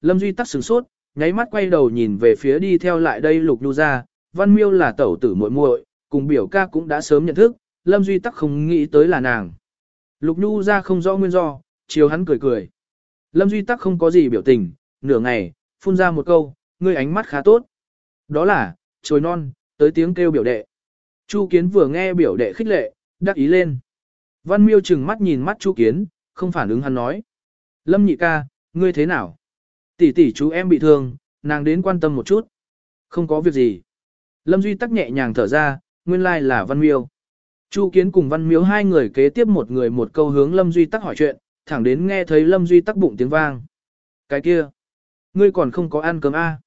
Lâm Duy tắc sửng sốt, nháy mắt quay đầu nhìn về phía đi theo lại đây Lục Nhu ra, Văn Miêu là tẩu tử muội muội, cùng biểu ca cũng đã sớm nhận thức, Lâm Duy tắc không nghĩ tới là nàng. Lục Nhu ra không rõ nguyên do, chiều hắn cười cười. Lâm Duy tắc không có gì biểu tình, nửa ngày, phun ra một câu, ngươi ánh mắt khá tốt. Đó là, trồi non, tới tiếng kêu biểu đệ. Chu Kiến vừa nghe biểu đệ khích lệ, đắc ý lên. Văn Miêu chừng mắt nhìn mắt Chu Kiến, không phản ứng hắn nói. Lâm nhị ca, ngươi thế nào? Tỷ tỷ chú em bị thương, nàng đến quan tâm một chút. Không có việc gì. Lâm Duy tắc nhẹ nhàng thở ra, nguyên lai là Văn Miêu. Chu Kiến cùng Văn Miêu hai người kế tiếp một người một câu hướng Lâm Duy tắc hỏi chuyện, thẳng đến nghe thấy Lâm Duy tắc bụng tiếng vang. Cái kia, ngươi còn không có ăn cơm a? À?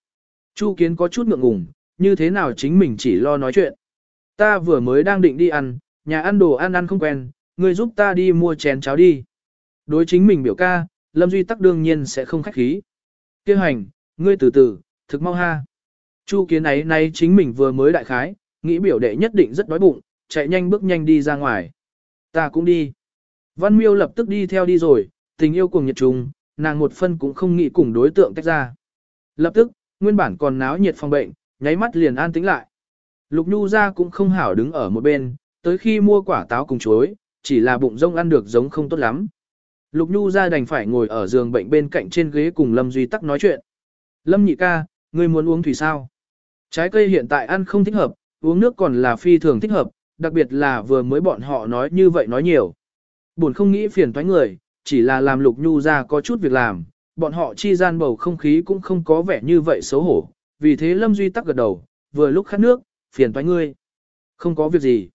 Chu Kiến có chút ngượng ngùng, như thế nào chính mình chỉ lo nói chuyện. Ta vừa mới đang định đi ăn, nhà ăn đồ ăn ăn không quen, ngươi giúp ta đi mua chén cháo đi. Đối chính mình biểu ca, Lâm Duy tắc đương nhiên sẽ không khách khí. Kêu hành, ngươi từ từ, thực mau ha. Chu kiến ấy nay chính mình vừa mới đại khái, nghĩ biểu đệ nhất định rất đói bụng, chạy nhanh bước nhanh đi ra ngoài. Ta cũng đi. Văn miêu lập tức đi theo đi rồi, tình yêu cùng nhiệt trùng, nàng một phân cũng không nghĩ cùng đối tượng tách ra. Lập tức, nguyên bản còn náo nhiệt phòng bệnh, nháy mắt liền an tĩnh lại. Lục Nhu ra cũng không hảo đứng ở một bên, tới khi mua quả táo cùng chuối, chỉ là bụng rông ăn được giống không tốt lắm. Lục Nhu ra đành phải ngồi ở giường bệnh bên cạnh trên ghế cùng Lâm Duy Tắc nói chuyện. Lâm nhị ca, ngươi muốn uống thủy sao? Trái cây hiện tại ăn không thích hợp, uống nước còn là phi thường thích hợp, đặc biệt là vừa mới bọn họ nói như vậy nói nhiều. Buồn không nghĩ phiền toái người, chỉ là làm Lục Nhu ra có chút việc làm, bọn họ chi gian bầu không khí cũng không có vẻ như vậy xấu hổ. Vì thế Lâm Duy Tắc gật đầu, vừa lúc khát nước, phiền toái ngươi. Không có việc gì.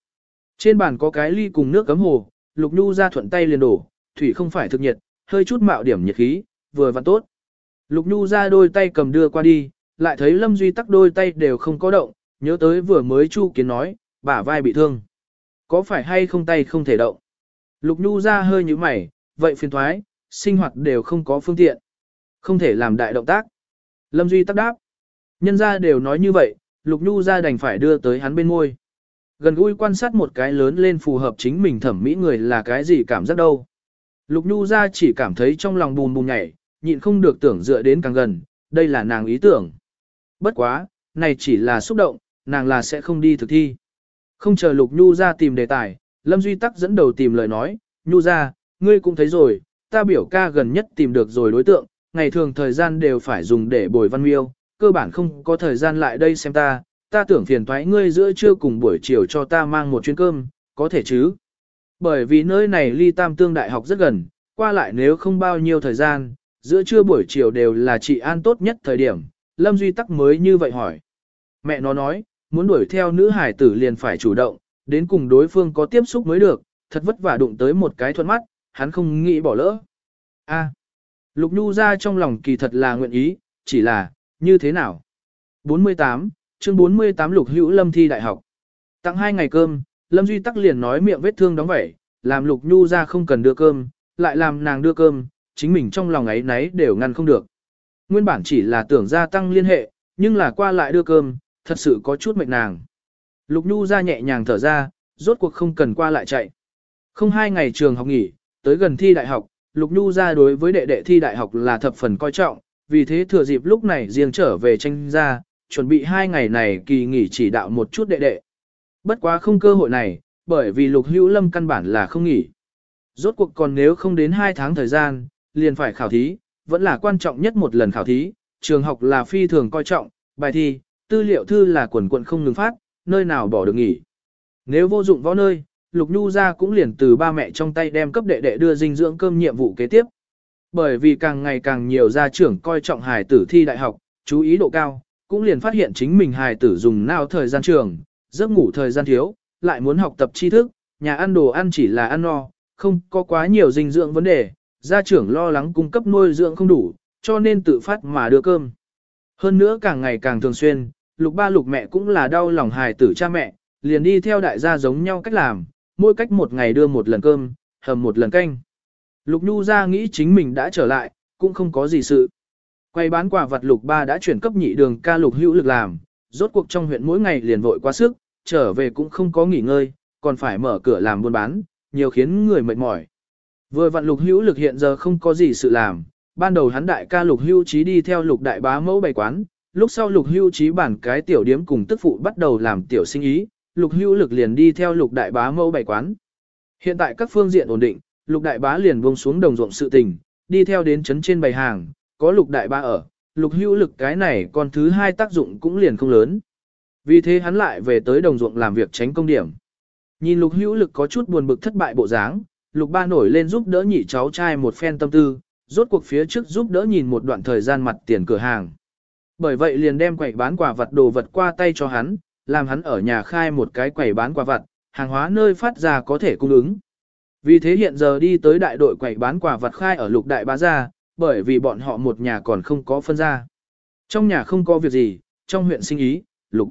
Trên bàn có cái ly cùng nước cấm hồ, Lục Nhu ra thuận tay liền đổ, thủy không phải thực nhiệt, hơi chút mạo điểm nhiệt khí, vừa vặn tốt. Lục Nhu ra đôi tay cầm đưa qua đi, lại thấy Lâm Duy tắc đôi tay đều không có động, nhớ tới vừa mới Chu Kiến nói, bả vai bị thương. Có phải hay không tay không thể động? Lục Nhu ra hơi như mày, vậy phiền thoái, sinh hoạt đều không có phương tiện. Không thể làm đại động tác. Lâm Duy tắc đáp. Nhân ra đều nói như vậy, Lục Nhu ra đành phải đưa tới hắn bên môi. Gần gũi quan sát một cái lớn lên phù hợp chính mình thẩm mỹ người là cái gì cảm giác đâu. Lục Nhu ra chỉ cảm thấy trong lòng bùn bùn nhảy, nhịn không được tưởng dựa đến càng gần, đây là nàng ý tưởng. Bất quá, này chỉ là xúc động, nàng là sẽ không đi thực thi. Không chờ Lục Nhu ra tìm đề tài, Lâm Duy Tắc dẫn đầu tìm lời nói, Nhu ra, ngươi cũng thấy rồi, ta biểu ca gần nhất tìm được rồi đối tượng, ngày thường thời gian đều phải dùng để bồi văn miêu, cơ bản không có thời gian lại đây xem ta, ta tưởng phiền thoái ngươi giữa trưa cùng buổi chiều cho ta mang một chuyến cơm, có thể chứ? Bởi vì nơi này ly tam tương đại học rất gần, qua lại nếu không bao nhiêu thời gian, giữa trưa buổi chiều đều là chị an tốt nhất thời điểm, Lâm Duy Tắc mới như vậy hỏi. Mẹ nó nói, muốn đuổi theo nữ hải tử liền phải chủ động, đến cùng đối phương có tiếp xúc mới được, thật vất vả đụng tới một cái thuận mắt, hắn không nghĩ bỏ lỡ. A. Lục Nhu ra trong lòng kỳ thật là nguyện ý, chỉ là, như thế nào? 48, chương 48 Lục Hữu Lâm thi đại học. Tặng hai ngày cơm, Lâm Duy Tắc liền nói miệng vết thương đóng vậy, làm Lục Nhu ra không cần đưa cơm, lại làm nàng đưa cơm, chính mình trong lòng ấy nấy đều ngăn không được. Nguyên bản chỉ là tưởng gia tăng liên hệ, nhưng là qua lại đưa cơm, thật sự có chút mệt nàng. Lục Nhu ra nhẹ nhàng thở ra, rốt cuộc không cần qua lại chạy. Không hai ngày trường học nghỉ, tới gần thi đại học, Lục Nhu ra đối với đệ đệ thi đại học là thập phần coi trọng, vì thế thừa dịp lúc này riêng trở về tranh ra, chuẩn bị hai ngày này kỳ nghỉ chỉ đạo một chút đệ đệ. Bất quá không cơ hội này, bởi vì Lục Hữu Lâm căn bản là không nghỉ. Rốt cuộc còn nếu không đến 2 tháng thời gian, liền phải khảo thí, vẫn là quan trọng nhất một lần khảo thí, trường học là phi thường coi trọng, bài thi, tư liệu thư là quần quận không ngừng phát, nơi nào bỏ được nghỉ. Nếu vô dụng võ nơi, Lục Nhu ra cũng liền từ ba mẹ trong tay đem cấp đệ đệ đưa dinh dưỡng cơm nhiệm vụ kế tiếp. Bởi vì càng ngày càng nhiều gia trưởng coi trọng hài tử thi đại học, chú ý độ cao, cũng liền phát hiện chính mình hài tử dùng nào thời gian trường, giấc ngủ thời gian thiếu, lại muốn học tập tri thức, nhà ăn đồ ăn chỉ là ăn no, không có quá nhiều dinh dưỡng vấn đề, gia trưởng lo lắng cung cấp nuôi dưỡng không đủ, cho nên tự phát mà đưa cơm. Hơn nữa càng ngày càng thường xuyên, lục ba lục mẹ cũng là đau lòng hài tử cha mẹ, liền đi theo đại gia giống nhau cách làm, mỗi cách một ngày đưa một lần cơm, hầm một lần canh. Lục Nhu ra nghĩ chính mình đã trở lại, cũng không có gì sự. Quay bán quả vật lục ba đã chuyển cấp nhị đường ca lục hữu lực làm, rốt cuộc trong huyện mỗi ngày liền vội quá sức, trở về cũng không có nghỉ ngơi, còn phải mở cửa làm buôn bán, nhiều khiến người mệt mỏi. Vừa vặn lục hữu lực hiện giờ không có gì sự làm, ban đầu hắn đại ca lục hưu trí đi theo lục đại bá mẫu bày quán, lúc sau lục hưu trí bản cái tiểu điếm cùng tức phụ bắt đầu làm tiểu sinh ý, lục hưu lực liền đi theo lục đại bá mẫu bày quán. Hiện tại các phương diện ổn định, lục đại bá liền buông xuống đồng ruộng sự tình, đi theo đến trấn trên bày hàng, có lục đại bá ở, lục hưu lực cái này còn thứ hai tác dụng cũng liền không lớn. Vì thế hắn lại về tới đồng ruộng làm việc tránh công điểm. Nhìn lục hữu lực có chút buồn bực thất bại bộ dáng, lục ba nổi lên giúp đỡ nhị cháu trai một phen tâm tư, rốt cuộc phía trước giúp đỡ nhìn một đoạn thời gian mặt tiền cửa hàng. Bởi vậy liền đem quầy bán quà vật đồ vật qua tay cho hắn, làm hắn ở nhà khai một cái quầy bán quà vật, hàng hóa nơi phát ra có thể cung ứng. Vì thế hiện giờ đi tới đại đội quầy bán quà vật khai ở lục đại bá gia, bởi vì bọn họ một nhà còn không có phân ra. Trong nhà không có việc gì, trong huyện sinh ý, lục.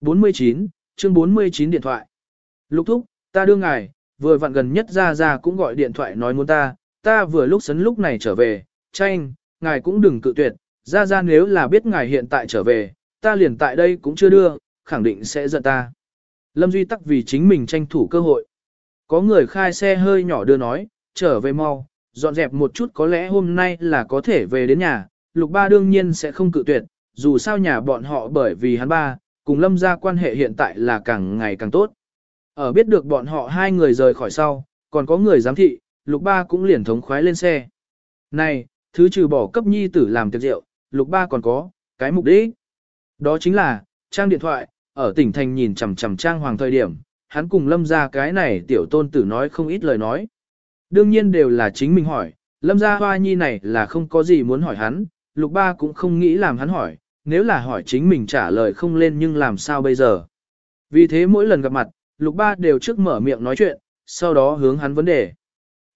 49, chương 49 điện thoại. Lục thúc, ta đưa ngài, vừa vặn gần nhất ra ra cũng gọi điện thoại nói muốn ta, ta vừa lúc sấn lúc này trở về, tranh, ngài cũng đừng cự tuyệt, ra ra nếu là biết ngài hiện tại trở về, ta liền tại đây cũng chưa đưa, khẳng định sẽ giận ta. Lâm Duy tắc vì chính mình tranh thủ cơ hội. Có người khai xe hơi nhỏ đưa nói, trở về mau, dọn dẹp một chút có lẽ hôm nay là có thể về đến nhà, lục ba đương nhiên sẽ không cự tuyệt, dù sao nhà bọn họ bởi vì hắn ba, cùng lâm ra quan hệ hiện tại là càng ngày càng tốt. Ở biết được bọn họ hai người rời khỏi sau, còn có người giám thị, lục ba cũng liền thống khoái lên xe. Này, thứ trừ bỏ cấp nhi tử làm tiệc rượu, lục ba còn có, cái mục đích. Đó chính là, trang điện thoại, ở tỉnh thành nhìn chằm chằm trang hoàng thời điểm, hắn cùng lâm ra cái này tiểu tôn tử nói không ít lời nói. Đương nhiên đều là chính mình hỏi, lâm gia hoa nhi này là không có gì muốn hỏi hắn, lục ba cũng không nghĩ làm hắn hỏi, nếu là hỏi chính mình trả lời không lên nhưng làm sao bây giờ. Vì thế mỗi lần gặp mặt, lục ba đều trước mở miệng nói chuyện, sau đó hướng hắn vấn đề.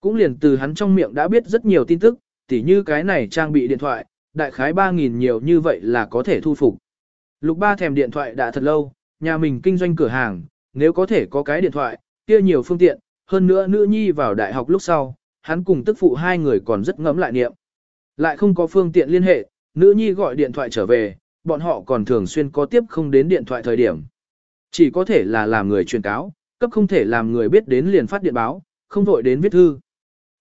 Cũng liền từ hắn trong miệng đã biết rất nhiều tin tức, tỉ như cái này trang bị điện thoại, đại khái 3.000 nhiều như vậy là có thể thu phục. Lục ba thèm điện thoại đã thật lâu, nhà mình kinh doanh cửa hàng, nếu có thể có cái điện thoại, kia nhiều phương tiện, hơn nữa nữ nhi vào đại học lúc sau, hắn cùng tức phụ hai người còn rất ngẫm lại niệm. Lại không có phương tiện liên hệ, nữ nhi gọi điện thoại trở về, bọn họ còn thường xuyên có tiếp không đến điện thoại thời điểm. Chỉ có thể là làm người truyền cáo, cấp không thể làm người biết đến liền phát điện báo, không vội đến viết thư.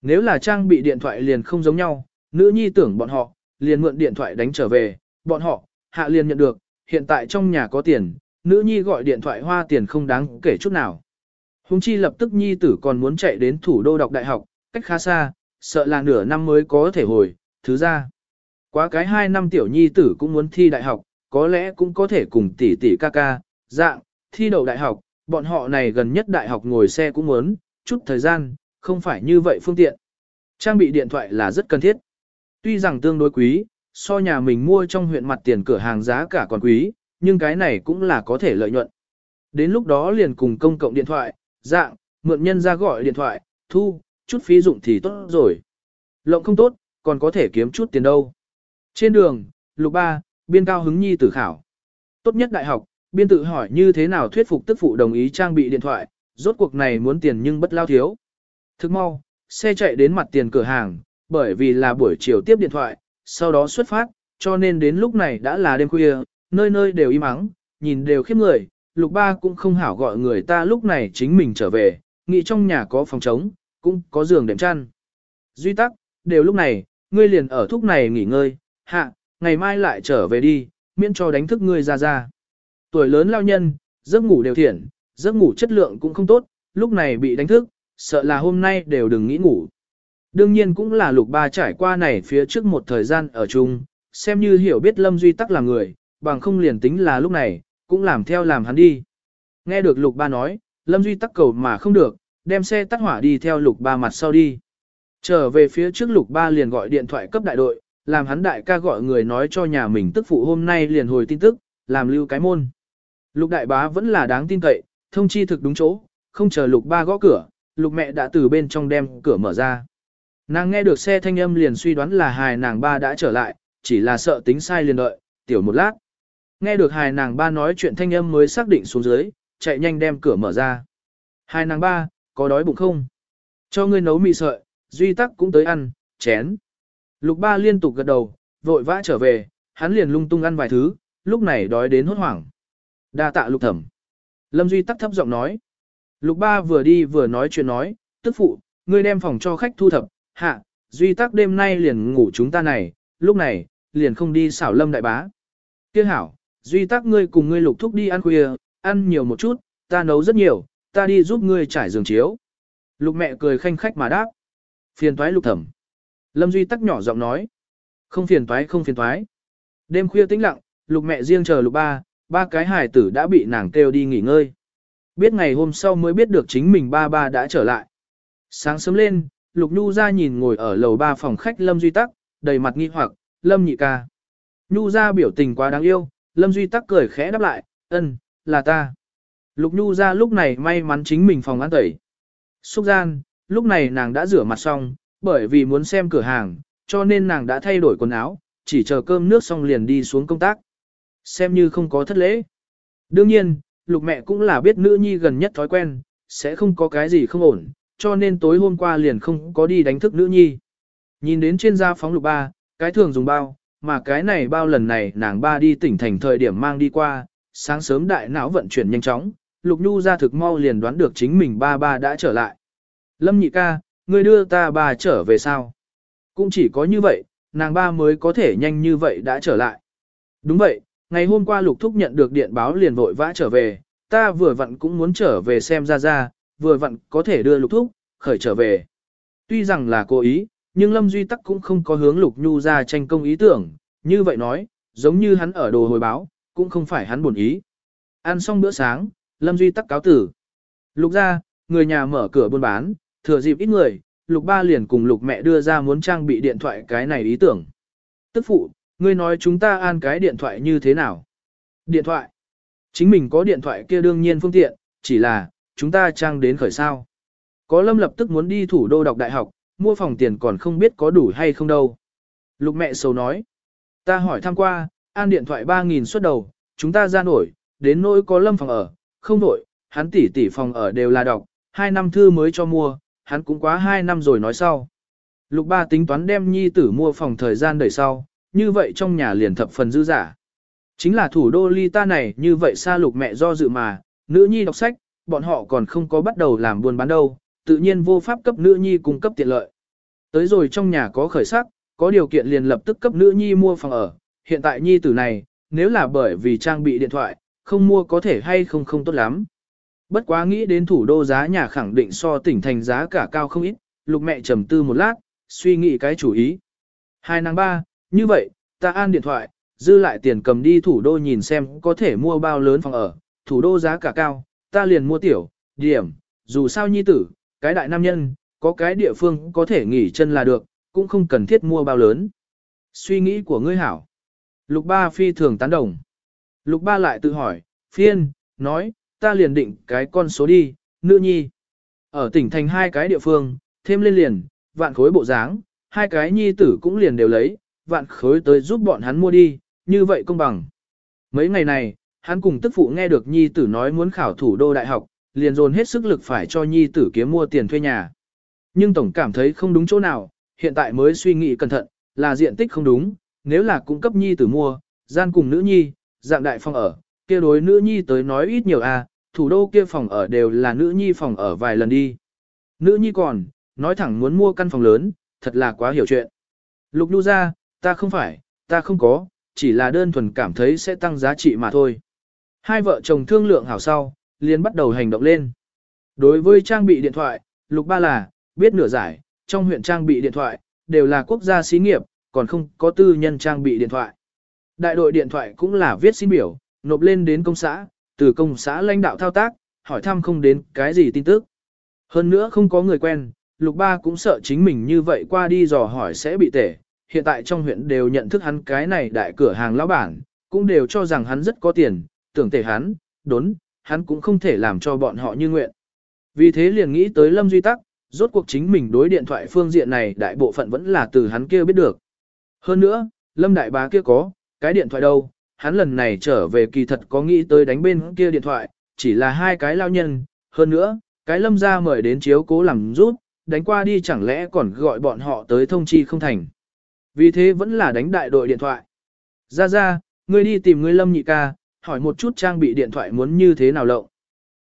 Nếu là trang bị điện thoại liền không giống nhau, nữ nhi tưởng bọn họ, liền mượn điện thoại đánh trở về, bọn họ, hạ liền nhận được, hiện tại trong nhà có tiền, nữ nhi gọi điện thoại hoa tiền không đáng kể chút nào. Hùng chi lập tức nhi tử còn muốn chạy đến thủ đô đọc đại học, cách khá xa, sợ là nửa năm mới có thể hồi, thứ ra. Quá cái hai năm tiểu nhi tử cũng muốn thi đại học, có lẽ cũng có thể cùng tỷ tỷ ca ca, dạng, thi đậu đại học, bọn họ này gần nhất đại học ngồi xe cũng muốn, chút thời gian, không phải như vậy phương tiện. Trang bị điện thoại là rất cần thiết. Tuy rằng tương đối quý, so nhà mình mua trong huyện mặt tiền cửa hàng giá cả còn quý, nhưng cái này cũng là có thể lợi nhuận. Đến lúc đó liền cùng công cộng điện thoại, dạng, mượn nhân ra gọi điện thoại, thu, chút phí dụng thì tốt rồi. Lộng không tốt, còn có thể kiếm chút tiền đâu. Trên đường, lục ba, biên cao hứng nhi tử khảo. Tốt nhất đại học, biên tự hỏi như thế nào thuyết phục tức phụ đồng ý trang bị điện thoại, rốt cuộc này muốn tiền nhưng bất lao thiếu. Thức mau, xe chạy đến mặt tiền cửa hàng, bởi vì là buổi chiều tiếp điện thoại, sau đó xuất phát, cho nên đến lúc này đã là đêm khuya, nơi nơi đều im ắng, nhìn đều khiếp người, lục ba cũng không hảo gọi người ta lúc này chính mình trở về, nghĩ trong nhà có phòng trống, cũng có giường đệm chăn. Duy tắc, đều lúc này, ngươi liền ở thúc này nghỉ ngơi, hạ, ngày mai lại trở về đi, miễn cho đánh thức ngươi ra ra. Tuổi lớn lao nhân, giấc ngủ đều thiện, giấc ngủ chất lượng cũng không tốt, lúc này bị đánh thức, sợ là hôm nay đều đừng nghĩ ngủ. Đương nhiên cũng là lục ba trải qua này phía trước một thời gian ở chung, xem như hiểu biết Lâm Duy Tắc là người, bằng không liền tính là lúc này, cũng làm theo làm hắn đi. Nghe được lục ba nói, Lâm Duy Tắc cầu mà không được, đem xe tắt hỏa đi theo lục ba mặt sau đi. Trở về phía trước lục ba liền gọi điện thoại cấp đại đội, làm hắn đại ca gọi người nói cho nhà mình tức phụ hôm nay liền hồi tin tức, làm lưu cái môn. Lục đại bá vẫn là đáng tin cậy, thông chi thực đúng chỗ, không chờ lục ba gõ cửa, lục mẹ đã từ bên trong đem cửa mở ra. Nàng nghe được xe thanh âm liền suy đoán là hài nàng ba đã trở lại, chỉ là sợ tính sai liền đợi, tiểu một lát. Nghe được hài nàng ba nói chuyện thanh âm mới xác định xuống dưới, chạy nhanh đem cửa mở ra. Hài nàng ba, có đói bụng không? Cho ngươi nấu mì sợi, duy tắc cũng tới ăn, chén. Lục ba liên tục gật đầu, vội vã trở về, hắn liền lung tung ăn vài thứ, lúc này đói đến hốt hoảng. Đa tạ lục thẩm. Lâm Duy tắc thấp giọng nói. Lục ba vừa đi vừa nói chuyện nói, tức phụ, ngươi đem phòng cho khách thu thập, hạ, duy tắc đêm nay liền ngủ chúng ta này, lúc này, liền không đi xảo lâm đại bá. Tiếc hảo, duy tắc ngươi cùng ngươi lục thúc đi ăn khuya, ăn nhiều một chút, ta nấu rất nhiều, ta đi giúp ngươi trải giường chiếu. Lục mẹ cười khanh khách mà đáp. Phiền toái lục thẩm. Lâm duy tắc nhỏ giọng nói. Không phiền toái không phiền toái. Đêm khuya tĩnh lặng, lục mẹ riêng chờ lục ba, ba cái hải tử đã bị nàng kêu đi nghỉ ngơi. Biết ngày hôm sau mới biết được chính mình ba ba đã trở lại. Sáng sớm lên, Lục Nhu ra nhìn ngồi ở lầu ba phòng khách Lâm Duy Tắc, đầy mặt nghi hoặc, Lâm nhị ca. Nhu ra biểu tình quá đáng yêu, Lâm Duy Tắc cười khẽ đáp lại, ân, là ta. Lục Nhu ra lúc này may mắn chính mình phòng ăn tẩy. Xúc gian, lúc này nàng đã rửa mặt xong, bởi vì muốn xem cửa hàng, cho nên nàng đã thay đổi quần áo, chỉ chờ cơm nước xong liền đi xuống công tác. Xem như không có thất lễ. Đương nhiên, lục mẹ cũng là biết nữ nhi gần nhất thói quen, sẽ không có cái gì không ổn, cho nên tối hôm qua liền không có đi đánh thức nữ nhi. Nhìn đến trên da phóng lục ba, cái thường dùng bao, mà cái này bao lần này nàng ba đi tỉnh thành thời điểm mang đi qua, sáng sớm đại não vận chuyển nhanh chóng, lục nhu ra thực mau liền đoán được chính mình ba ba đã trở lại. Lâm nhị ca, ngươi đưa ta ba trở về sao? Cũng chỉ có như vậy, nàng ba mới có thể nhanh như vậy đã trở lại. Đúng vậy, ngày hôm qua lục thúc nhận được điện báo liền vội vã trở về, ta vừa vặn cũng muốn trở về xem ra ra, vừa vặn có thể đưa lục thúc, khởi trở về. Tuy rằng là cố ý, nhưng Lâm Duy Tắc cũng không có hướng lục nhu ra tranh công ý tưởng, như vậy nói, giống như hắn ở đồ hồi báo, cũng không phải hắn buồn ý. Ăn xong bữa sáng, Lâm Duy Tắc cáo tử. Lục ra, người nhà mở cửa buôn bán, thừa dịp ít người, lục ba liền cùng lục mẹ đưa ra muốn trang bị điện thoại cái này ý tưởng. Tức phụ, ngươi nói chúng ta an cái điện thoại như thế nào? Điện thoại. Chính mình có điện thoại kia đương nhiên phương tiện, chỉ là, chúng ta trang đến khởi sao. Có lâm lập tức muốn đi thủ đô đọc đại học, mua phòng tiền còn không biết có đủ hay không đâu. Lục mẹ sầu nói. Ta hỏi thăm qua, an điện thoại 3.000 suất đầu, chúng ta ra nổi, đến nỗi có lâm phòng ở, không nổi, hắn tỷ tỷ phòng ở đều là đọc, hai năm thư mới cho mua, hắn cũng quá hai năm rồi nói sau. Lục ba tính toán đem nhi tử mua phòng thời gian đời sau, như vậy trong nhà liền thập phần dư giả. Chính là thủ đô ly ta này như vậy xa lục mẹ do dự mà, nữ nhi đọc sách, bọn họ còn không có bắt đầu làm buôn bán đâu, tự nhiên vô pháp cấp nữ nhi cung cấp tiện lợi. Tới rồi trong nhà có khởi sắc, có điều kiện liền lập tức cấp nữ nhi mua phòng ở, hiện tại nhi tử này, nếu là bởi vì trang bị điện thoại, không mua có thể hay không không tốt lắm. Bất quá nghĩ đến thủ đô giá nhà khẳng định so tỉnh thành giá cả cao không ít, lục mẹ trầm tư một lát, suy nghĩ cái chủ ý. Hai nàng ba, như vậy, ta an điện thoại, dư lại tiền cầm đi thủ đô nhìn xem có thể mua bao lớn phòng ở, thủ đô giá cả cao, ta liền mua tiểu, điểm, dù sao nhi tử, cái đại nam nhân, có cái địa phương có thể nghỉ chân là được, cũng không cần thiết mua bao lớn. Suy nghĩ của ngươi hảo. Lục ba phi thường tán đồng. Lục ba lại tự hỏi, phiên, nói, ta liền định cái con số đi, nữ nhi. Ở tỉnh thành hai cái địa phương, thêm lên liền, vạn khối bộ dáng, hai cái nhi tử cũng liền đều lấy, vạn khối tới giúp bọn hắn mua đi, như vậy công bằng. Mấy ngày này, hắn cùng tức phụ nghe được nhi tử nói muốn khảo thủ đô đại học, liền dồn hết sức lực phải cho nhi tử kiếm mua tiền thuê nhà. Nhưng tổng cảm thấy không đúng chỗ nào, hiện tại mới suy nghĩ cẩn thận, là diện tích không đúng, nếu là cung cấp nhi tử mua, gian cùng nữ nhi, dạng đại phòng ở, kia đối nữ nhi tới nói ít nhiều à, thủ đô kia phòng ở đều là nữ nhi phòng ở vài lần đi. Nữ nhi còn, nói thẳng muốn mua căn phòng lớn, thật là quá hiểu chuyện. Lục đu ra, ta không phải, ta không có, chỉ là đơn thuần cảm thấy sẽ tăng giá trị mà thôi. Hai vợ chồng thương lượng hảo sau, liền bắt đầu hành động lên. Đối với trang bị điện thoại, lục ba là, biết nửa giải, trong huyện trang bị điện thoại, đều là quốc gia xí nghiệp, còn không có tư nhân trang bị điện thoại. Đại đội điện thoại cũng là viết xin biểu, nộp lên đến công xã, từ công xã lãnh đạo thao tác, hỏi thăm không đến cái gì tin tức. Hơn nữa không có người quen, lục ba cũng sợ chính mình như vậy qua đi dò hỏi sẽ bị tể. Hiện tại trong huyện đều nhận thức hắn cái này đại cửa hàng lão bản, cũng đều cho rằng hắn rất có tiền, tưởng tể hắn, đốn, hắn cũng không thể làm cho bọn họ như nguyện. Vì thế liền nghĩ tới Lâm Duy Tắc, rốt cuộc chính mình đối điện thoại phương diện này đại bộ phận vẫn là từ hắn kia biết được. Hơn nữa, Lâm Đại Bá kia có, cái điện thoại đâu, hắn lần này trở về kỳ thật có nghĩ tới đánh bên kia điện thoại, chỉ là hai cái lao nhân, hơn nữa, cái Lâm ra mời đến chiếu cố làm rút, đánh qua đi chẳng lẽ còn gọi bọn họ tới thông chi không thành. Vì thế vẫn là đánh đại đội điện thoại. Ra ra, ngươi đi tìm ngươi Lâm nhị ca, hỏi một chút trang bị điện thoại muốn như thế nào lộng.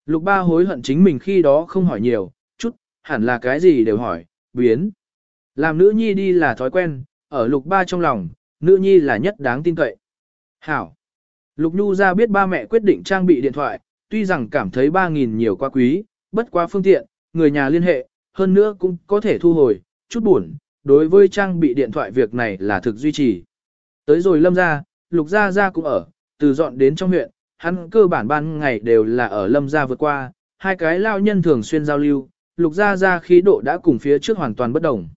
Lục ba hối hận chính mình khi đó không hỏi nhiều, chút, hẳn là cái gì đều hỏi, biến. Làm nữ nhi đi là thói quen, ở lục ba trong lòng, nữ nhi là nhất đáng tin cậy. Hảo. Lục Nhu ra biết ba mẹ quyết định trang bị điện thoại, tuy rằng cảm thấy 3.000 nhiều quá quý, bất quá phương tiện, người nhà liên hệ, hơn nữa cũng có thể thu hồi, chút buồn, đối với trang bị điện thoại việc này là thực duy trì. Tới rồi lâm ra, lục gia gia cũng ở, từ dọn đến trong huyện, hắn cơ bản ban ngày đều là ở lâm gia vượt qua, hai cái lao nhân thường xuyên giao lưu, lục gia gia khí độ đã cùng phía trước hoàn toàn bất đồng.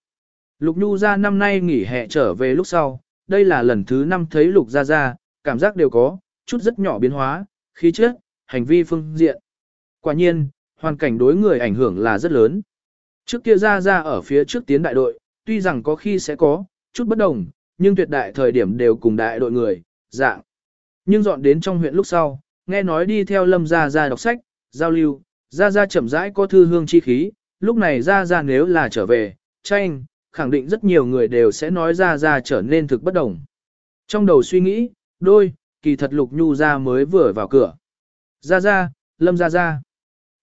Lục Nhu gia năm nay nghỉ hè trở về lúc sau, đây là lần thứ năm thấy lục gia gia, cảm giác đều có, chút rất nhỏ biến hóa, khí chất, hành vi phương diện. Quả nhiên, hoàn cảnh đối người ảnh hưởng là rất lớn. Trước kia gia gia ở phía trước tiến đại đội, tuy rằng có khi sẽ có, chút bất đồng, nhưng tuyệt đại thời điểm đều cùng đại đội người, dạng. Nhưng dọn đến trong huyện lúc sau, nghe nói đi theo lâm gia gia đọc sách, giao lưu, gia gia chậm rãi có thư hương chi khí, lúc này gia gia nếu là trở về, tranh, khẳng định rất nhiều người đều sẽ nói gia gia trở nên thực bất đồng. Trong đầu suy nghĩ, đôi, kỳ thật Lục Nhu gia mới vừa vào cửa. Gia gia, lâm gia gia.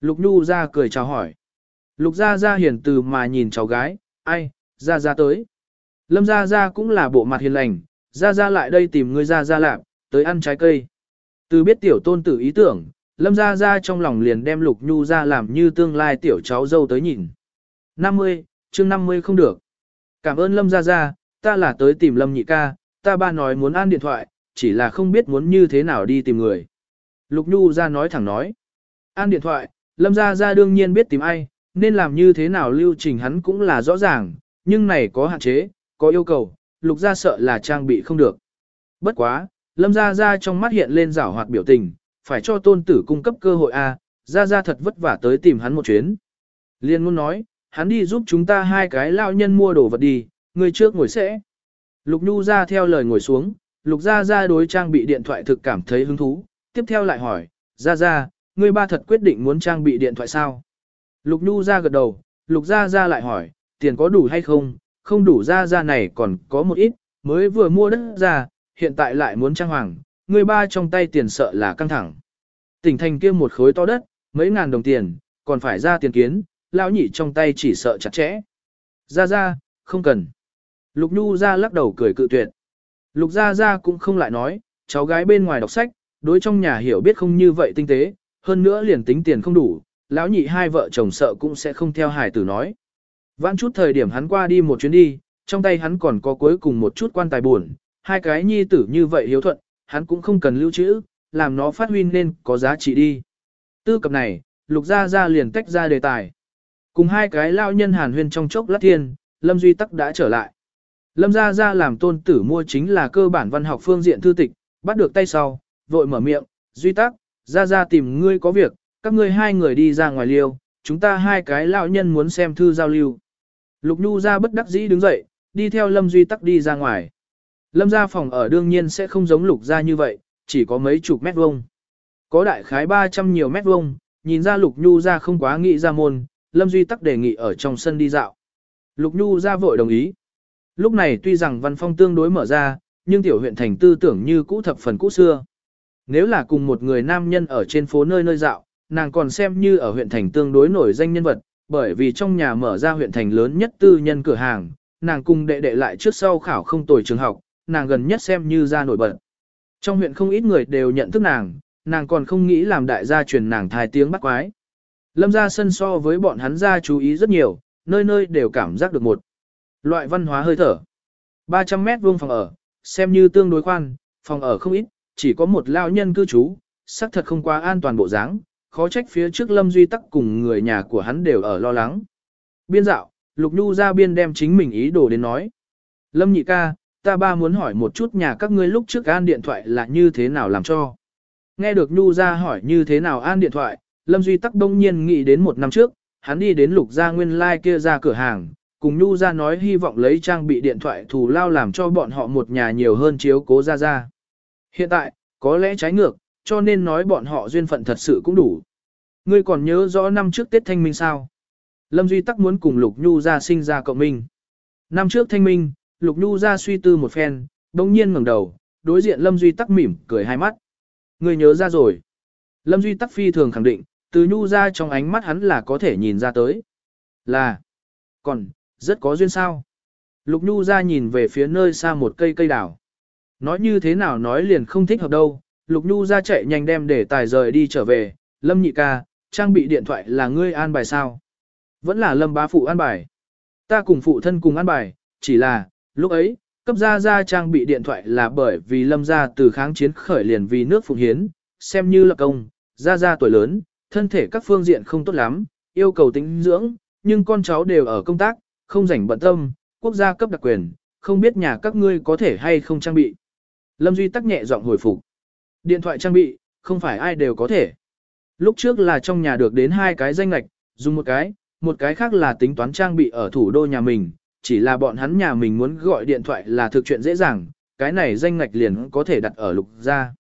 Lục Nhu gia cười chào hỏi. Lục gia gia hiền từ mà nhìn cháu gái, ai, gia gia tới. Lâm gia gia cũng là bộ mặt hiền lành, gia gia lại đây tìm người gia gia làm tới ăn trái cây. Từ biết tiểu tôn tử ý tưởng, lâm gia gia trong lòng liền đem lục nhu ra làm như tương lai tiểu cháu dâu tới nhìn. 50, chương 50 không được. Cảm ơn lâm gia gia, ta là tới tìm lâm nhị ca, ta ba nói muốn ăn điện thoại, chỉ là không biết muốn như thế nào đi tìm người. Lục nhu ra nói thẳng nói. An điện thoại, lâm gia gia đương nhiên biết tìm ai, nên làm như thế nào lưu trình hắn cũng là rõ ràng, nhưng này có hạn chế, có yêu cầu, lục gia sợ là trang bị không được. Bất quá, lâm gia gia trong mắt hiện lên rảo hoạt biểu tình, phải cho tôn tử cung cấp cơ hội a, gia gia thật vất vả tới tìm hắn một chuyến. Liên muốn nói, hắn đi giúp chúng ta hai cái lao nhân mua đồ vật đi, người trước ngồi sẽ. Lục Nhu ra theo lời ngồi xuống, Lục Gia Gia đối trang bị điện thoại thực cảm thấy hứng thú, tiếp theo lại hỏi, Gia Gia, ngươi ba thật quyết định muốn trang bị điện thoại sao? Lục Nhu ra gật đầu, Lục Gia Gia lại hỏi, tiền có đủ hay không, không đủ Gia Gia này còn có một ít, mới vừa mua đất ra, hiện tại lại muốn trang hoàng, người ba trong tay tiền sợ là căng thẳng. Tỉnh thành kia một khối to đất, mấy ngàn đồng tiền, còn phải ra tiền kiến, lão nhị trong tay chỉ sợ chặt chẽ. Ra ra, không cần. Lục Nhu ra lắc đầu cười cự tuyệt. Lục ra ra cũng không lại nói, cháu gái bên ngoài đọc sách, đối trong nhà hiểu biết không như vậy tinh tế, hơn nữa liền tính tiền không đủ, lão nhị hai vợ chồng sợ cũng sẽ không theo hải tử nói. Vãn chút thời điểm hắn qua đi một chuyến đi, trong tay hắn còn có cuối cùng một chút quan tài buồn, hai cái nhi tử như vậy hiếu thuận, hắn cũng không cần lưu trữ, làm nó phát huy nên có giá trị đi. Tư cập này, lục gia gia liền tách ra đề tài. Cùng hai cái lao nhân hàn huyên trong chốc lát thiên, Lâm Duy Tắc đã trở lại. Lâm gia gia làm tôn tử mua chính là cơ bản văn học phương diện thư tịch, bắt được tay sau, vội mở miệng, Duy Tắc, gia gia tìm ngươi có việc, các ngươi hai người đi ra ngoài liêu, chúng ta hai cái lão nhân muốn xem thư giao lưu. Lục Nhu ra bất đắc dĩ đứng dậy, đi theo Lâm Duy Tắc đi ra ngoài. Lâm gia phòng ở đương nhiên sẽ không giống lục gia như vậy, chỉ có mấy chục mét vuông. Có đại khái 300 nhiều mét vuông, nhìn ra lục nhu ra không quá nghĩ ra môn, Lâm Duy tắc đề nghị ở trong sân đi dạo. Lục nhu ra vội đồng ý. Lúc này tuy rằng văn phong tương đối mở ra, nhưng tiểu huyện thành tư tưởng như cũ thập phần cũ xưa. Nếu là cùng một người nam nhân ở trên phố nơi nơi dạo, nàng còn xem như ở huyện thành tương đối nổi danh nhân vật, bởi vì trong nhà mở ra huyện thành lớn nhất tư nhân cửa hàng, nàng cùng đệ đệ lại trước sau khảo không tồi trường học, nàng gần nhất xem như ra nổi bật. Trong huyện không ít người đều nhận thức nàng, nàng còn không nghĩ làm đại gia truyền nàng thai tiếng bắt quái. Lâm gia sân so với bọn hắn gia chú ý rất nhiều, nơi nơi đều cảm giác được một loại văn hóa hơi thở. 300 mét vuông phòng ở, xem như tương đối khoan, phòng ở không ít, chỉ có một lao nhân cư trú, xác thật không quá an toàn bộ dáng, khó trách phía trước Lâm Duy Tắc cùng người nhà của hắn đều ở lo lắng. Biên dạo, Lục Nhu ra biên đem chính mình ý đồ đến nói. Lâm nhị ca, ta ba muốn hỏi một chút nhà các ngươi lúc trước an điện thoại là như thế nào làm cho. Nghe được Nhu ra hỏi như thế nào an điện thoại, Lâm Duy Tắc đông nhiên nghĩ đến một năm trước, hắn đi đến lục gia nguyên lai like kia ra cửa hàng, cùng Nhu ra nói hy vọng lấy trang bị điện thoại thù lao làm cho bọn họ một nhà nhiều hơn chiếu cố ra ra. Hiện tại, có lẽ trái ngược, cho nên nói bọn họ duyên phận thật sự cũng đủ. Ngươi còn nhớ rõ năm trước Tết Thanh Minh sao? Lâm Duy Tắc muốn cùng Lục Nhu ra sinh ra cộng minh. Năm trước Thanh Minh, Lục Nhu ra suy tư một phen, đồng nhiên ngẩng đầu, đối diện Lâm Duy tắc mỉm, cười hai mắt. Người nhớ ra rồi. Lâm Duy tắc phi thường khẳng định, từ Nhu ra trong ánh mắt hắn là có thể nhìn ra tới. Là, còn, rất có duyên sao. Lục Nhu ra nhìn về phía nơi xa một cây cây đào. Nói như thế nào nói liền không thích hợp đâu, Lục Nhu ra chạy nhanh đem để tài rời đi trở về, Lâm nhị ca, trang bị điện thoại là ngươi an bài sao? Vẫn là Lâm bá phụ an bài. Ta cùng phụ thân cùng an bài, chỉ là, lúc ấy, cấp gia gia trang bị điện thoại là bởi vì Lâm gia từ kháng chiến khởi liền vì nước phụng hiến, xem như là công, gia gia tuổi lớn, thân thể các phương diện không tốt lắm, yêu cầu tính dưỡng, nhưng con cháu đều ở công tác, không rảnh bận tâm, quốc gia cấp đặc quyền, không biết nhà các ngươi có thể hay không trang bị. Lâm Duy tắc nhẹ giọng hồi phục. Điện thoại trang bị, không phải ai đều có thể. Lúc trước là trong nhà được đến hai cái danh lạch, dùng một cái, một cái khác là tính toán trang bị ở thủ đô nhà mình, chỉ là bọn hắn nhà mình muốn gọi điện thoại là thực chuyện dễ dàng, cái này danh ngạch liền có thể đặt ở lục gia.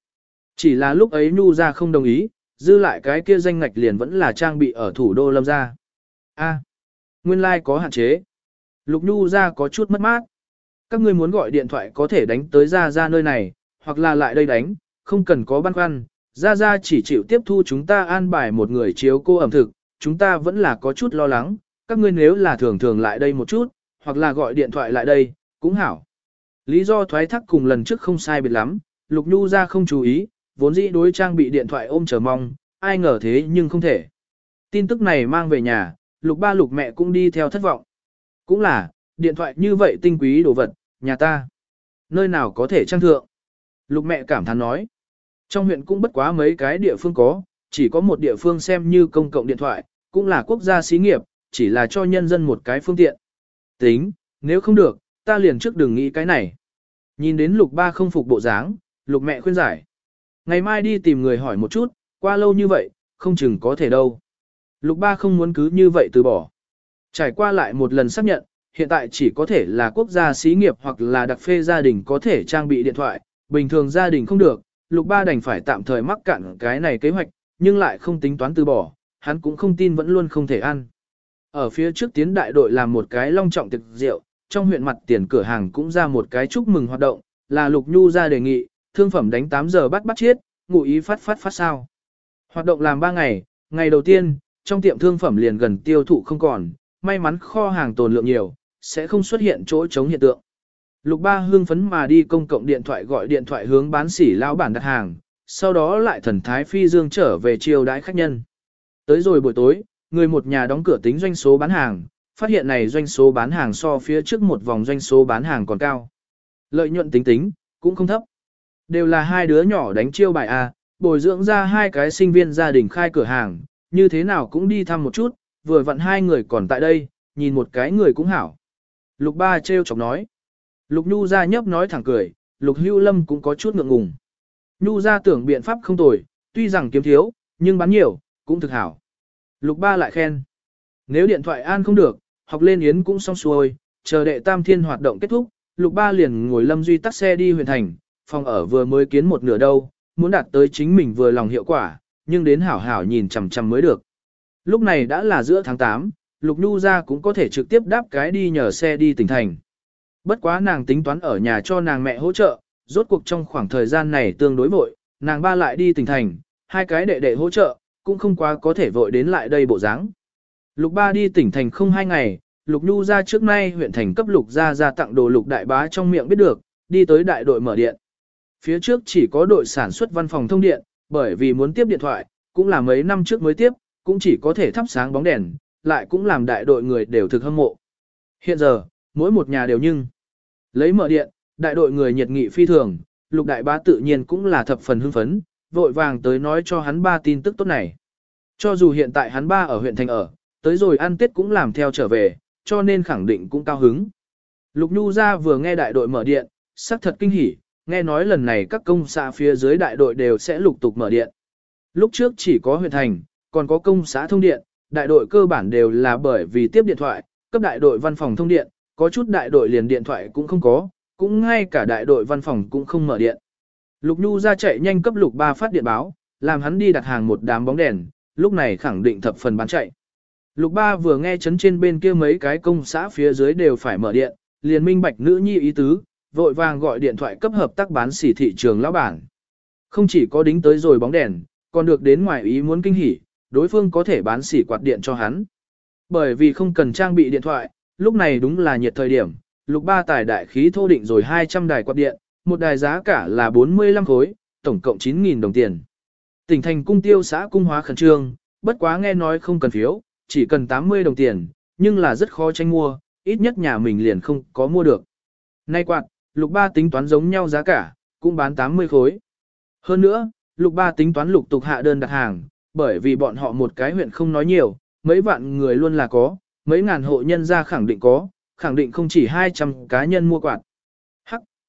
Chỉ là lúc ấy Nhu gia không đồng ý, dư lại cái kia danh ngạch liền vẫn là trang bị ở thủ đô lâm gia. A, nguyên lai like có hạn chế. Lục Nhu gia có chút mất mát. Các ngươi muốn gọi điện thoại có thể đánh tới gia gia nơi này, hoặc là lại đây đánh, không cần có băn khoăn. gia gia chỉ chịu tiếp thu chúng ta an bài một người chiếu cô ẩm thực, chúng ta vẫn là có chút lo lắng. Các ngươi nếu là thường thường lại đây một chút, hoặc là gọi điện thoại lại đây, cũng hảo. Lý do thoái thác cùng lần trước không sai biệt lắm, Lục Nhu ra không chú ý, vốn dĩ đối trang bị điện thoại ôm chờ mong, ai ngờ thế nhưng không thể. Tin tức này mang về nhà, Lục ba Lục mẹ cũng đi theo thất vọng. Cũng là, điện thoại như vậy tinh quý đồ vật, nhà ta. Nơi nào có thể trang thượng? Lục mẹ cảm thán nói. Trong huyện cũng bất quá mấy cái địa phương có, chỉ có một địa phương xem như công cộng điện thoại, cũng là quốc gia xí nghiệp, chỉ là cho nhân dân một cái phương tiện. Tính, nếu không được, ta liền trước đừng nghĩ cái này. Nhìn đến lục ba không phục bộ dáng, lục mẹ khuyên giải. Ngày mai đi tìm người hỏi một chút, qua lâu như vậy, không chừng có thể đâu. Lục ba không muốn cứ như vậy từ bỏ. Trải qua lại một lần xác nhận, hiện tại chỉ có thể là quốc gia xí nghiệp hoặc là đặc phê gia đình có thể trang bị điện thoại, bình thường gia đình không được, lục ba đành phải tạm thời mắc cạn cái này kế hoạch, nhưng lại không tính toán từ bỏ, hắn cũng không tin vẫn luôn không thể ăn. Ở phía trước tiến đại đội làm một cái long trọng tiệc rượu, trong huyện mặt tiền cửa hàng cũng ra một cái chúc mừng hoạt động, là Lục Nhu ra đề nghị, thương phẩm đánh 8 giờ bắt bắt chiết, ngụ ý phát phát phát sao. Hoạt động làm 3 ngày, ngày đầu tiên, trong tiệm thương phẩm liền gần tiêu thụ không còn, may mắn kho hàng tồn lượng nhiều, sẽ không xuất hiện chỗ chống hiện tượng. Lục ba hương phấn mà đi công cộng điện thoại gọi điện thoại hướng bán sỉ lão bản đặt hàng, sau đó lại thần thái phi dương trở về chiều đãi khách nhân. Tới rồi buổi tối, người một nhà đóng cửa tính doanh số bán hàng, phát hiện này doanh số bán hàng so phía trước một vòng doanh số bán hàng còn cao. Lợi nhuận tính tính, cũng không thấp. Đều là hai đứa nhỏ đánh chiêu bài A, bồi dưỡng ra hai cái sinh viên gia đình khai cửa hàng, như thế nào cũng đi thăm một chút, vừa vặn hai người còn tại đây, nhìn một cái người cũng hảo. Lục ba trêu chọc nói. Lục Nhu ra nhấp nói thẳng cười, Lục Hưu Lâm cũng có chút ngượng ngùng. Nhu ra tưởng biện pháp không tồi, tuy rằng kiếm thiếu, nhưng bán nhiều, cũng thực hảo. Lục ba lại khen. Nếu điện thoại an không được, học lên yến cũng xong xuôi, chờ đệ tam thiên hoạt động kết thúc, lục ba liền ngồi lâm duy tắt xe đi huyện thành, phòng ở vừa mới kiến một nửa đâu, muốn đạt tới chính mình vừa lòng hiệu quả, nhưng đến hảo hảo nhìn chằm chằm mới được. Lúc này đã là giữa tháng 8, lục nhu ra cũng có thể trực tiếp đáp cái đi nhờ xe đi tỉnh thành. Bất quá nàng tính toán ở nhà cho nàng mẹ hỗ trợ, rốt cuộc trong khoảng thời gian này tương đối vội, nàng ba lại đi tỉnh thành, hai cái đệ đệ hỗ trợ, cũng không quá có thể vội đến lại đây bộ dáng. Lục ba đi tỉnh thành không hai ngày, lục nhu ra trước nay huyện thành cấp lục ra ra tặng đồ lục đại bá trong miệng biết được, đi tới đại đội mở điện. Phía trước chỉ có đội sản xuất văn phòng thông điện, bởi vì muốn tiếp điện thoại, cũng là mấy năm trước mới tiếp, cũng chỉ có thể thắp sáng bóng đèn, lại cũng làm đại đội người đều thực hâm mộ. Hiện giờ, mỗi một nhà đều nhưng lấy mở điện, đại đội người nhiệt nghị phi thường, lục đại bá tự nhiên cũng là thập phần hưng phấn, vội vàng tới nói cho hắn ba tin tức tốt này. Cho dù hiện tại hắn ba ở huyện thành ở, tới rồi ăn tết cũng làm theo trở về, cho nên khẳng định cũng cao hứng. Lục Nhu ra vừa nghe đại đội mở điện, sắc thật kinh hỉ, nghe nói lần này các công xã phía dưới đại đội đều sẽ lục tục mở điện. Lúc trước chỉ có huyện thành, còn có công xã thông điện, đại đội cơ bản đều là bởi vì tiếp điện thoại, cấp đại đội văn phòng thông điện, có chút đại đội liền điện thoại cũng không có, cũng ngay cả đại đội văn phòng cũng không mở điện. Lục Nhu ra chạy nhanh cấp lục ba phát điện báo, làm hắn đi đặt hàng một đám bóng đèn, lúc này khẳng định thập phần bán chạy. Lục ba vừa nghe chấn trên bên kia mấy cái công xã phía dưới đều phải mở điện, liền minh bạch nữ nhi ý tứ, vội vàng gọi điện thoại cấp hợp tác bán xỉ thị trường lão bản. Không chỉ có đính tới rồi bóng đèn, còn được đến ngoài ý muốn kinh hỉ, đối phương có thể bán xỉ quạt điện cho hắn. Bởi vì không cần trang bị điện thoại, lúc này đúng là nhiệt thời điểm, lục ba tài đại khí thô định rồi 200 đài quạt điện, một đài giá cả là 45 khối, tổng cộng 9.000 đồng tiền. Tỉnh thành cung tiêu xã cung hóa khẩn trương, bất quá nghe nói không cần phiếu, chỉ cần 80 đồng tiền, nhưng là rất khó tranh mua, ít nhất nhà mình liền không có mua được. Nay quạt, lục ba tính toán giống nhau giá cả, cũng bán 80 khối. Hơn nữa, lục ba tính toán lục tục hạ đơn đặt hàng, bởi vì bọn họ một cái huyện không nói nhiều, mấy vạn người luôn là có, mấy ngàn hộ nhân ra khẳng định có, khẳng định không chỉ 200 cá nhân mua quạt.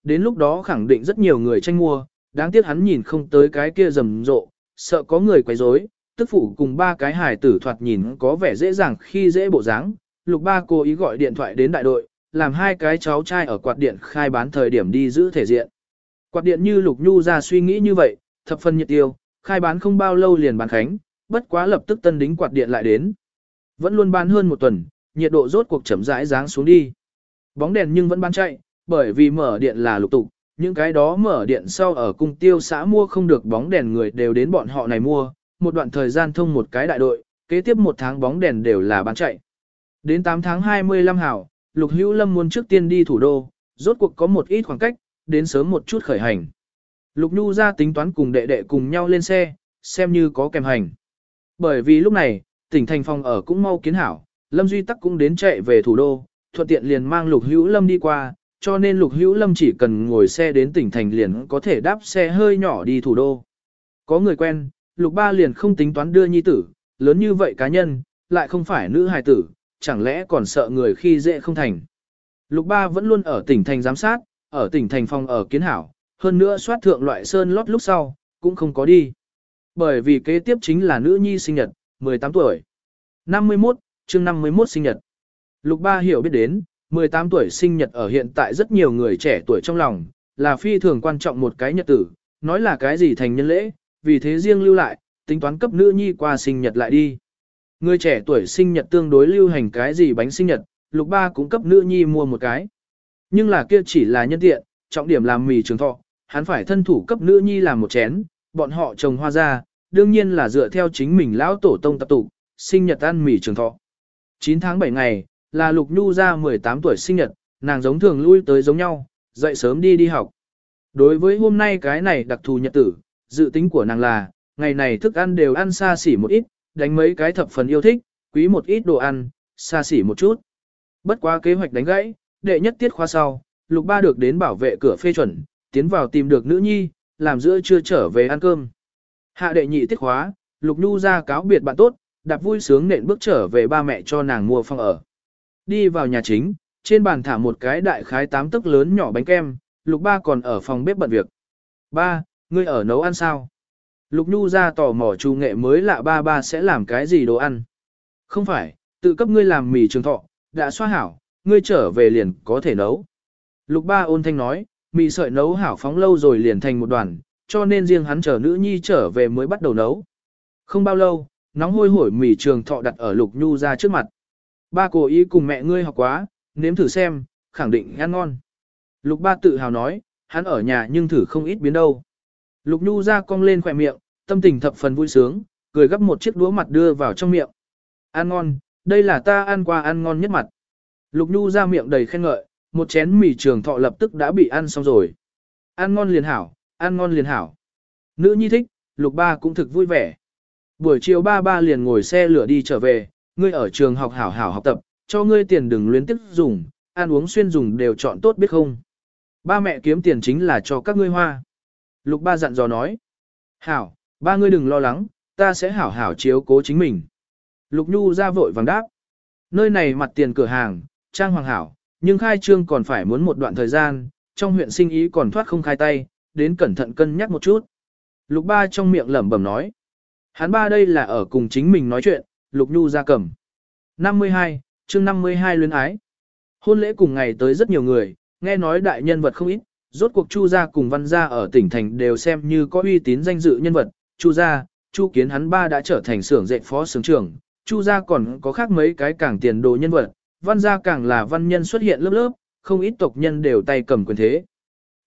Đến lúc đó khẳng định rất nhiều người tranh mua, đáng tiếc hắn nhìn không tới cái kia rầm rộ, sợ có người quấy rối, tức phụ cùng ba cái hài tử thoạt nhìn có vẻ dễ dàng khi dễ bộ dáng. Lục ba cố ý gọi điện thoại đến đại đội, làm hai cái cháu trai ở quạt điện khai bán thời điểm đi giữ thể diện. Quạt điện như Lục Nhu ra suy nghĩ như vậy, thập phân nhiệt tiêu, khai bán không bao lâu liền bán khánh, bất quá lập tức tân đính quạt điện lại đến. Vẫn luôn bán hơn một tuần, nhiệt độ rốt cuộc chậm rãi dáng xuống đi. Bóng đèn nhưng vẫn bán chạy, bởi vì mở điện là lục tục, những cái đó mở điện sau ở cung tiêu xã mua không được bóng đèn người đều đến bọn họ này mua, một đoạn thời gian thông một cái đại đội, kế tiếp một tháng bóng đèn đều là bán chạy. Đến 8 tháng 25 hảo, Lục Hữu Lâm muốn trước tiên đi thủ đô, rốt cuộc có một ít khoảng cách, đến sớm một chút khởi hành. Lục Nhu ra tính toán cùng đệ đệ cùng nhau lên xe, xem như có kèm hành. Bởi vì lúc này, tỉnh thành phòng ở cũng mau kiến hảo, Lâm Duy Tắc cũng đến chạy về thủ đô, thuận tiện liền mang Lục Hữu Lâm đi qua, cho nên Lục Hữu Lâm chỉ cần ngồi xe đến tỉnh thành liền có thể đáp xe hơi nhỏ đi thủ đô. Có người quen, Lục Ba liền không tính toán đưa nhi tử, lớn như vậy cá nhân, lại không phải nữ hài tử, chẳng lẽ còn sợ người khi dễ không thành. Lục Ba vẫn luôn ở tỉnh thành giám sát, ở tỉnh thành phòng ở kiến hảo, hơn nữa soát thượng loại sơn lót lúc sau, cũng không có đi. Bởi vì kế tiếp chính là nữ nhi sinh nhật, 18 tuổi. 51, chương 51 sinh nhật. Lục Ba hiểu biết đến, 18 tuổi sinh nhật ở hiện tại rất nhiều người trẻ tuổi trong lòng, là phi thường quan trọng một cái nhật tử, nói là cái gì thành nhân lễ, vì thế riêng lưu lại, tính toán cấp nữ nhi qua sinh nhật lại đi. Người trẻ tuổi sinh nhật tương đối lưu hành cái gì bánh sinh nhật, lục ba cũng cấp nữ nhi mua một cái. Nhưng là kia chỉ là nhân tiện, trọng điểm làm mì trường thọ, hắn phải thân thủ cấp nữ nhi làm một chén, bọn họ trồng hoa ra, đương nhiên là dựa theo chính mình lão tổ tông tập tụ, sinh nhật ăn mì trường thọ. 9 tháng 7 ngày, là Lục Nhu ra 18 tuổi sinh nhật, nàng giống thường lui tới giống nhau, dậy sớm đi đi học. Đối với hôm nay cái này đặc thù nhật tử, dự tính của nàng là, ngày này thức ăn đều ăn xa xỉ một ít, đánh mấy cái thập phần yêu thích, quý một ít đồ ăn, xa xỉ một chút. Bất quá kế hoạch đánh gãy, đệ nhất tiết khoa sau, Lục Ba được đến bảo vệ cửa phê chuẩn, tiến vào tìm được nữ nhi, làm giữa chưa trở về ăn cơm. Hạ đệ nhị tiết khóa, Lục Nhu ra cáo biệt bạn tốt, đạp vui sướng nện bước trở về ba mẹ cho nàng mua phòng ở. Đi vào nhà chính, trên bàn thả một cái đại khái tám tấc lớn nhỏ bánh kem, Lục Ba còn ở phòng bếp bận việc. Ba, ngươi ở nấu ăn sao? Lục Nhu ra tò mò chu nghệ mới lạ ba ba sẽ làm cái gì đồ ăn. Không phải, tự cấp ngươi làm mì trường thọ, đã xoa hảo, ngươi trở về liền có thể nấu. Lục ba ôn thanh nói, mì sợi nấu hảo phóng lâu rồi liền thành một đoàn, cho nên riêng hắn chờ nữ nhi trở về mới bắt đầu nấu. Không bao lâu, nóng hôi hổi mì trường thọ đặt ở Lục Nhu ra trước mặt. Ba cố ý cùng mẹ ngươi học quá, nếm thử xem, khẳng định ăn ngon. Lục ba tự hào nói, hắn ở nhà nhưng thử không ít biến đâu. Lục Nhu ra cong lên khỏe miệng, tâm tình thập phần vui sướng, cười gấp một chiếc đũa mặt đưa vào trong miệng. Ăn ngon, đây là ta ăn qua ăn ngon nhất mặt. Lục Nhu ra miệng đầy khen ngợi, một chén mì trường thọ lập tức đã bị ăn xong rồi. Ăn ngon liền hảo, ăn ngon liền hảo. Nữ nhi thích, Lục ba cũng thực vui vẻ. Buổi chiều ba ba liền ngồi xe lửa đi trở về, ngươi ở trường học hảo hảo học tập, cho ngươi tiền đừng luyến tiếp dùng, ăn uống xuyên dùng đều chọn tốt biết không. Ba mẹ kiếm tiền chính là cho các ngươi hoa. Lục ba dặn dò nói. Hảo, ba ngươi đừng lo lắng, ta sẽ hảo hảo chiếu cố chính mình. Lục Nhu ra vội vàng đáp. Nơi này mặt tiền cửa hàng, trang hoàng hảo, nhưng khai trương còn phải muốn một đoạn thời gian, trong huyện sinh ý còn thoát không khai tay, đến cẩn thận cân nhắc một chút. Lục ba trong miệng lẩm bẩm nói. Hắn ba đây là ở cùng chính mình nói chuyện, Lục Nhu ra cầm. 52, chương 52 luyến ái. Hôn lễ cùng ngày tới rất nhiều người, nghe nói đại nhân vật không ít, rốt cuộc Chu gia cùng Văn gia ở tỉnh thành đều xem như có uy tín danh dự nhân vật, Chu gia, Chu Kiến hắn ba đã trở thành xưởng dệt phó xưởng trưởng, Chu gia còn có khác mấy cái càng tiền đồ nhân vật, Văn gia càng là văn nhân xuất hiện lớp lớp, không ít tộc nhân đều tay cầm quyền thế.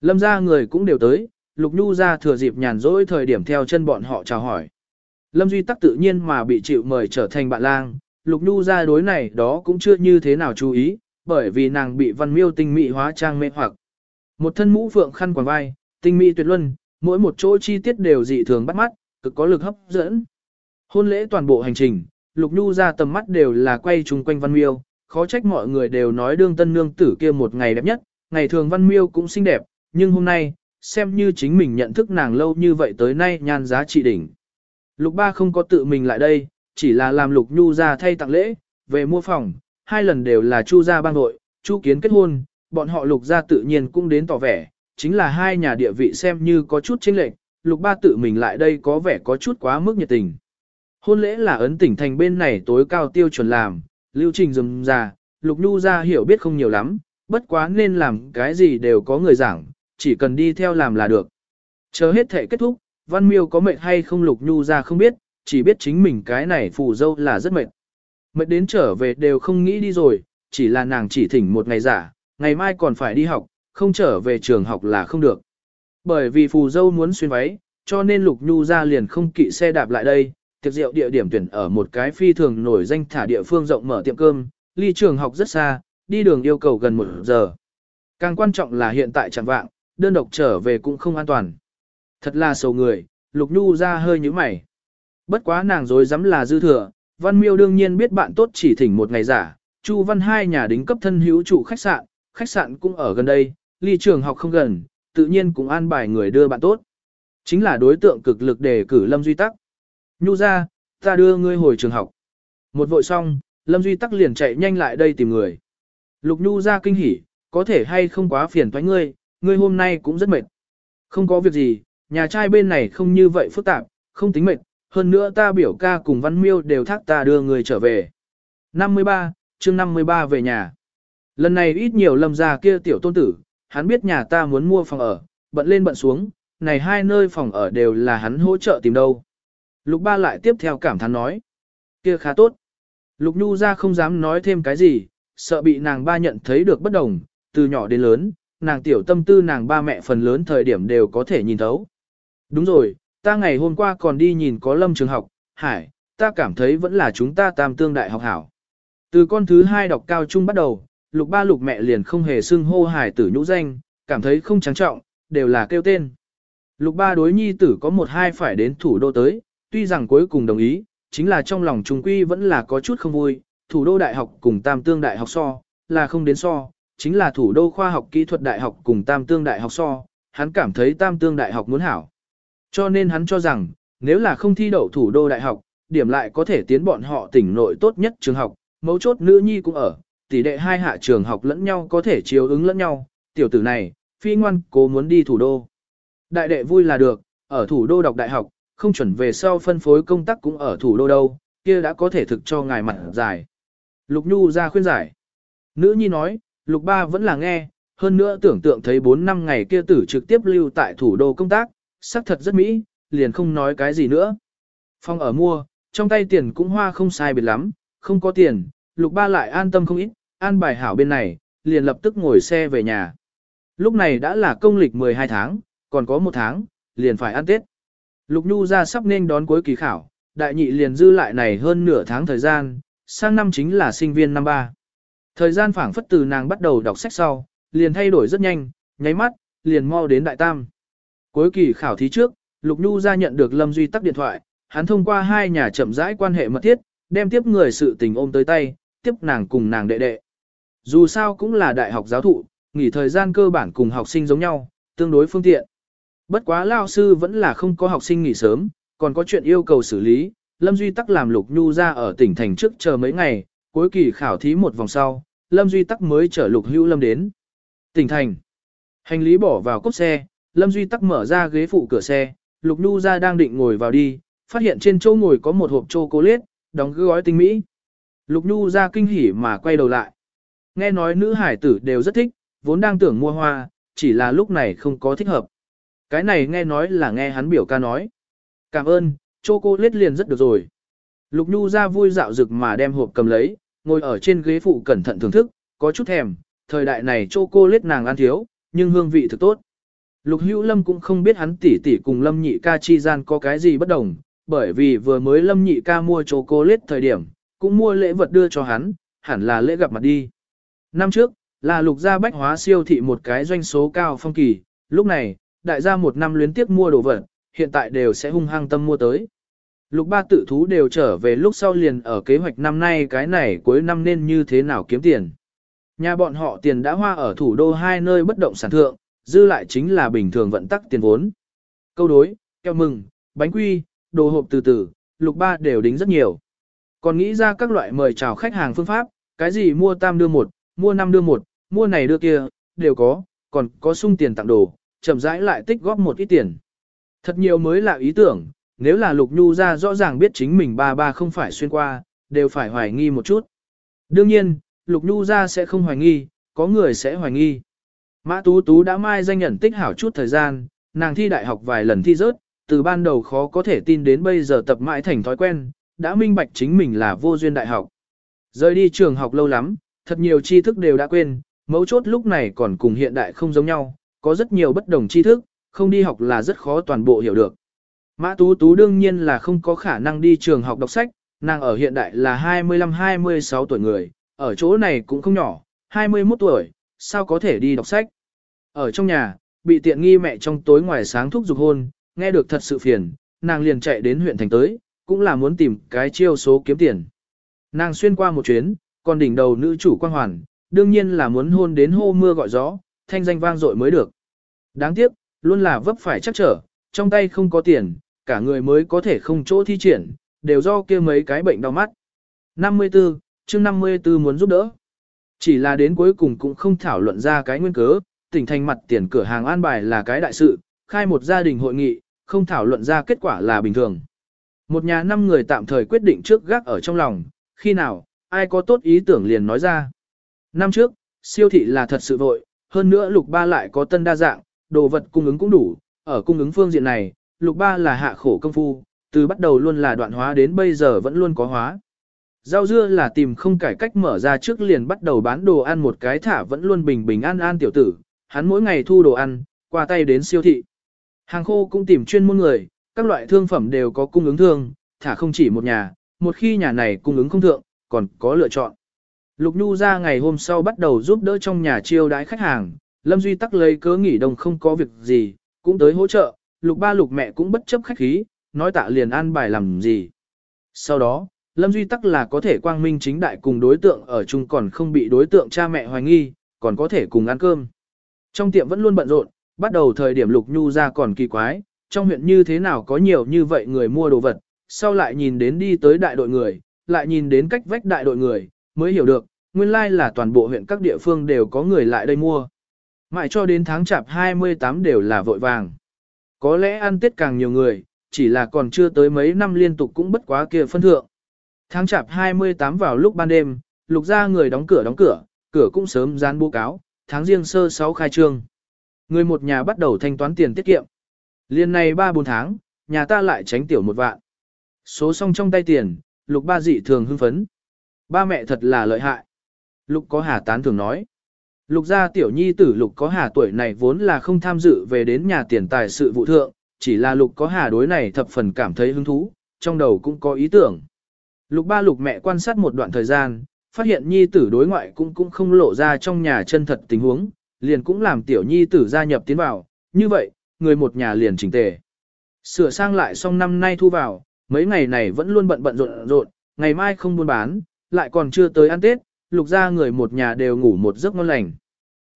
Lâm gia người cũng đều tới, Lục Nhu gia thừa dịp nhàn rỗi thời điểm theo chân bọn họ chào hỏi. Lâm Duy tắc tự nhiên mà bị chịu mời trở thành bạn lang, Lục Nhu gia đối này đó cũng chưa như thế nào chú ý, bởi vì nàng bị văn miêu tinh mỹ hóa trang mê hoặc. Một thân mũ phượng khăn quàng vai, tinh mỹ tuyệt luân, mỗi một chỗ chi tiết đều dị thường bắt mắt, cực có lực hấp dẫn. Hôn lễ toàn bộ hành trình, Lục Nhu ra tầm mắt đều là quay chung quanh Văn Miêu, khó trách mọi người đều nói đương tân nương tử kia một ngày đẹp nhất, ngày thường Văn Miêu cũng xinh đẹp, nhưng hôm nay, xem như chính mình nhận thức nàng lâu như vậy tới nay nhan giá trị đỉnh. Lục Ba không có tự mình lại đây, chỉ là làm Lục Nhu ra thay tặng lễ, về mua phòng, hai lần đều là Chu gia bang nội, Chu kiến kết hôn, bọn họ Lục gia tự nhiên cũng đến tỏ vẻ, chính là hai nhà địa vị xem như có chút chênh lệch, Lục Ba tự mình lại đây có vẻ có chút quá mức nhiệt tình. Hôn lễ là ấn tỉnh thành bên này tối cao tiêu chuẩn làm, lưu trình dùm già, Lục Nhu ra hiểu biết không nhiều lắm, bất quá nên làm cái gì đều có người giảng, chỉ cần đi theo làm là được. Chờ hết thể kết thúc, Văn Miêu có mệt hay không Lục Nhu ra không biết, chỉ biết chính mình cái này phù dâu là rất mệt. Mệt đến trở về đều không nghĩ đi rồi, chỉ là nàng chỉ thỉnh một ngày giả, ngày mai còn phải đi học, không trở về trường học là không được. Bởi vì phù dâu muốn xuyên váy, cho nên Lục Nhu ra liền không kỵ xe đạp lại đây, tiệc rượu địa điểm tuyển ở một cái phi thường nổi danh thả địa phương rộng mở tiệm cơm, ly trường học rất xa, đi đường yêu cầu gần một giờ. Càng quan trọng là hiện tại chẳng vạng, đơn độc trở về cũng không an toàn. Thật là sầu người, Lục Nhu ra hơi như mày. Bất quá nàng dối dám là dư thừa, Văn Miêu đương nhiên biết bạn tốt chỉ thỉnh một ngày giả, Chu Văn hai nhà đính cấp thân hữu chủ khách sạn, khách sạn cũng ở gần đây, ly trường học không gần, tự nhiên cũng an bài người đưa bạn tốt. Chính là đối tượng cực lực để cử Lâm Duy Tắc. Nhu ra, ta đưa ngươi hồi trường học. Một vội xong, Lâm Duy Tắc liền chạy nhanh lại đây tìm người. Lục Nhu ra kinh hỉ, có thể hay không quá phiền toái ngươi, ngươi hôm nay cũng rất mệt. Không có việc gì, nhà trai bên này không như vậy phức tạp, không tính mệt, hơn nữa ta biểu ca cùng Văn Miêu đều thác ta đưa người trở về. 53, chương 53 về nhà. Lần này ít nhiều lâm gia kia tiểu tôn tử, hắn biết nhà ta muốn mua phòng ở, bận lên bận xuống, này hai nơi phòng ở đều là hắn hỗ trợ tìm đâu. Lục ba lại tiếp theo cảm thán nói. kia khá tốt. Lục nhu ra không dám nói thêm cái gì, sợ bị nàng ba nhận thấy được bất đồng, từ nhỏ đến lớn, nàng tiểu tâm tư nàng ba mẹ phần lớn thời điểm đều có thể nhìn thấu. Đúng rồi, ta ngày hôm qua còn đi nhìn có lâm trường học, hải, ta cảm thấy vẫn là chúng ta tam tương đại học hảo. Từ con thứ hai đọc cao trung bắt đầu, lục ba lục mẹ liền không hề xưng hô hải tử nhũ danh, cảm thấy không trắng trọng, đều là kêu tên. Lục ba đối nhi tử có một hai phải đến thủ đô tới, tuy rằng cuối cùng đồng ý, chính là trong lòng trung quy vẫn là có chút không vui, thủ đô đại học cùng tam tương đại học so, là không đến so, chính là thủ đô khoa học kỹ thuật đại học cùng tam tương đại học so, hắn cảm thấy tam tương đại học muốn hảo. Cho nên hắn cho rằng, nếu là không thi đậu thủ đô đại học, điểm lại có thể tiến bọn họ tỉnh nội tốt nhất trường học, mấu chốt nữ nhi cũng ở, tỷ đệ hai hạ trường học lẫn nhau có thể chiếu ứng lẫn nhau, tiểu tử này, phi ngoan cố muốn đi thủ đô. Đại đệ vui là được, ở thủ đô đọc đại học, không chuẩn về sau phân phối công tác cũng ở thủ đô đâu, kia đã có thể thực cho ngài mặt dài. Lục Nhu ra khuyên giải. Nữ nhi nói, Lục Ba vẫn là nghe, hơn nữa tưởng tượng thấy 4 năm ngày kia tử trực tiếp lưu tại thủ đô công tác, sắc thật rất mỹ, liền không nói cái gì nữa. Phong ở mua, trong tay tiền cũng hoa không sai biệt lắm, không có tiền, Lục Ba lại an tâm không ít, an bài hảo bên này, liền lập tức ngồi xe về nhà. Lúc này đã là công lịch 12 tháng, còn có một tháng, liền phải ăn Tết. Lục Nhu ra sắp nên đón cuối kỳ khảo, đại nhị liền dư lại này hơn nửa tháng thời gian, sang năm chính là sinh viên năm ba. Thời gian phảng phất từ nàng bắt đầu đọc sách sau, liền thay đổi rất nhanh, nháy mắt, liền mau đến đại tam. Cuối kỳ khảo thí trước, Lục Nhu ra nhận được Lâm Duy tắc điện thoại, hắn thông qua hai nhà chậm rãi quan hệ mật thiết, đem tiếp người sự tình ôm tới tay, tiếp nàng cùng nàng đệ đệ. Dù sao cũng là đại học giáo thụ, nghỉ thời gian cơ bản cùng học sinh giống nhau, tương đối phương tiện. Bất quá lao sư vẫn là không có học sinh nghỉ sớm, còn có chuyện yêu cầu xử lý, Lâm Duy Tắc làm Lục Nhu ra ở tỉnh thành trước chờ mấy ngày, cuối kỳ khảo thí một vòng sau, Lâm Duy Tắc mới chở Lục Hữu Lâm đến. Tỉnh thành. Hành lý bỏ vào cốp xe, Lâm Duy Tắc mở ra ghế phụ cửa xe, Lục Nhu ra đang định ngồi vào đi, phát hiện trên chỗ ngồi có một hộp chocolate, đóng gói tinh mỹ. Lục Nhu ra kinh hỉ mà quay đầu lại. Nghe nói nữ hải tử đều rất thích, vốn đang tưởng mua hoa, chỉ là lúc này không có thích hợp. Cái này nghe nói là nghe hắn biểu ca nói. Cảm ơn, chocolate liền rất được rồi. Lục Nhu ra vui dạo rực mà đem hộp cầm lấy, ngồi ở trên ghế phụ cẩn thận thưởng thức, có chút thèm, thời đại này chocolate nàng ăn thiếu, nhưng hương vị thực tốt. Lục Hữu Lâm cũng không biết hắn tỷ tỷ cùng Lâm Nhị ca chi gian có cái gì bất đồng, bởi vì vừa mới Lâm Nhị ca mua chocolate thời điểm, cũng mua lễ vật đưa cho hắn, hẳn là lễ gặp mặt đi. Năm trước, là lục gia bách hóa siêu thị một cái doanh số cao phong kỳ, lúc này, đại gia một năm luyến tiếp mua đồ vật, hiện tại đều sẽ hung hăng tâm mua tới. Lục ba tự thú đều trở về lúc sau liền ở kế hoạch năm nay cái này cuối năm nên như thế nào kiếm tiền. Nhà bọn họ tiền đã hoa ở thủ đô hai nơi bất động sản thượng, dư lại chính là bình thường vận tắc tiền vốn. Câu đối, keo mừng, bánh quy, đồ hộp từ từ, lục ba đều đính rất nhiều. Còn nghĩ ra các loại mời chào khách hàng phương pháp, cái gì mua tam đưa một, mua năm đưa một, mua này đưa kia, đều có, còn có sung tiền tặng đồ, chậm rãi lại tích góp một ít tiền. Thật nhiều mới là ý tưởng, nếu là Lục Nhu ra rõ ràng biết chính mình ba ba không phải xuyên qua, đều phải hoài nghi một chút. Đương nhiên, Lục Nhu ra sẽ không hoài nghi, có người sẽ hoài nghi. Mã Tú Tú đã mai danh nhận tích hảo chút thời gian, nàng thi đại học vài lần thi rớt, từ ban đầu khó có thể tin đến bây giờ tập mãi thành thói quen, đã minh bạch chính mình là vô duyên đại học. Rời đi trường học lâu lắm, thật nhiều tri thức đều đã quên, mấu chốt lúc này còn cùng hiện đại không giống nhau, có rất nhiều bất đồng tri thức, không đi học là rất khó toàn bộ hiểu được. Mã Tú Tú đương nhiên là không có khả năng đi trường học đọc sách, nàng ở hiện đại là 25-26 tuổi người, ở chỗ này cũng không nhỏ, 21 tuổi, sao có thể đi đọc sách. Ở trong nhà, bị tiện nghi mẹ trong tối ngoài sáng thúc giục hôn, nghe được thật sự phiền, nàng liền chạy đến huyện thành tới, cũng là muốn tìm cái chiêu số kiếm tiền. Nàng xuyên qua một chuyến, còn đỉnh đầu nữ chủ quan hoàn, đương nhiên là muốn hôn đến hô mưa gọi gió, thanh danh vang dội mới được. Đáng tiếc, luôn là vấp phải chắc trở, trong tay không có tiền, cả người mới có thể không chỗ thi triển, đều do kia mấy cái bệnh đau mắt. 54, chương 54 muốn giúp đỡ. Chỉ là đến cuối cùng cũng không thảo luận ra cái nguyên cớ, tỉnh thành mặt tiền cửa hàng an bài là cái đại sự, khai một gia đình hội nghị, không thảo luận ra kết quả là bình thường. Một nhà năm người tạm thời quyết định trước gác ở trong lòng, khi nào, ai có tốt ý tưởng liền nói ra. Năm trước, siêu thị là thật sự vội, hơn nữa lục ba lại có tân đa dạng, đồ vật cung ứng cũng đủ, ở cung ứng phương diện này, lục ba là hạ khổ công phu, từ bắt đầu luôn là đoạn hóa đến bây giờ vẫn luôn có hóa. Rau dưa là tìm không cải cách mở ra trước liền bắt đầu bán đồ ăn một cái thả vẫn luôn bình bình an an tiểu tử, hắn mỗi ngày thu đồ ăn, qua tay đến siêu thị. Hàng khô cũng tìm chuyên môn người, các loại thương phẩm đều có cung ứng thương, thả không chỉ một nhà, một khi nhà này cung ứng không thượng, còn có lựa chọn. Lục Nhu ra ngày hôm sau bắt đầu giúp đỡ trong nhà chiêu đái khách hàng, Lâm Duy tắc lấy cớ nghỉ đông không có việc gì, cũng tới hỗ trợ, lục ba lục mẹ cũng bất chấp khách khí, nói tạ liền an bài làm gì. Sau đó, Lâm Duy tắc là có thể quang minh chính đại cùng đối tượng ở chung còn không bị đối tượng cha mẹ hoài nghi, còn có thể cùng ăn cơm. Trong tiệm vẫn luôn bận rộn, bắt đầu thời điểm lục nhu ra còn kỳ quái, trong huyện như thế nào có nhiều như vậy người mua đồ vật, sau lại nhìn đến đi tới đại đội người, lại nhìn đến cách vách đại đội người, mới hiểu được, nguyên lai là toàn bộ huyện các địa phương đều có người lại đây mua. Mãi cho đến tháng chạp 28 đều là vội vàng. Có lẽ ăn tết càng nhiều người, chỉ là còn chưa tới mấy năm liên tục cũng bất quá kia phân thượng. Tháng chạp 28 vào lúc ban đêm, lục ra người đóng cửa đóng cửa, cửa cũng sớm gian bố cáo, tháng riêng sơ 6 khai trương. Người một nhà bắt đầu thanh toán tiền tiết kiệm. Liên này 3-4 tháng, nhà ta lại tránh tiểu một vạn. Số xong trong tay tiền, lục ba dị thường hưng phấn. Ba mẹ thật là lợi hại. Lục có hà tán thường nói. Lục gia tiểu nhi tử lục có hà tuổi này vốn là không tham dự về đến nhà tiền tài sự vụ thượng, chỉ là lục có hà đối này thập phần cảm thấy hứng thú, trong đầu cũng có ý tưởng. Lục ba lục mẹ quan sát một đoạn thời gian, phát hiện nhi tử đối ngoại cũng cũng không lộ ra trong nhà chân thật tình huống, liền cũng làm tiểu nhi tử gia nhập tiến vào, như vậy, người một nhà liền chỉnh tề. Sửa sang lại xong năm nay thu vào, mấy ngày này vẫn luôn bận bận rộn rộn, ngày mai không buôn bán, lại còn chưa tới ăn Tết, lục ra người một nhà đều ngủ một giấc ngon lành.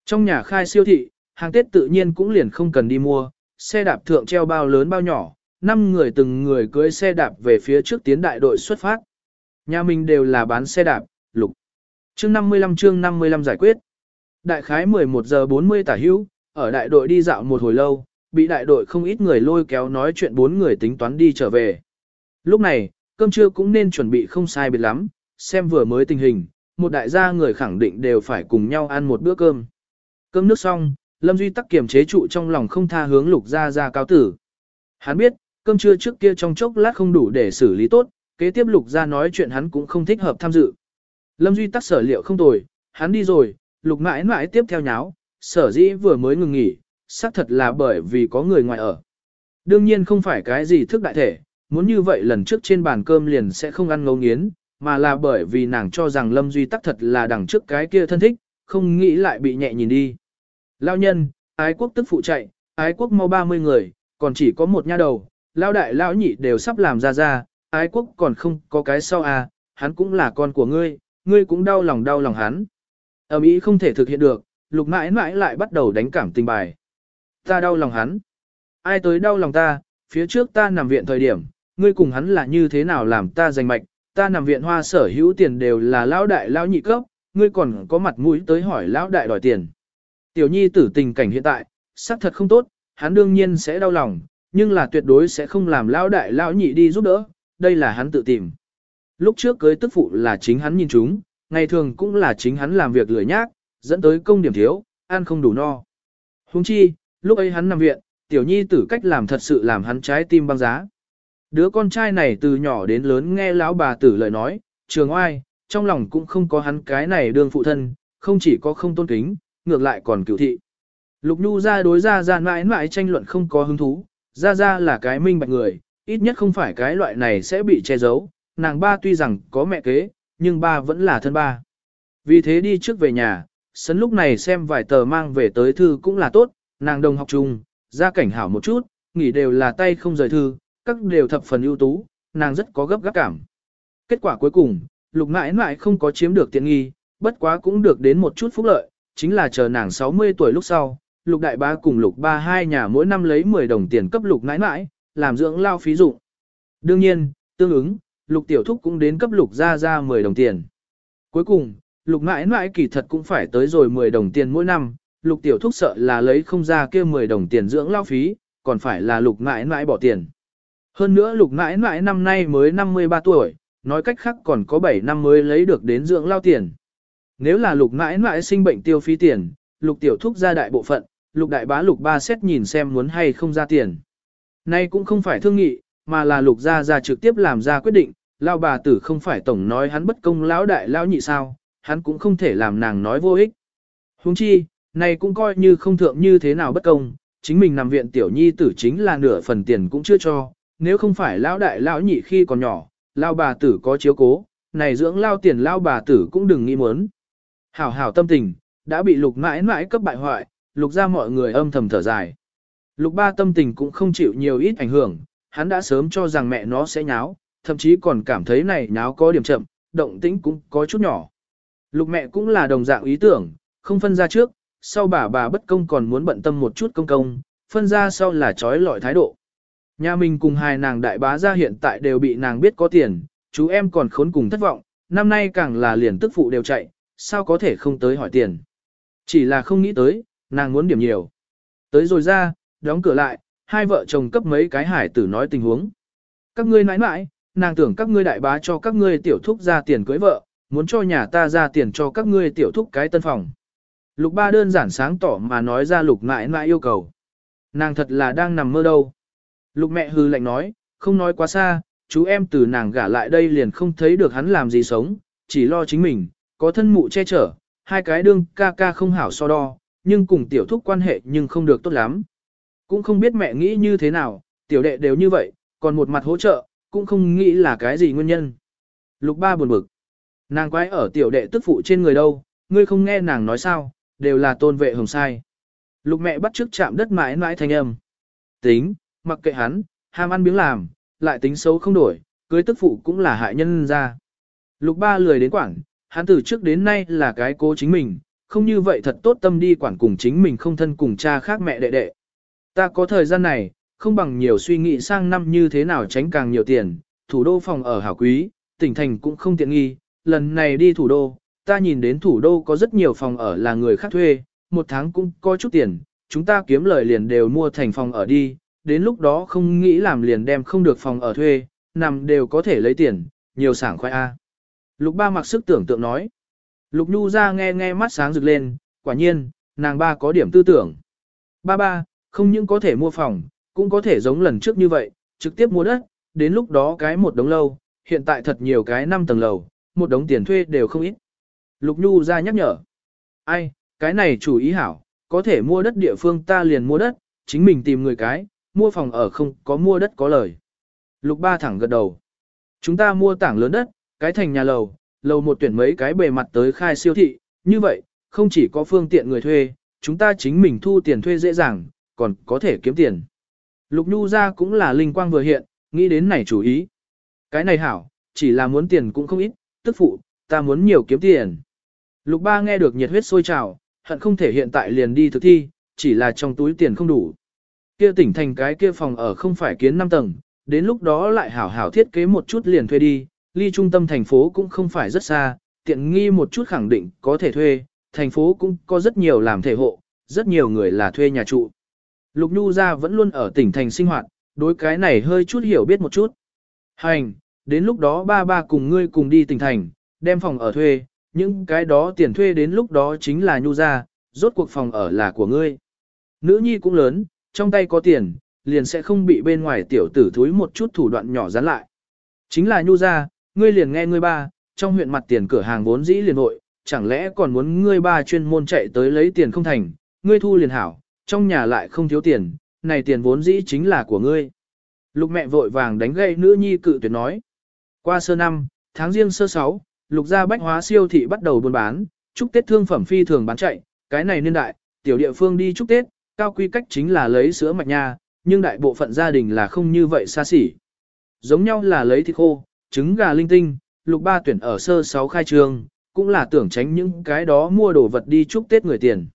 Trong nhà khai siêu thị, hàng Tết tự nhiên cũng liền không cần đi mua, xe đạp thượng treo bao lớn bao nhỏ, năm người từng người cưới xe đạp về phía trước tiến đại đội xuất phát. Nhà mình đều là bán xe đạp. Chương 55 chương 55 giải quyết. Đại khái 11 giờ 40 tả hữu, ở đại đội đi dạo một hồi lâu, bị đại đội không ít người lôi kéo nói chuyện bốn người tính toán đi trở về. Lúc này, cơm trưa cũng nên chuẩn bị không sai biệt lắm, xem vừa mới tình hình, một đại gia người khẳng định đều phải cùng nhau ăn một bữa cơm. Cơm nước xong, Lâm Duy tắc kiềm chế trụ trong lòng không tha hướng lục ra ra cáo tử. Hắn biết, cơm trưa trước kia trong chốc lát không đủ để xử lý tốt, kế tiếp lục ra nói chuyện hắn cũng không thích hợp tham dự. Lâm Duy tắc sở liệu không tồi, hắn đi rồi, lục mãi mãi tiếp theo nháo, sở dĩ vừa mới ngừng nghỉ, xác thật là bởi vì có người ngoài ở. Đương nhiên không phải cái gì thức đại thể, muốn như vậy lần trước trên bàn cơm liền sẽ không ăn ngấu nghiến, mà là bởi vì nàng cho rằng Lâm Duy tắc thật là đằng trước cái kia thân thích, không nghĩ lại bị nhẹ nhìn đi. Lao nhân, ái quốc tức phụ chạy, ái quốc mau 30 người, còn chỉ có một nha đầu, lao đại lao nhị đều sắp làm ra ra, ái quốc còn không có cái sau à, hắn cũng là con của ngươi, ngươi cũng đau lòng đau lòng hắn. Ở Mỹ không thể thực hiện được, lục mãi mãi lại bắt đầu đánh cảm tình bài. Ta đau lòng hắn. Ai tới đau lòng ta, phía trước ta nằm viện thời điểm, ngươi cùng hắn là như thế nào làm ta giành mạch, ta nằm viện hoa sở hữu tiền đều là lão đại lão nhị cấp, ngươi còn có mặt mũi tới hỏi lão đại đòi tiền. Tiểu nhi tử tình cảnh hiện tại, xác thật không tốt, hắn đương nhiên sẽ đau lòng, nhưng là tuyệt đối sẽ không làm lão đại lão nhị đi giúp đỡ, đây là hắn tự tìm. Lúc trước cưới tức phụ là chính hắn nhìn chúng, ngày thường cũng là chính hắn làm việc lười nhác, dẫn tới công điểm thiếu, ăn không đủ no. Huống chi, lúc ấy hắn nằm viện, tiểu nhi tử cách làm thật sự làm hắn trái tim băng giá. Đứa con trai này từ nhỏ đến lớn nghe lão bà tử lời nói, trường oai, trong lòng cũng không có hắn cái này đương phụ thân, không chỉ có không tôn kính, ngược lại còn cựu thị. Lục Nhu ra đối ra ra mãi mãi tranh luận không có hứng thú, ra ra là cái minh bạch người, ít nhất không phải cái loại này sẽ bị che giấu, nàng ba tuy rằng có mẹ kế, nhưng ba vẫn là thân ba. Vì thế đi trước về nhà, sấn lúc này xem vài tờ mang về tới thư cũng là tốt, nàng đồng học chung, ra cảnh hảo một chút, nghỉ đều là tay không rời thư, các đều thập phần ưu tú, nàng rất có gấp gáp cảm. Kết quả cuối cùng, lục mãi mãi không có chiếm được tiện nghi, bất quá cũng được đến một chút phúc lợi, chính là chờ nàng 60 tuổi lúc sau, lục đại ba cùng lục ba hai nhà mỗi năm lấy 10 đồng tiền cấp lục mãi mãi, làm dưỡng lao phí dụng. Đương nhiên, tương ứng, lục tiểu thúc cũng đến cấp lục ra ra 10 đồng tiền. Cuối cùng, lục mãi mãi kỳ thật cũng phải tới rồi 10 đồng tiền mỗi năm, lục tiểu thúc sợ là lấy không ra kia 10 đồng tiền dưỡng lao phí, còn phải là lục mãi mãi bỏ tiền. Hơn nữa lục mãi mãi năm nay mới 53 tuổi, nói cách khác còn có 7 năm mới lấy được đến dưỡng lao tiền. Nếu là lục mãi mãi sinh bệnh tiêu phí tiền, lục tiểu thúc ra đại bộ phận, lục đại bá lục ba xét nhìn xem muốn hay không ra tiền. Nay cũng không phải thương nghị, mà là lục gia gia trực tiếp làm ra quyết định, lao bà tử không phải tổng nói hắn bất công lão đại lão nhị sao, hắn cũng không thể làm nàng nói vô ích. Huống chi, này cũng coi như không thượng như thế nào bất công, chính mình nằm viện tiểu nhi tử chính là nửa phần tiền cũng chưa cho, nếu không phải lão đại lão nhị khi còn nhỏ, lao bà tử có chiếu cố, này dưỡng lao tiền lao bà tử cũng đừng nghĩ muốn. Hảo hảo tâm tình, đã bị lục mãi mãi cấp bại hoại, lục ra mọi người âm thầm thở dài. Lục ba tâm tình cũng không chịu nhiều ít ảnh hưởng, hắn đã sớm cho rằng mẹ nó sẽ nháo, thậm chí còn cảm thấy này nháo có điểm chậm, động tĩnh cũng có chút nhỏ. Lục mẹ cũng là đồng dạng ý tưởng, không phân ra trước, sau bà bà bất công còn muốn bận tâm một chút công công, phân ra sau là trói lọi thái độ. Nhà mình cùng hai nàng đại bá ra hiện tại đều bị nàng biết có tiền, chú em còn khốn cùng thất vọng, năm nay càng là liền tức phụ đều chạy, sao có thể không tới hỏi tiền. Chỉ là không nghĩ tới, nàng muốn điểm nhiều. Tới rồi ra, đóng cửa lại, hai vợ chồng cấp mấy cái hải tử nói tình huống. Các ngươi nãi nãi, nàng tưởng các ngươi đại bá cho các ngươi tiểu thúc ra tiền cưới vợ, muốn cho nhà ta ra tiền cho các ngươi tiểu thúc cái tân phòng. Lục ba đơn giản sáng tỏ mà nói ra lục nãi nãi yêu cầu. Nàng thật là đang nằm mơ đâu. Lục mẹ hư lạnh nói, không nói quá xa, chú em từ nàng gả lại đây liền không thấy được hắn làm gì sống, chỉ lo chính mình, có thân mụ che chở, hai cái đương ca ca không hảo so đo, nhưng cùng tiểu thúc quan hệ nhưng không được tốt lắm. Cũng không biết mẹ nghĩ như thế nào, tiểu đệ đều như vậy, còn một mặt hỗ trợ, cũng không nghĩ là cái gì nguyên nhân. Lục ba buồn bực. Nàng quái ở tiểu đệ tức phụ trên người đâu, ngươi không nghe nàng nói sao, đều là tôn vệ hồng sai. Lục mẹ bắt trước chạm đất mãi mãi thanh âm. Tính, mặc kệ hắn, ham ăn biếng làm, lại tính xấu không đổi, cưới tức phụ cũng là hại nhân ra. Lục ba lười đến quảng, hắn từ trước đến nay là cái cố chính mình, không như vậy thật tốt tâm đi quản cùng chính mình không thân cùng cha khác mẹ đệ đệ. Ta có thời gian này, không bằng nhiều suy nghĩ sang năm như thế nào tránh càng nhiều tiền, thủ đô phòng ở hảo quý, tỉnh thành cũng không tiện nghi, lần này đi thủ đô, ta nhìn đến thủ đô có rất nhiều phòng ở là người khác thuê, một tháng cũng có chút tiền, chúng ta kiếm lời liền đều mua thành phòng ở đi, đến lúc đó không nghĩ làm liền đem không được phòng ở thuê, nằm đều có thể lấy tiền, nhiều sảng khoai A. Lục ba mặc sức tưởng tượng nói. Lục nhu ra nghe nghe mắt sáng rực lên, quả nhiên, nàng ba có điểm tư tưởng. Ba ba, không những có thể mua phòng, cũng có thể giống lần trước như vậy, trực tiếp mua đất, đến lúc đó cái một đống lâu, hiện tại thật nhiều cái năm tầng lầu, một đống tiền thuê đều không ít. Lục Nhu ra nhắc nhở. Ai, cái này chủ ý hảo, có thể mua đất địa phương ta liền mua đất, chính mình tìm người cái, mua phòng ở không có mua đất có lời. Lục ba thẳng gật đầu. Chúng ta mua tảng lớn đất, cái thành nhà lầu, lầu một tuyển mấy cái bề mặt tới khai siêu thị, như vậy, không chỉ có phương tiện người thuê, chúng ta chính mình thu tiền thuê dễ dàng, còn có thể kiếm tiền. Lục Nhu ra cũng là linh quang vừa hiện, nghĩ đến này chủ ý. Cái này hảo, chỉ là muốn tiền cũng không ít, tức phụ, ta muốn nhiều kiếm tiền. Lục ba nghe được nhiệt huyết sôi trào, hận không thể hiện tại liền đi thực thi, chỉ là trong túi tiền không đủ. Kia tỉnh thành cái kia phòng ở không phải kiến 5 tầng, đến lúc đó lại hảo hảo thiết kế một chút liền thuê đi, ly trung tâm thành phố cũng không phải rất xa, tiện nghi một chút khẳng định có thể thuê, thành phố cũng có rất nhiều làm thể hộ, rất nhiều người là thuê nhà trụ. Lục Nhu ra vẫn luôn ở tỉnh thành sinh hoạt, đối cái này hơi chút hiểu biết một chút. Hành, đến lúc đó ba ba cùng ngươi cùng đi tỉnh thành, đem phòng ở thuê, những cái đó tiền thuê đến lúc đó chính là Nhu ra, rốt cuộc phòng ở là của ngươi. Nữ nhi cũng lớn, trong tay có tiền, liền sẽ không bị bên ngoài tiểu tử thúi một chút thủ đoạn nhỏ dán lại. Chính là Nhu ra, ngươi liền nghe ngươi ba, trong huyện mặt tiền cửa hàng vốn dĩ liền hội, chẳng lẽ còn muốn ngươi ba chuyên môn chạy tới lấy tiền không thành, ngươi thu liền hảo, trong nhà lại không thiếu tiền, này tiền vốn dĩ chính là của ngươi. Lục mẹ vội vàng đánh gậy nữ nhi cự tuyệt nói. Qua sơ năm, tháng riêng sơ sáu, lục gia bách hóa siêu thị bắt đầu buôn bán, chúc Tết thương phẩm phi thường bán chạy, cái này niên đại, tiểu địa phương đi chúc Tết, cao quy cách chính là lấy sữa mạch nha, nhưng đại bộ phận gia đình là không như vậy xa xỉ. Giống nhau là lấy thịt khô, trứng gà linh tinh, lục ba tuyển ở sơ sáu khai trương, cũng là tưởng tránh những cái đó mua đồ vật đi chúc Tết người tiền.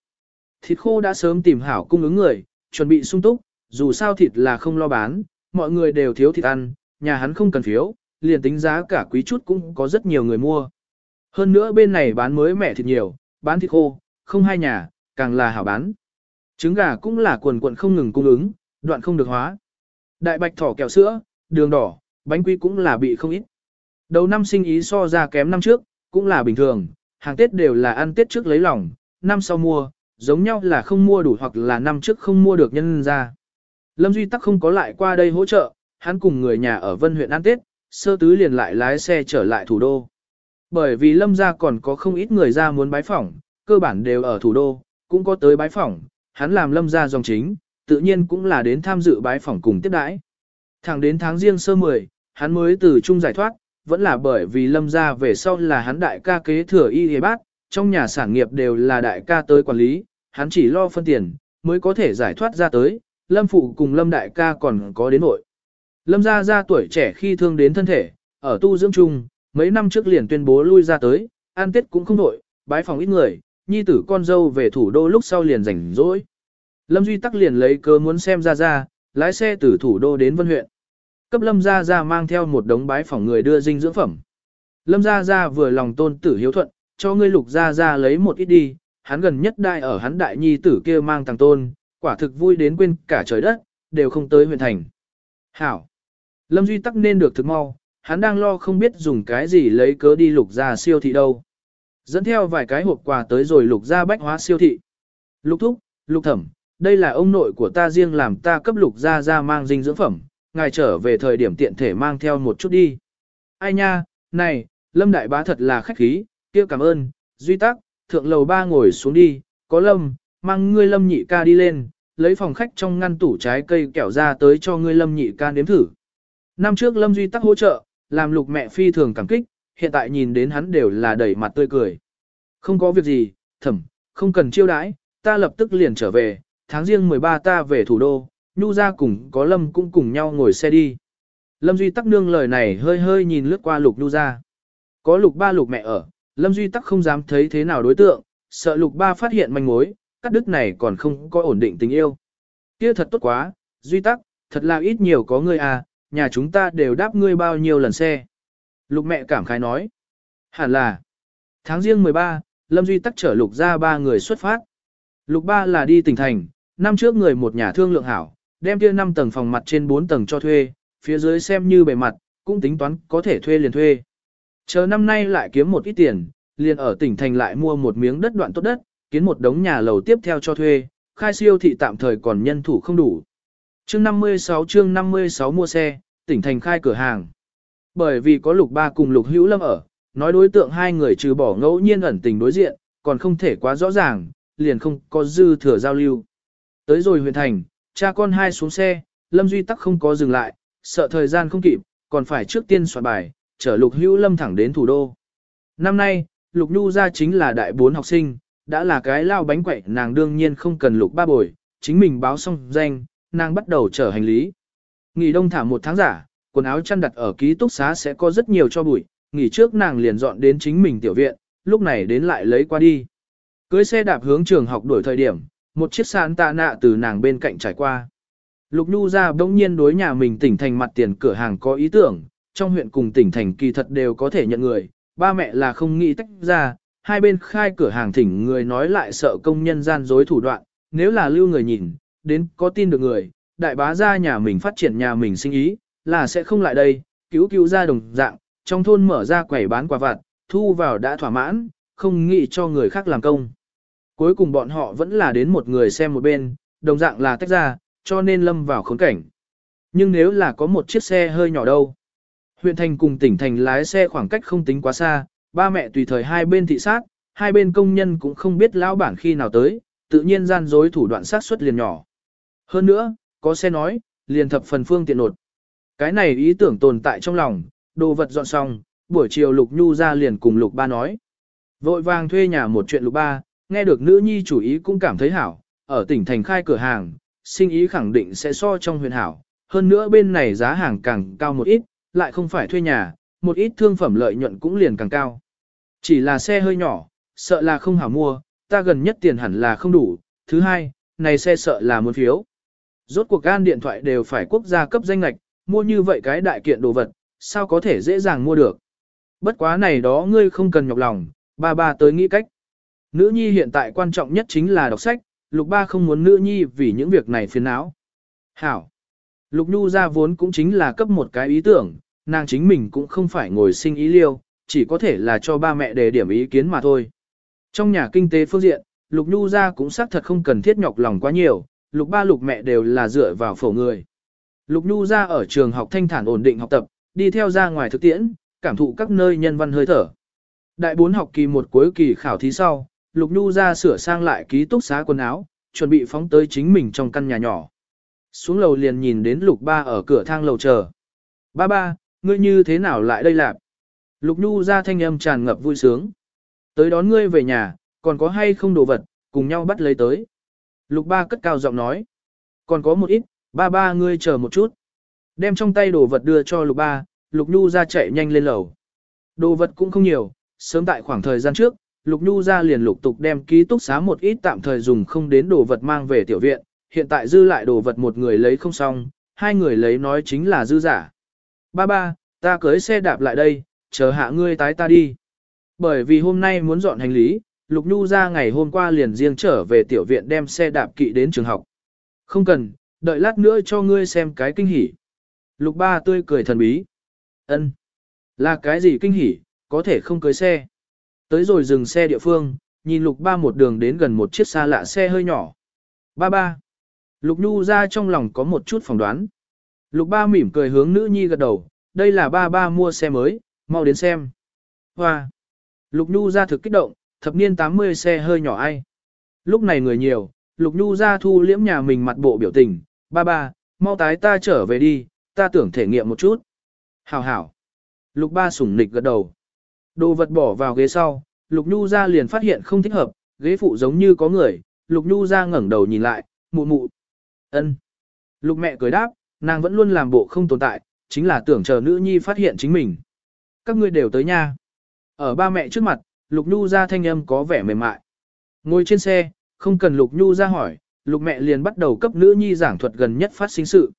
Thịt khô đã sớm tìm hảo cung ứng người, chuẩn bị sung túc, dù sao thịt là không lo bán, mọi người đều thiếu thịt ăn, nhà hắn không cần phiếu, liền tính giá cả quý chút cũng có rất nhiều người mua. Hơn nữa bên này bán mới mẻ thịt nhiều, bán thịt khô, không hai nhà, càng là hảo bán. Trứng gà cũng là quần quận không ngừng cung ứng, đoạn không được hóa. Đại bạch thỏ kẹo sữa, đường đỏ, bánh quy cũng là bị không ít. Đầu năm sinh ý so ra kém năm trước, cũng là bình thường, hàng Tết đều là ăn Tết trước lấy lòng, năm sau mua, giống nhau là không mua đủ hoặc là năm trước không mua được nhân ra. Lâm Duy Tắc không có lại qua đây hỗ trợ, hắn cùng người nhà ở Vân huyện ăn Tết, sơ tứ liền lại lái xe trở lại thủ đô. Bởi vì Lâm gia còn có không ít người ra muốn bái phỏng, cơ bản đều ở thủ đô, cũng có tới bái phỏng, hắn làm Lâm gia dòng chính, tự nhiên cũng là đến tham dự bái phỏng cùng tiếp đãi. Thẳng đến tháng riêng sơ 10, hắn mới từ chung giải thoát, vẫn là bởi vì Lâm gia về sau là hắn đại ca kế thừa y y bác, trong nhà sản nghiệp đều là đại ca tới quản lý, hắn chỉ lo phân tiền, mới có thể giải thoát ra tới, Lâm Phụ cùng Lâm Đại ca còn có đến nội. Lâm gia gia tuổi trẻ khi thương đến thân thể, ở tu dưỡng chung, mấy năm trước liền tuyên bố lui ra tới, an tết cũng không nội, bái phòng ít người, nhi tử con dâu về thủ đô lúc sau liền rảnh rỗi. Lâm Duy tắc liền lấy cớ muốn xem ra ra, lái xe từ thủ đô đến Vân huyện. Cấp Lâm gia gia mang theo một đống bái phòng người đưa dinh dưỡng phẩm. Lâm gia gia vừa lòng tôn tử hiếu thuận, cho ngươi lục gia gia lấy một ít đi, hắn gần nhất đại ở hắn đại nhi tử kia mang tàng tôn, quả thực vui đến quên cả trời đất, đều không tới huyện thành. Hảo! Lâm Duy tắc nên được thực mau, hắn đang lo không biết dùng cái gì lấy cớ đi lục ra siêu thị đâu. Dẫn theo vài cái hộp quà tới rồi lục ra bách hóa siêu thị. Lục thúc, lục thẩm, đây là ông nội của ta riêng làm ta cấp lục ra ra mang dinh dưỡng phẩm, ngài trở về thời điểm tiện thể mang theo một chút đi. Ai nha, này, Lâm Đại Bá thật là khách khí, kia cảm ơn, Duy Tắc, thượng lầu ba ngồi xuống đi, có lâm, mang ngươi lâm nhị ca đi lên, lấy phòng khách trong ngăn tủ trái cây kẹo ra tới cho ngươi lâm nhị ca nếm thử. Năm trước lâm duy tắc hỗ trợ, làm lục mẹ phi thường cảm kích, hiện tại nhìn đến hắn đều là đẩy mặt tươi cười. Không có việc gì, thẩm, không cần chiêu đãi, ta lập tức liền trở về, tháng riêng 13 ta về thủ đô, nhu ra cùng có lâm cũng cùng nhau ngồi xe đi. Lâm Duy tắc nương lời này hơi hơi nhìn lướt qua lục nhu ra. Có lục ba lục mẹ ở, Lâm Duy Tắc không dám thấy thế nào đối tượng, sợ lục ba phát hiện manh mối, cắt đứt này còn không có ổn định tình yêu. Kia thật tốt quá, Duy Tắc, thật là ít nhiều có ngươi à, nhà chúng ta đều đáp ngươi bao nhiêu lần xe. Lục mẹ cảm khái nói. Hẳn là, tháng riêng 13, Lâm Duy Tắc chở lục ra ba người xuất phát. Lục ba là đi tỉnh thành, năm trước người một nhà thương lượng hảo, đem kia 5 tầng phòng mặt trên 4 tầng cho thuê, phía dưới xem như bề mặt, cũng tính toán có thể thuê liền thuê. Chờ năm nay lại kiếm một ít tiền, liền ở tỉnh thành lại mua một miếng đất đoạn tốt đất, kiến một đống nhà lầu tiếp theo cho thuê, khai siêu thị tạm thời còn nhân thủ không đủ. Chương 56 chương 56 mua xe, tỉnh thành khai cửa hàng. Bởi vì có lục ba cùng lục hữu lâm ở, nói đối tượng hai người trừ bỏ ngẫu nhiên ẩn tình đối diện, còn không thể quá rõ ràng, liền không có dư thừa giao lưu. Tới rồi huyện thành, cha con hai xuống xe, Lâm Duy Tắc không có dừng lại, sợ thời gian không kịp, còn phải trước tiên soạn bài, chở Lục Hữu Lâm thẳng đến thủ đô. Năm nay, Lục Nhu ra chính là đại bốn học sinh, đã là cái lao bánh quậy nàng đương nhiên không cần lục ba bồi, chính mình báo xong danh, nàng bắt đầu chở hành lý. Nghỉ đông thả một tháng giả, quần áo chăn đặt ở ký túc xá sẽ có rất nhiều cho bụi, nghỉ trước nàng liền dọn đến chính mình tiểu viện, lúc này đến lại lấy qua đi. Cưới xe đạp hướng trường học đuổi thời điểm, một chiếc sàn tạ nạ từ nàng bên cạnh trải qua. Lục Nhu ra bỗng nhiên đối nhà mình tỉnh thành mặt tiền cửa hàng có ý tưởng, trong huyện cùng tỉnh thành kỳ thật đều có thể nhận người, ba mẹ là không nghĩ tách ra, hai bên khai cửa hàng thỉnh người nói lại sợ công nhân gian dối thủ đoạn, nếu là lưu người nhìn, đến có tin được người, đại bá ra nhà mình phát triển nhà mình sinh ý, là sẽ không lại đây, cứu cứu ra đồng dạng, trong thôn mở ra quầy bán quà vặt, thu vào đã thỏa mãn, không nghĩ cho người khác làm công. Cuối cùng bọn họ vẫn là đến một người xem một bên, đồng dạng là tách ra, cho nên lâm vào khốn cảnh. Nhưng nếu là có một chiếc xe hơi nhỏ đâu? Huyện thành cùng tỉnh thành lái xe khoảng cách không tính quá xa, ba mẹ tùy thời hai bên thị sát, hai bên công nhân cũng không biết lão bản khi nào tới, tự nhiên gian dối thủ đoạn sát xuất liền nhỏ. Hơn nữa, có xe nói, liền thập phần phương tiện nột. Cái này ý tưởng tồn tại trong lòng, đồ vật dọn xong, buổi chiều Lục Nhu ra liền cùng Lục Ba nói. Vội vàng thuê nhà một chuyện Lục Ba, nghe được nữ nhi chủ ý cũng cảm thấy hảo, ở tỉnh thành khai cửa hàng, sinh ý khẳng định sẽ so trong huyện hảo, hơn nữa bên này giá hàng càng cao một ít, lại không phải thuê nhà, một ít thương phẩm lợi nhuận cũng liền càng cao. Chỉ là xe hơi nhỏ, sợ là không hảo mua, ta gần nhất tiền hẳn là không đủ, thứ hai, này xe sợ là muốn phiếu. Rốt cuộc gan điện thoại đều phải quốc gia cấp danh lạch, mua như vậy cái đại kiện đồ vật, sao có thể dễ dàng mua được. Bất quá này đó ngươi không cần nhọc lòng, ba ba tới nghĩ cách. Nữ nhi hiện tại quan trọng nhất chính là đọc sách, lục ba không muốn nữ nhi vì những việc này phiền não. Hảo. Lục nhu ra vốn cũng chính là cấp một cái ý tưởng, nàng chính mình cũng không phải ngồi sinh ý liêu, chỉ có thể là cho ba mẹ đề điểm ý kiến mà thôi. Trong nhà kinh tế phương diện, lục nhu ra cũng xác thật không cần thiết nhọc lòng quá nhiều, lục ba lục mẹ đều là dựa vào phổ người. Lục nhu ra ở trường học thanh thản ổn định học tập, đi theo ra ngoài thực tiễn, cảm thụ các nơi nhân văn hơi thở. Đại bốn học kỳ một cuối kỳ khảo thí sau, Lục Nhu ra sửa sang lại ký túc xá quần áo, chuẩn bị phóng tới chính mình trong căn nhà nhỏ. Xuống lầu liền nhìn đến Lục Ba ở cửa thang lầu chờ. Ba ba, ngươi như thế nào lại đây lạp? Lục Nhu ra thanh âm tràn ngập vui sướng. Tới đón ngươi về nhà, còn có hay không đồ vật, cùng nhau bắt lấy tới. Lục Ba cất cao giọng nói. Còn có một ít, ba ba ngươi chờ một chút. Đem trong tay đồ vật đưa cho Lục Ba, Lục Nhu ra chạy nhanh lên lầu. Đồ vật cũng không nhiều, sớm tại khoảng thời gian trước, Lục Nhu ra liền lục tục đem ký túc xá một ít tạm thời dùng không đến đồ vật mang về tiểu viện, hiện tại dư lại đồ vật một người lấy không xong, hai người lấy nói chính là dư giả. Ba ba, ta cưới xe đạp lại đây, chờ hạ ngươi tái ta đi. Bởi vì hôm nay muốn dọn hành lý, Lục Nhu ra ngày hôm qua liền riêng trở về tiểu viện đem xe đạp kỵ đến trường học. Không cần, đợi lát nữa cho ngươi xem cái kinh hỉ. Lục ba tươi cười thần bí. ân Là cái gì kinh hỉ, có thể không cưới xe. Tới rồi dừng xe địa phương, nhìn lục ba một đường đến gần một chiếc xa lạ xe hơi nhỏ. Ba ba. Lục Nhu ra trong lòng có một chút phỏng đoán. Lục ba mỉm cười hướng nữ nhi gật đầu, đây là ba ba mua xe mới, mau đến xem. Hoa. Lục Nhu ra thực kích động, thập niên 80 xe hơi nhỏ ai. Lúc này người nhiều, Lục Nhu ra thu liễm nhà mình mặt bộ biểu tình, ba ba, mau tái ta trở về đi, ta tưởng thể nghiệm một chút. Hảo hảo. Lục ba sủng nịch gật đầu. Đồ vật bỏ vào ghế sau, Lục Nhu ra liền phát hiện không thích hợp, ghế phụ giống như có người, Lục Nhu ra ngẩng đầu nhìn lại, mụ mụ ân. Lục mẹ cười đáp, nàng vẫn luôn làm bộ không tồn tại, chính là tưởng chờ nữ nhi phát hiện chính mình. Các ngươi đều tới nha. Ở ba mẹ trước mặt, Lục Nhu ra thanh âm có vẻ mềm mại. Ngồi trên xe, không cần Lục Nhu ra hỏi, Lục mẹ liền bắt đầu cấp nữ nhi giảng thuật gần nhất phát sinh sự.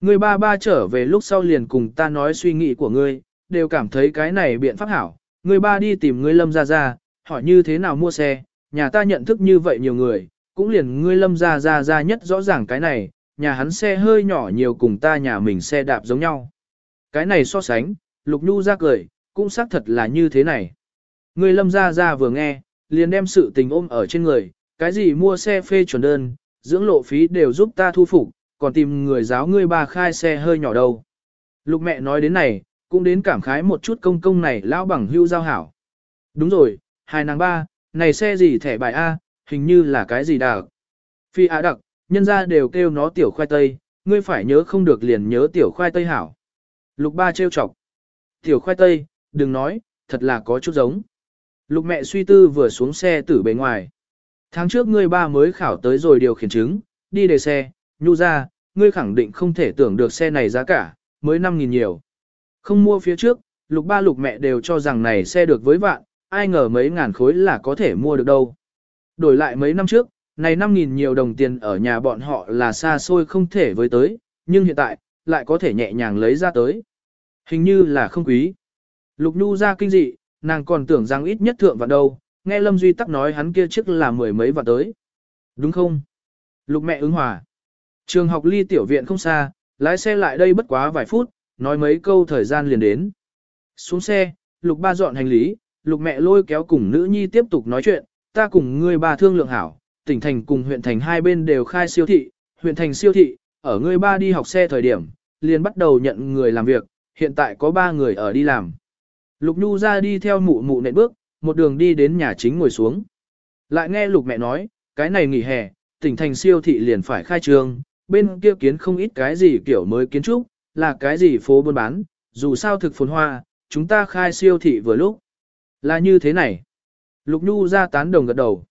Người ba ba trở về lúc sau liền cùng ta nói suy nghĩ của ngươi, đều cảm thấy cái này biện pháp hảo, Người ba đi tìm ngươi lâm ra ra, hỏi như thế nào mua xe, nhà ta nhận thức như vậy nhiều người, cũng liền ngươi lâm ra ra ra nhất rõ ràng cái này, nhà hắn xe hơi nhỏ nhiều cùng ta nhà mình xe đạp giống nhau. Cái này so sánh, Lục Nhu ra cười, cũng xác thật là như thế này. Ngươi lâm ra ra vừa nghe, liền đem sự tình ôm ở trên người, cái gì mua xe phê chuẩn đơn, dưỡng lộ phí đều giúp ta thu phục, còn tìm người giáo ngươi ba khai xe hơi nhỏ đâu. Lục mẹ nói đến này, cũng đến cảm khái một chút công công này lão bằng hưu giao hảo. Đúng rồi, hai nàng ba, này xe gì thẻ bài A, hình như là cái gì đặc. Phi á đặc, nhân ra đều kêu nó tiểu khoai tây, ngươi phải nhớ không được liền nhớ tiểu khoai tây hảo. Lục ba trêu chọc. Tiểu khoai tây, đừng nói, thật là có chút giống. Lục mẹ suy tư vừa xuống xe tử bề ngoài. Tháng trước ngươi ba mới khảo tới rồi điều khiển chứng, đi đề xe, nhu ra, ngươi khẳng định không thể tưởng được xe này giá cả, mới 5.000 nhiều. Không mua phía trước, lục ba lục mẹ đều cho rằng này xe được với vạn, ai ngờ mấy ngàn khối là có thể mua được đâu. Đổi lại mấy năm trước, này 5.000 nhiều đồng tiền ở nhà bọn họ là xa xôi không thể với tới, nhưng hiện tại, lại có thể nhẹ nhàng lấy ra tới. Hình như là không quý. Lục Nhu ra kinh dị, nàng còn tưởng rằng ít nhất thượng vạn đâu, nghe Lâm Duy Tắc nói hắn kia trước là mười mấy vạn tới. Đúng không? Lục mẹ ứng hòa. Trường học ly tiểu viện không xa, lái xe lại đây bất quá vài phút, nói mấy câu thời gian liền đến. Xuống xe, lục ba dọn hành lý, lục mẹ lôi kéo cùng nữ nhi tiếp tục nói chuyện, ta cùng ngươi ba thương lượng hảo, tỉnh thành cùng huyện thành hai bên đều khai siêu thị, huyện thành siêu thị, ở ngươi ba đi học xe thời điểm, liền bắt đầu nhận người làm việc, hiện tại có ba người ở đi làm. Lục Nhu ra đi theo mụ mụ nện bước, một đường đi đến nhà chính ngồi xuống. Lại nghe lục mẹ nói, cái này nghỉ hè, tỉnh thành siêu thị liền phải khai trương, bên kia kiến không ít cái gì kiểu mới kiến trúc, là cái gì phố buôn bán, dù sao thực phồn hoa, chúng ta khai siêu thị vừa lúc. Là như thế này. Lục Nhu ra tán đồng gật đầu.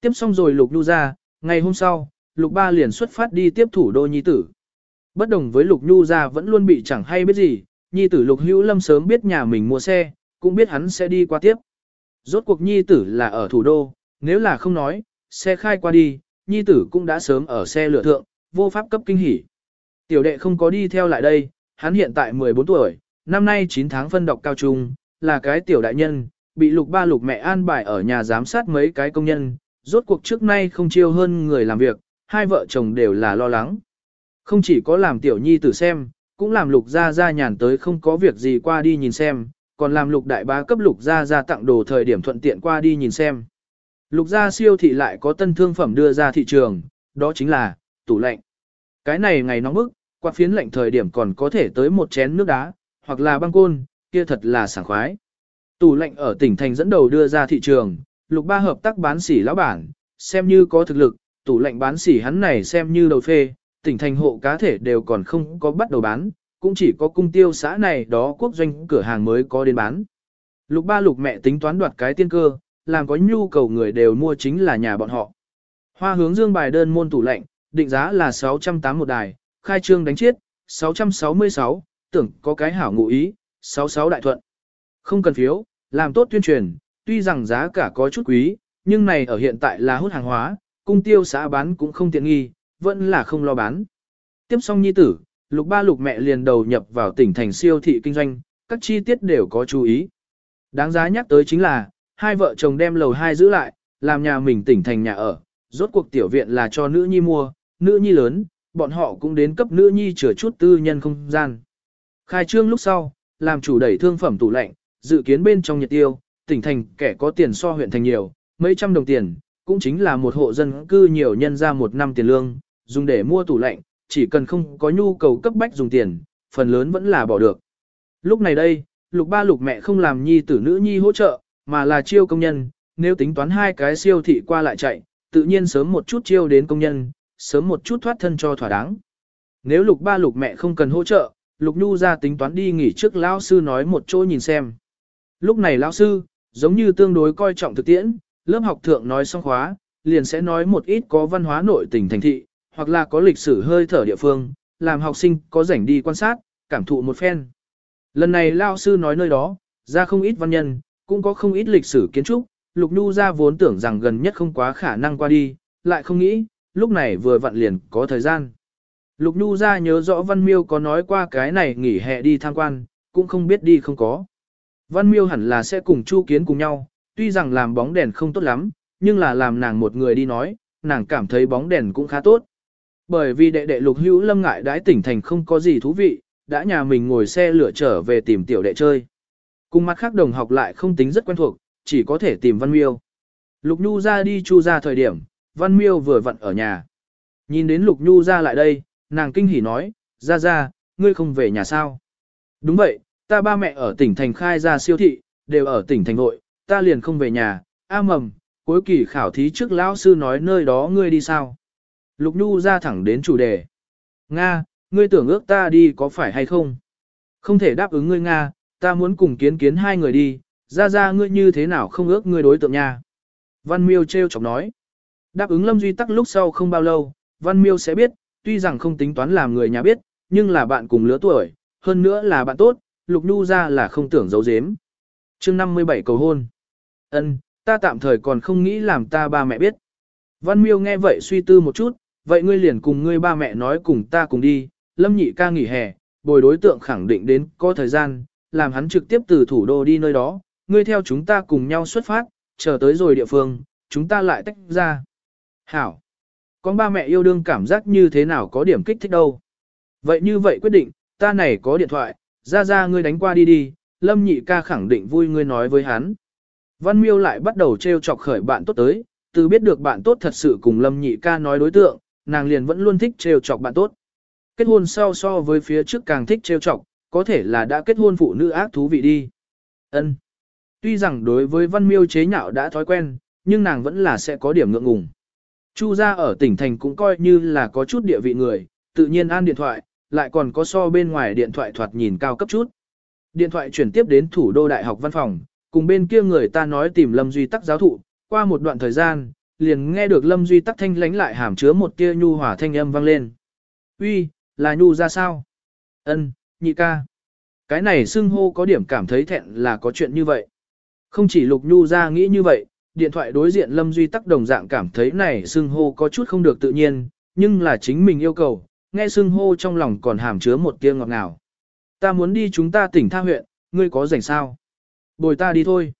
Tiếp xong rồi Lục Nhu ra, ngày hôm sau, Lục Ba liền xuất phát đi tiếp thủ đô nhi tử. Bất đồng với Lục Nhu ra vẫn luôn bị chẳng hay biết gì, nhi tử Lục Hữu Lâm sớm biết nhà mình mua xe, cũng biết hắn sẽ đi qua tiếp. Rốt cuộc nhi tử là ở thủ đô, nếu là không nói, xe khai qua đi, nhi tử cũng đã sớm ở xe lửa thượng, vô pháp cấp kinh hỉ. Tiểu đệ không có đi theo lại đây, hắn hiện tại 14 tuổi, năm nay 9 tháng phân đọc cao trung, là cái tiểu đại nhân, bị lục ba lục mẹ an bài ở nhà giám sát mấy cái công nhân, rốt cuộc trước nay không chiêu hơn người làm việc, hai vợ chồng đều là lo lắng. Không chỉ có làm tiểu nhi tử xem, cũng làm lục ra ra nhàn tới không có việc gì qua đi nhìn xem, còn làm lục đại bá cấp lục ra ra tặng đồ thời điểm thuận tiện qua đi nhìn xem. Lục gia siêu thị lại có tân thương phẩm đưa ra thị trường, đó chính là tủ lạnh. Cái này ngày nóng bức, quạt phiến lạnh thời điểm còn có thể tới một chén nước đá, hoặc là băng côn, kia thật là sảng khoái. Tủ lạnh ở tỉnh thành dẫn đầu đưa ra thị trường, lục ba hợp tác bán sỉ lão bản, xem như có thực lực, tủ lạnh bán sỉ hắn này xem như đầu phê, tỉnh thành hộ cá thể đều còn không có bắt đầu bán, cũng chỉ có cung tiêu xã này đó quốc doanh cửa hàng mới có đến bán. Lục ba lục mẹ tính toán đoạt cái tiên cơ, làm có nhu cầu người đều mua chính là nhà bọn họ. Hoa hướng dương bài đơn môn tủ lạnh, định giá là 608 một đài, khai trương đánh chiết, 666, tưởng có cái hảo ngụ ý, 66 đại thuận. Không cần phiếu, làm tốt tuyên truyền, tuy rằng giá cả có chút quý, nhưng này ở hiện tại là hút hàng hóa, cung tiêu xã bán cũng không tiện nghi, vẫn là không lo bán. Tiếp xong nhi tử, lục ba lục mẹ liền đầu nhập vào tỉnh thành siêu thị kinh doanh, các chi tiết đều có chú ý. Đáng giá nhắc tới chính là, hai vợ chồng đem lầu hai giữ lại, làm nhà mình tỉnh thành nhà ở, rốt cuộc tiểu viện là cho nữ nhi mua, nữ nhi lớn, bọn họ cũng đến cấp nữ nhi chừa chút tư nhân không gian. Khai trương lúc sau, làm chủ đẩy thương phẩm tủ lạnh, dự kiến bên trong nhiệt tiêu, tỉnh thành kẻ có tiền so huyện thành nhiều, mấy trăm đồng tiền, cũng chính là một hộ dân cư nhiều nhân ra một năm tiền lương, dùng để mua tủ lạnh, chỉ cần không có nhu cầu cấp bách dùng tiền, phần lớn vẫn là bỏ được. Lúc này đây, lục ba lục mẹ không làm nhi tử nữ nhi hỗ trợ, mà là chiêu công nhân, nếu tính toán hai cái siêu thị qua lại chạy, tự nhiên sớm một chút chiêu đến công nhân, sớm một chút thoát thân cho thỏa đáng. Nếu lục ba lục mẹ không cần hỗ trợ, lục nhu ra tính toán đi nghỉ trước lão sư nói một chỗ nhìn xem. Lúc này lão sư, giống như tương đối coi trọng thực tiễn, lớp học thượng nói xong khóa, liền sẽ nói một ít có văn hóa nội tình thành thị, hoặc là có lịch sử hơi thở địa phương, làm học sinh có rảnh đi quan sát, cảm thụ một phen. Lần này lão sư nói nơi đó, ra không ít văn nhân, cũng có không ít lịch sử kiến trúc, Lục Nhu ra vốn tưởng rằng gần nhất không quá khả năng qua đi, lại không nghĩ, lúc này vừa vặn liền có thời gian. Lục Nhu ra nhớ rõ Văn Miêu có nói qua cái này nghỉ hè đi tham quan, cũng không biết đi không có. Văn Miêu hẳn là sẽ cùng Chu Kiến cùng nhau, tuy rằng làm bóng đèn không tốt lắm, nhưng là làm nàng một người đi nói, nàng cảm thấy bóng đèn cũng khá tốt. Bởi vì đệ đệ Lục Hữu Lâm ngại đãi tỉnh thành không có gì thú vị, đã nhà mình ngồi xe lửa trở về tìm tiểu đệ chơi. Cùng mặt khác đồng học lại không tính rất quen thuộc, chỉ có thể tìm Văn Miêu. Lục Nhu ra đi chu ra thời điểm, Văn Miêu vừa vặn ở nhà. Nhìn đến Lục Nhu ra lại đây, nàng kinh hỉ nói, ra ra, ngươi không về nhà sao? Đúng vậy, ta ba mẹ ở tỉnh thành khai ra siêu thị, đều ở tỉnh thành nội, ta liền không về nhà, a mầm, cuối kỳ khảo thí trước lão sư nói nơi đó ngươi đi sao? Lục Nhu ra thẳng đến chủ đề. Nga, ngươi tưởng ước ta đi có phải hay không? Không thể đáp ứng ngươi Nga, ta muốn cùng kiến kiến hai người đi, ra ra ngươi như thế nào không ước ngươi đối tượng nha. Văn miêu treo chọc nói. Đáp ứng Lâm Duy Tắc lúc sau không bao lâu, Văn Miêu sẽ biết, tuy rằng không tính toán làm người nhà biết, nhưng là bạn cùng lứa tuổi, hơn nữa là bạn tốt, Lục Nhu ra là không tưởng giấu giếm. chương 57 cầu hôn. ân ta tạm thời còn không nghĩ làm ta ba mẹ biết. Văn Miêu nghe vậy suy tư một chút, vậy ngươi liền cùng ngươi ba mẹ nói cùng ta cùng đi, Lâm nhị ca nghỉ hè, bồi đối tượng khẳng định đến có thời gian, làm hắn trực tiếp từ thủ đô đi nơi đó, ngươi theo chúng ta cùng nhau xuất phát, chờ tới rồi địa phương, chúng ta lại tách ra. Hảo. Con ba mẹ yêu đương cảm giác như thế nào có điểm kích thích đâu. Vậy như vậy quyết định, ta này có điện thoại, ra ra ngươi đánh qua đi đi, Lâm nhị ca khẳng định vui ngươi nói với hắn. Văn miêu lại bắt đầu trêu chọc khởi bạn tốt tới, từ biết được bạn tốt thật sự cùng Lâm nhị ca nói đối tượng, nàng liền vẫn luôn thích trêu chọc bạn tốt. Kết hôn sau so với phía trước càng thích trêu chọc, có thể là đã kết hôn phụ nữ ác thú vị đi. Ân. Tuy rằng đối với văn miêu chế nhạo đã thói quen, nhưng nàng vẫn là sẽ có điểm ngượng ngùng. Chu gia ở tỉnh thành cũng coi như là có chút địa vị người, tự nhiên an điện thoại, lại còn có so bên ngoài điện thoại thoạt nhìn cao cấp chút. Điện thoại chuyển tiếp đến thủ đô đại học văn phòng, cùng bên kia người ta nói tìm Lâm Duy Tắc giáo thụ, qua một đoạn thời gian, liền nghe được Lâm Duy Tắc thanh lánh lại hàm chứa một tia nhu hòa thanh âm vang lên. Uy, là nhu ra sao? Ân, nhị ca. Cái này xưng hô có điểm cảm thấy thẹn là có chuyện như vậy. Không chỉ lục nhu ra nghĩ như vậy, điện thoại đối diện Lâm Duy Tắc đồng dạng cảm thấy này xưng hô có chút không được tự nhiên, nhưng là chính mình yêu cầu, nghe xưng hô trong lòng còn hàm chứa một tia ngọt ngào. Ta muốn đi chúng ta tỉnh Tha huyện, ngươi có rảnh sao? Bồi ta đi thôi.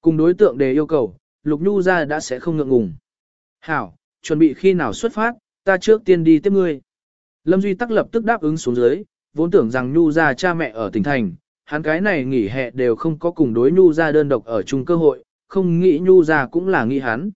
Cùng đối tượng đề yêu cầu, Lục Nhu ra đã sẽ không ngượng ngùng. Hảo, chuẩn bị khi nào xuất phát, ta trước tiên đi tiếp ngươi. Lâm Duy Tắc lập tức đáp ứng xuống dưới, vốn tưởng rằng Nhu ra cha mẹ ở tỉnh thành, hắn cái này nghỉ hè đều không có cùng đối Nhu ra đơn độc ở chung cơ hội, không nghĩ Nhu ra cũng là nghĩ hắn.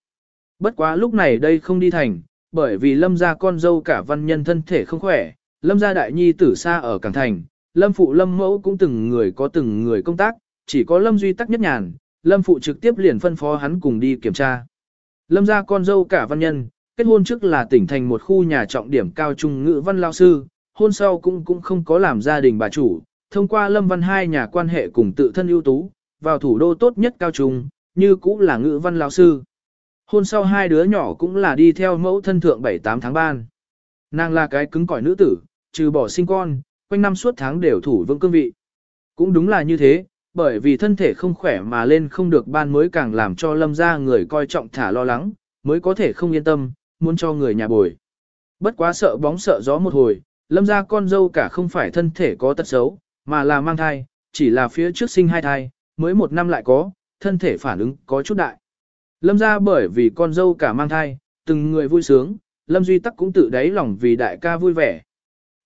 Bất quá lúc này đây không đi thành, bởi vì Lâm gia con dâu cả văn nhân thân thể không khỏe, Lâm gia đại nhi tử xa ở Cảng Thành, Lâm phụ Lâm mẫu cũng từng người có từng người công tác, chỉ có Lâm duy tắc nhất nhàn, Lâm phụ trực tiếp liền phân phó hắn cùng đi kiểm tra. Lâm gia con dâu cả văn nhân, kết hôn trước là tỉnh thành một khu nhà trọng điểm cao trung ngữ văn lao sư, hôn sau cũng cũng không có làm gia đình bà chủ, thông qua Lâm văn hai nhà quan hệ cùng tự thân ưu tú, vào thủ đô tốt nhất cao trung, như cũng là ngữ văn lao sư. Hôn sau hai đứa nhỏ cũng là đi theo mẫu thân thượng 7-8 tháng ban. Nàng là cái cứng cỏi nữ tử, trừ bỏ sinh con, quanh năm suốt tháng đều thủ vững cương vị. Cũng đúng là như thế, bởi vì thân thể không khỏe mà lên không được ban mới càng làm cho lâm ra người coi trọng thả lo lắng, mới có thể không yên tâm, muốn cho người nhà bồi. Bất quá sợ bóng sợ gió một hồi, lâm ra con dâu cả không phải thân thể có tật xấu, mà là mang thai, chỉ là phía trước sinh hai thai, mới một năm lại có, thân thể phản ứng có chút đại. Lâm ra bởi vì con dâu cả mang thai, từng người vui sướng, Lâm Duy Tắc cũng tự đáy lòng vì đại ca vui vẻ.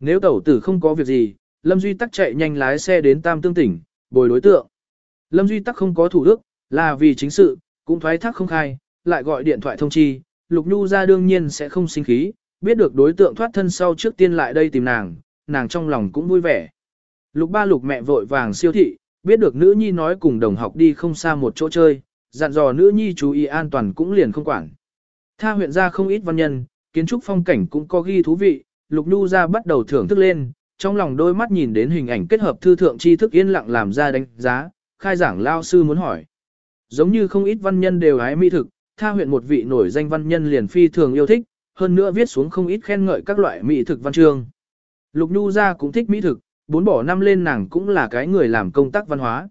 Nếu tẩu tử không có việc gì, Lâm Duy Tắc chạy nhanh lái xe đến Tam Tương tỉnh, bồi đối tượng. Lâm Duy Tắc không có thủ đức, là vì chính sự, cũng thoái thác không khai, lại gọi điện thoại thông chi, Lục Nhu ra đương nhiên sẽ không sinh khí, biết được đối tượng thoát thân sau trước tiên lại đây tìm nàng, nàng trong lòng cũng vui vẻ. Lục ba lục mẹ vội vàng siêu thị, biết được nữ nhi nói cùng đồng học đi không xa một chỗ chơi, dặn dò nữ nhi chú ý an toàn cũng liền không quản. Tha huyện ra không ít văn nhân, kiến trúc phong cảnh cũng có ghi thú vị, Lục Nhu ra bắt đầu thưởng thức lên, trong lòng đôi mắt nhìn đến hình ảnh kết hợp thư thượng tri thức yên lặng làm ra đánh giá, khai giảng lao sư muốn hỏi. Giống như không ít văn nhân đều hái mỹ thực, tha huyện một vị nổi danh văn nhân liền phi thường yêu thích, hơn nữa viết xuống không ít khen ngợi các loại mỹ thực văn chương. Lục Nhu ra cũng thích mỹ thực, bốn bỏ năm lên nàng cũng là cái người làm công tác văn hóa.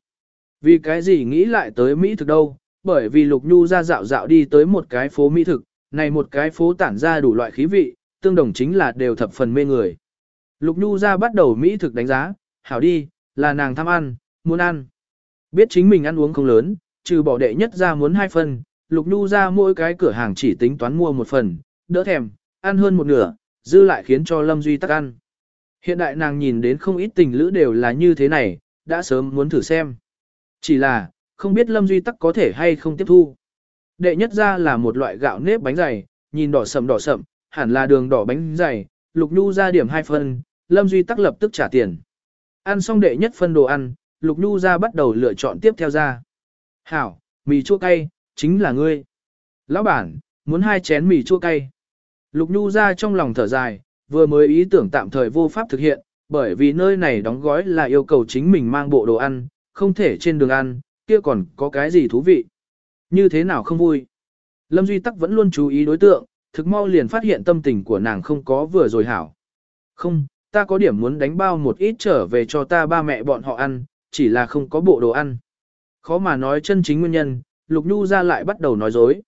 Vì cái gì nghĩ lại tới mỹ thực đâu, bởi vì Lục Nhu ra dạo dạo đi tới một cái phố mỹ thực, này một cái phố tản ra đủ loại khí vị, tương đồng chính là đều thập phần mê người. Lục Nhu ra bắt đầu mỹ thực đánh giá, hảo đi, là nàng tham ăn, muốn ăn. Biết chính mình ăn uống không lớn, trừ bỏ đệ nhất ra muốn hai phần, Lục Nhu ra mỗi cái cửa hàng chỉ tính toán mua một phần, đỡ thèm, ăn hơn một nửa, dư lại khiến cho Lâm Duy tắc ăn. Hiện đại nàng nhìn đến không ít tình lữ đều là như thế này, đã sớm muốn thử xem. Chỉ là, không biết Lâm Duy Tắc có thể hay không tiếp thu. Đệ nhất ra là một loại gạo nếp bánh dày, nhìn đỏ sậm đỏ sậm, hẳn là đường đỏ bánh dày, Lục Nhu ra điểm hai phân, Lâm Duy Tắc lập tức trả tiền. Ăn xong đệ nhất phân đồ ăn, Lục Nhu ra bắt đầu lựa chọn tiếp theo ra. Hảo, mì chua cay, chính là ngươi. Lão bản, muốn hai chén mì chua cay. Lục Nhu ra trong lòng thở dài, vừa mới ý tưởng tạm thời vô pháp thực hiện, bởi vì nơi này đóng gói là yêu cầu chính mình mang bộ đồ ăn, không thể trên đường ăn, kia còn có cái gì thú vị. Như thế nào không vui. Lâm Duy Tắc vẫn luôn chú ý đối tượng, thực mau liền phát hiện tâm tình của nàng không có vừa rồi hảo. Không, ta có điểm muốn đánh bao một ít trở về cho ta ba mẹ bọn họ ăn, chỉ là không có bộ đồ ăn. Khó mà nói chân chính nguyên nhân, Lục Nhu ra lại bắt đầu nói dối.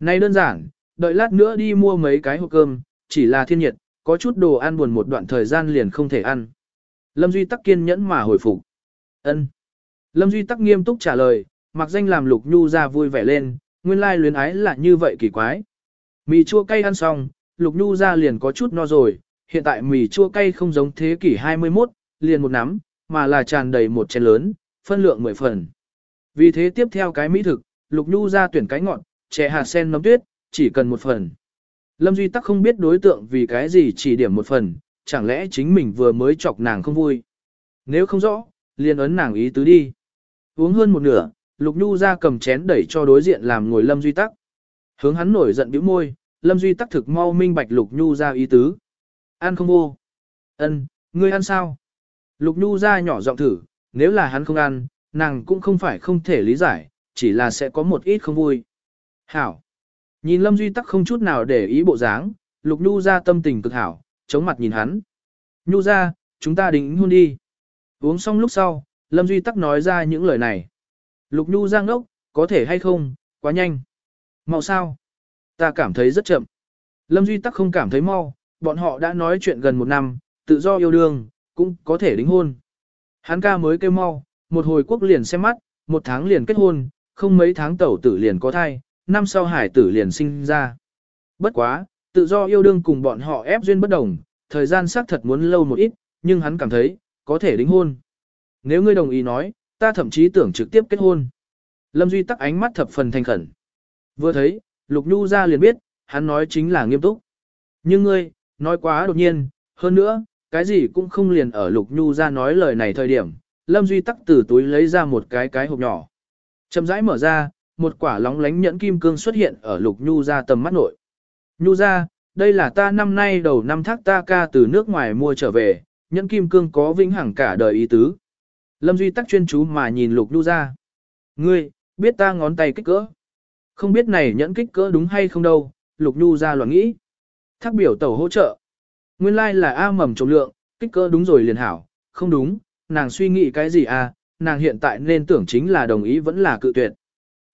Này đơn giản, đợi lát nữa đi mua mấy cái hộp cơm, chỉ là thiên nhiệt, có chút đồ ăn buồn một đoạn thời gian liền không thể ăn. Lâm Duy Tắc kiên nhẫn mà hồi phục. Ân. Lâm Duy Tắc nghiêm túc trả lời, mặc danh làm Lục Nhu ra vui vẻ lên, nguyên lai luyến ái là như vậy kỳ quái. Mì chua cay ăn xong, Lục Nhu ra liền có chút no rồi, hiện tại mì chua cay không giống thế kỷ 21, liền một nắm, mà là tràn đầy một chén lớn, phân lượng 10 phần. Vì thế tiếp theo cái mỹ thực, Lục Nhu ra tuyển cái ngọn, chè hạt sen nấm tuyết, chỉ cần một phần. Lâm Duy Tắc không biết đối tượng vì cái gì chỉ điểm một phần, chẳng lẽ chính mình vừa mới chọc nàng không vui. Nếu không rõ, liền ấn nàng ý tứ đi. Uống hơn một nửa, Lục Nhu ra cầm chén đẩy cho đối diện làm ngồi Lâm Duy Tắc. Hướng hắn nổi giận bĩu môi, Lâm Duy Tắc thực mau minh bạch Lục Nhu ra ý tứ. Ăn không vô. Ân, ngươi ăn sao? Lục Nhu ra nhỏ giọng thử, nếu là hắn không ăn, nàng cũng không phải không thể lý giải, chỉ là sẽ có một ít không vui. Hảo. Nhìn Lâm Duy Tắc không chút nào để ý bộ dáng, Lục Nhu ra tâm tình cực hảo, chống mặt nhìn hắn. Nhu ra, chúng ta đính hôn đi. Uống xong lúc sau, Lâm Duy Tắc nói ra những lời này. Lục Nhu Giang ngốc, có thể hay không, quá nhanh. Mau sao? Ta cảm thấy rất chậm. Lâm Duy Tắc không cảm thấy mau, bọn họ đã nói chuyện gần một năm, tự do yêu đương, cũng có thể đính hôn. Hắn ca mới kêu mau, một hồi quốc liền xem mắt, một tháng liền kết hôn, không mấy tháng tẩu tử liền có thai, năm sau hải tử liền sinh ra. Bất quá, tự do yêu đương cùng bọn họ ép duyên bất đồng, thời gian xác thật muốn lâu một ít, nhưng hắn cảm thấy, có thể đính hôn. Nếu ngươi đồng ý nói, ta thậm chí tưởng trực tiếp kết hôn. Lâm Duy tắc ánh mắt thập phần thành khẩn. Vừa thấy, Lục Nhu ra liền biết, hắn nói chính là nghiêm túc. Nhưng ngươi, nói quá đột nhiên, hơn nữa, cái gì cũng không liền ở Lục Nhu ra nói lời này thời điểm. Lâm Duy tắc từ túi lấy ra một cái cái hộp nhỏ. Chậm rãi mở ra, một quả lóng lánh nhẫn kim cương xuất hiện ở Lục Nhu ra tầm mắt nội. Nhu ra, đây là ta năm nay đầu năm thác ta ca từ nước ngoài mua trở về, nhẫn kim cương có vĩnh hằng cả đời ý tứ. Lâm Duy tắc chuyên chú mà nhìn Lục Nhu ra. Ngươi, biết ta ngón tay kích cỡ. Không biết này nhẫn kích cỡ đúng hay không đâu, Lục Nhu ra loạn nghĩ. Thác biểu tẩu hỗ trợ. Nguyên lai like là A mầm trọng lượng, kích cỡ đúng rồi liền hảo, không đúng, nàng suy nghĩ cái gì à, nàng hiện tại nên tưởng chính là đồng ý vẫn là cự tuyệt.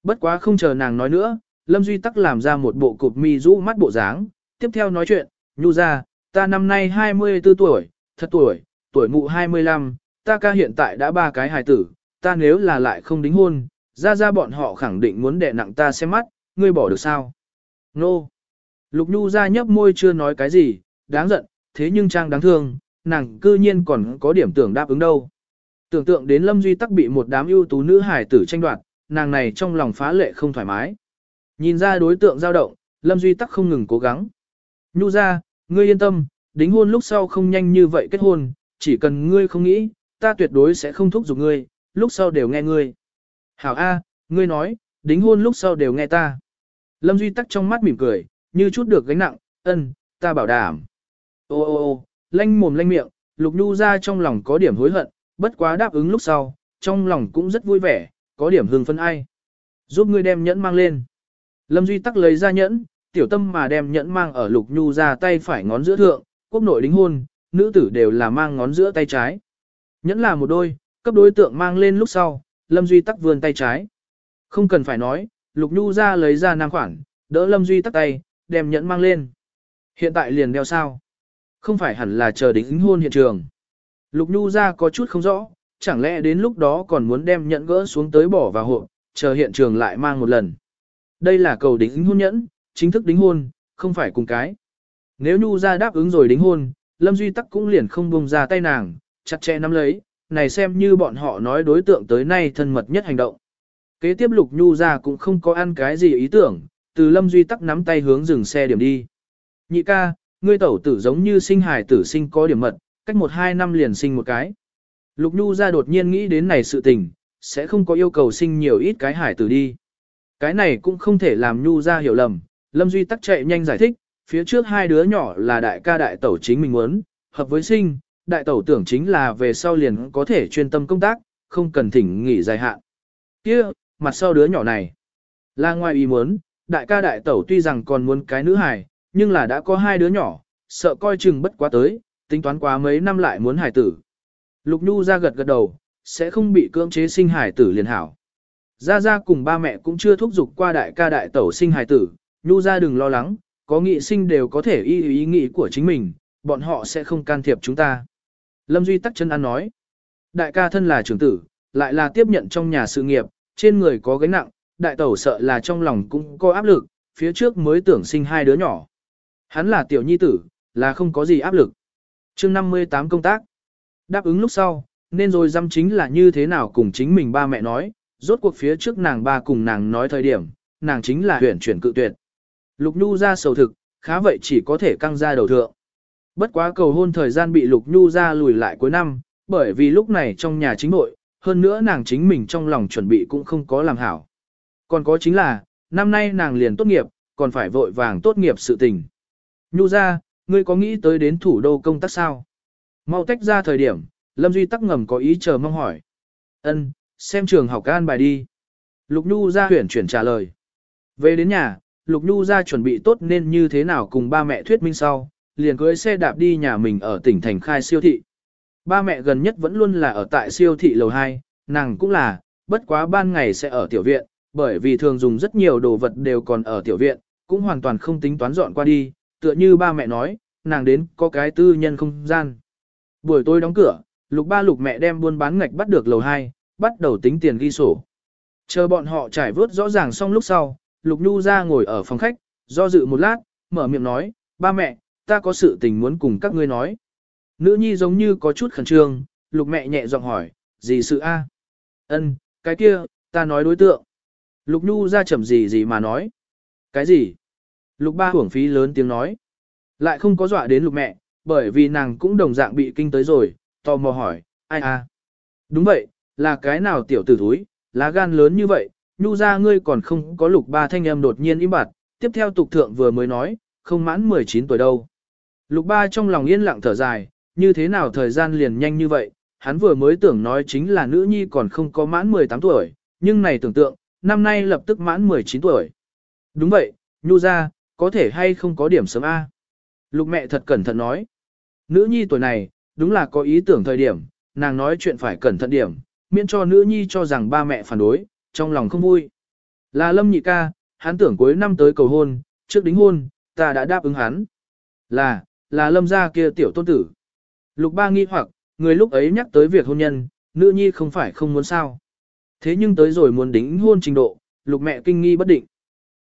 Bất quá không chờ nàng nói nữa, Lâm Duy Tắc làm ra một bộ cụp mi rũ mắt bộ dáng, tiếp theo nói chuyện, nhu ra, ta năm nay 24 tuổi, thật tuổi, tuổi mụ 25, ta ca hiện tại đã ba cái hài tử, ta nếu là lại không đính hôn, ra ra bọn họ khẳng định muốn đè nặng ta xem mắt, ngươi bỏ được sao? Nô! No. Lục Nhu ra nhấp môi chưa nói cái gì, đáng giận, thế nhưng trang đáng thương, nàng cư nhiên còn có điểm tưởng đáp ứng đâu. Tưởng tượng đến Lâm Duy Tắc bị một đám ưu tú nữ hài tử tranh đoạt, nàng này trong lòng phá lệ không thoải mái. Nhìn ra đối tượng dao động, Lâm Duy Tắc không ngừng cố gắng. Nhu ra, ngươi yên tâm, đính hôn lúc sau không nhanh như vậy kết hôn, chỉ cần ngươi không nghĩ, ta tuyệt đối sẽ không thúc giục ngươi, lúc sau đều nghe ngươi. Hảo A, ngươi nói, đính hôn lúc sau đều nghe ta. Lâm Duy Tắc trong mắt mỉm cười, như chút được gánh nặng, ân, ta bảo đảm. Ô ô ô, lanh mồm lanh miệng, Lục Nhu ra trong lòng có điểm hối hận, bất quá đáp ứng lúc sau, trong lòng cũng rất vui vẻ, có điểm hưng phân ai. Giúp ngươi đem nhẫn mang lên. Lâm Duy tắc lấy ra nhẫn, tiểu tâm mà đem nhẫn mang ở Lục Nhu ra tay phải ngón giữa thượng, quốc nội đính hôn, nữ tử đều là mang ngón giữa tay trái. Nhẫn là một đôi, cấp đối tượng mang lên lúc sau, Lâm Duy tắc vươn tay trái. Không cần phải nói, Lục Nhu ra lấy ra nam khoản, đỡ Lâm Duy tắc tay, đem nhẫn mang lên. Hiện tại liền đeo sao? Không phải hẳn là chờ đính hôn hiện trường. Lục Nhu ra có chút không rõ, chẳng lẽ đến lúc đó còn muốn đem nhẫn gỡ xuống tới bỏ vào hộp, chờ hiện trường lại mang một lần. Đây là cầu đính hôn nhẫn, chính thức đính hôn, không phải cùng cái. Nếu Nhu ra đáp ứng rồi đính hôn, Lâm Duy Tắc cũng liền không buông ra tay nàng, chặt chẽ nắm lấy, này xem như bọn họ nói đối tượng tới nay thân mật nhất hành động. Kế tiếp Lục Nhu ra cũng không có ăn cái gì ý tưởng, từ Lâm Duy Tắc nắm tay hướng dừng xe điểm đi. Nhị ca, ngươi tẩu tử giống như sinh hài tử sinh có điểm mật, cách một hai năm liền sinh một cái. Lục Nhu ra đột nhiên nghĩ đến này sự tình, sẽ không có yêu cầu sinh nhiều ít cái hải tử đi. Cái này cũng không thể làm Nhu ra hiểu lầm, Lâm Duy tắc chạy nhanh giải thích, phía trước hai đứa nhỏ là đại ca đại tẩu chính mình muốn, hợp với sinh, đại tẩu tưởng chính là về sau liền có thể chuyên tâm công tác, không cần thỉnh nghỉ dài hạn. kia mặt sau đứa nhỏ này, là ngoài ý muốn, đại ca đại tẩu tuy rằng còn muốn cái nữ hài, nhưng là đã có hai đứa nhỏ, sợ coi chừng bất quá tới, tính toán quá mấy năm lại muốn hài tử. Lục Nhu ra gật gật đầu, sẽ không bị cưỡng chế sinh hài tử liền hảo. Gia Gia cùng ba mẹ cũng chưa thúc giục qua đại ca đại tẩu sinh hài tử, Nhu ra đừng lo lắng, có nghị sinh đều có thể y ý nghĩ của chính mình, bọn họ sẽ không can thiệp chúng ta. Lâm Duy tắc chân ăn nói, đại ca thân là trưởng tử, lại là tiếp nhận trong nhà sự nghiệp, trên người có gánh nặng, đại tẩu sợ là trong lòng cũng có áp lực, phía trước mới tưởng sinh hai đứa nhỏ. Hắn là tiểu nhi tử, là không có gì áp lực. chương 58 công tác. Đáp ứng lúc sau, nên rồi dăm chính là như thế nào cùng chính mình ba mẹ nói, rốt cuộc phía trước nàng ba cùng nàng nói thời điểm, nàng chính là huyển chuyển cự tuyệt. Lục Nhu ra sầu thực, khá vậy chỉ có thể căng ra đầu thượng. Bất quá cầu hôn thời gian bị Lục Nhu ra lùi lại cuối năm, bởi vì lúc này trong nhà chính nội, hơn nữa nàng chính mình trong lòng chuẩn bị cũng không có làm hảo. Còn có chính là, năm nay nàng liền tốt nghiệp, còn phải vội vàng tốt nghiệp sự tình. Nhu ra, ngươi có nghĩ tới đến thủ đô công tác sao? Mau tách ra thời điểm, Lâm Duy tắc ngầm có ý chờ mong hỏi. Ân, xem trường học an bài đi. Lục Nhu ra huyển chuyển trả lời. Về đến nhà, Lục Nhu ra chuẩn bị tốt nên như thế nào cùng ba mẹ thuyết minh sau, liền cưới xe đạp đi nhà mình ở tỉnh thành khai siêu thị. Ba mẹ gần nhất vẫn luôn là ở tại siêu thị lầu 2, nàng cũng là, bất quá ban ngày sẽ ở tiểu viện, bởi vì thường dùng rất nhiều đồ vật đều còn ở tiểu viện, cũng hoàn toàn không tính toán dọn qua đi, tựa như ba mẹ nói, nàng đến có cái tư nhân không gian. Buổi tối đóng cửa, lục ba lục mẹ đem buôn bán ngạch bắt được lầu 2, bắt đầu tính tiền ghi sổ. Chờ bọn họ trải vớt rõ ràng xong lúc sau, lục nhu ra ngồi ở phòng khách, do dự một lát, mở miệng nói, ba mẹ, ta có sự tình muốn cùng các ngươi nói. Nữ nhi giống như có chút khẩn trương, lục mẹ nhẹ giọng hỏi, gì sự a? Ân, cái kia, ta nói đối tượng. Lục nhu ra chậm gì gì mà nói. Cái gì? Lục ba hưởng phí lớn tiếng nói. Lại không có dọa đến lục mẹ, bởi vì nàng cũng đồng dạng bị kinh tới rồi, tò mò hỏi, ai a? Đúng vậy, là cái nào tiểu tử thúi, lá gan lớn như vậy, nhu ra ngươi còn không có lục ba thanh em đột nhiên im bặt, tiếp theo tục thượng vừa mới nói, không mãn 19 tuổi đâu. Lục ba trong lòng yên lặng thở dài, như thế nào thời gian liền nhanh như vậy, hắn vừa mới tưởng nói chính là nữ nhi còn không có mãn 18 tuổi, nhưng này tưởng tượng, năm nay lập tức mãn 19 tuổi. Đúng vậy, nhu ra, có thể hay không có điểm sớm A. Lục mẹ thật cẩn thận nói. Nữ nhi tuổi này, đúng là có ý tưởng thời điểm, nàng nói chuyện phải cẩn thận điểm, miễn cho nữ nhi cho rằng ba mẹ phản đối, trong lòng không vui. Là lâm nhị ca, hắn tưởng cuối năm tới cầu hôn, trước đính hôn, ta đã đáp ứng hắn. Là, là lâm gia kia tiểu tôn tử. Lục ba nghi hoặc, người lúc ấy nhắc tới việc hôn nhân, nữ nhi không phải không muốn sao. Thế nhưng tới rồi muốn đính hôn trình độ, lục mẹ kinh nghi bất định.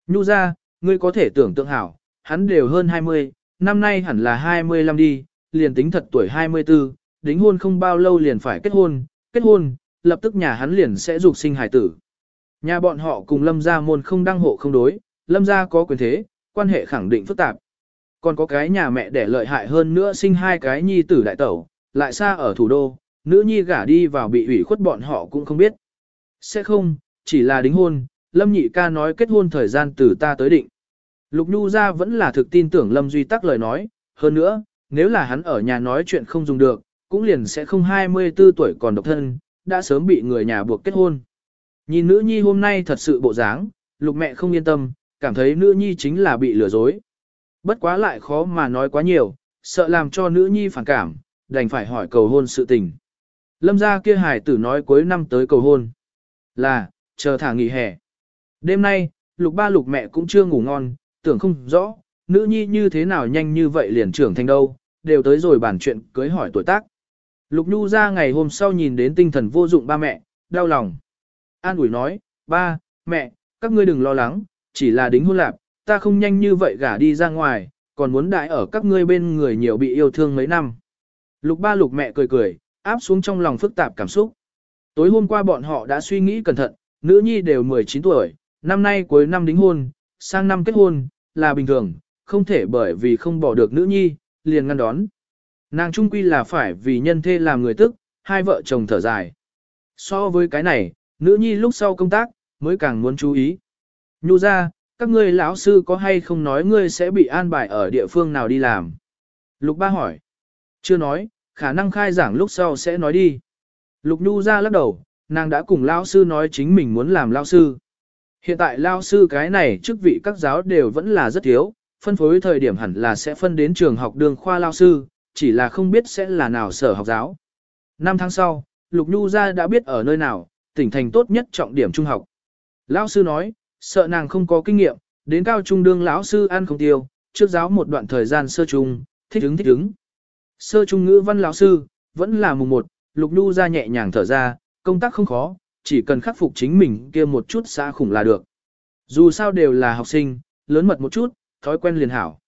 Nhu ra, ngươi có thể tưởng tượng hảo, hắn đều hơn 20, năm nay hẳn là 25 đi, liền tính thật tuổi 24, đính hôn không bao lâu liền phải kết hôn, kết hôn, lập tức nhà hắn liền sẽ dục sinh hài tử. Nhà bọn họ cùng lâm gia môn không đăng hộ không đối, lâm gia có quyền thế, quan hệ khẳng định phức tạp. Còn có cái nhà mẹ để lợi hại hơn nữa sinh hai cái nhi tử đại tẩu, lại xa ở thủ đô, nữ nhi gả đi vào bị ủy khuất bọn họ cũng không biết. Sẽ không, chỉ là đính hôn, Lâm Nhị ca nói kết hôn thời gian từ ta tới định. Lục Nhu ra vẫn là thực tin tưởng Lâm Duy Tắc lời nói, hơn nữa, nếu là hắn ở nhà nói chuyện không dùng được, cũng liền sẽ không 24 tuổi còn độc thân, đã sớm bị người nhà buộc kết hôn. Nhìn nữ nhi hôm nay thật sự bộ dáng, lục mẹ không yên tâm, cảm thấy nữ nhi chính là bị lừa dối. Bất quá lại khó mà nói quá nhiều, sợ làm cho nữ nhi phản cảm, đành phải hỏi cầu hôn sự tình. Lâm gia kia hải tử nói cuối năm tới cầu hôn. Là, chờ thả nghỉ hè. Đêm nay, lục ba lục mẹ cũng chưa ngủ ngon, tưởng không rõ, nữ nhi như thế nào nhanh như vậy liền trưởng thành đâu, đều tới rồi bàn chuyện cưới hỏi tuổi tác. Lục Nhu ra ngày hôm sau nhìn đến tinh thần vô dụng ba mẹ, đau lòng. An ủi nói, ba, mẹ, các ngươi đừng lo lắng, chỉ là đính hôn lạc, ta không nhanh như vậy gả đi ra ngoài, còn muốn đại ở các ngươi bên người nhiều bị yêu thương mấy năm. Lục ba lục mẹ cười cười, áp xuống trong lòng phức tạp cảm xúc. Tối hôm qua bọn họ đã suy nghĩ cẩn thận, nữ nhi đều 19 tuổi, năm nay cuối năm đính hôn, sang năm kết hôn, là bình thường, không thể bởi vì không bỏ được nữ nhi, liền ngăn đón. Nàng trung quy là phải vì nhân thê làm người tức, hai vợ chồng thở dài. So với cái này, nữ nhi lúc sau công tác, mới càng muốn chú ý. Nhu ra, các ngươi lão sư có hay không nói ngươi sẽ bị an bài ở địa phương nào đi làm? Lục ba hỏi. Chưa nói, khả năng khai giảng lúc sau sẽ nói đi. Lục Nhu ra lắc đầu, nàng đã cùng lão sư nói chính mình muốn làm lão sư. Hiện tại lão sư cái này chức vị các giáo đều vẫn là rất thiếu, phân phối thời điểm hẳn là sẽ phân đến trường học đường khoa lão sư, chỉ là không biết sẽ là nào sở học giáo. Năm tháng sau, Lục Nhu ra đã biết ở nơi nào, tỉnh thành tốt nhất trọng điểm trung học. Lão sư nói, sợ nàng không có kinh nghiệm, đến cao trung đương lão sư ăn không tiêu, trước giáo một đoạn thời gian sơ trung, thích ứng thích ứng. Sơ trung ngữ văn lão sư, vẫn là mùng một, Lục Nhu ra nhẹ nhàng thở ra, công tác không khó, chỉ cần khắc phục chính mình kia một chút xa khủng là được. Dù sao đều là học sinh, lớn mật một chút, thói quen liền hảo.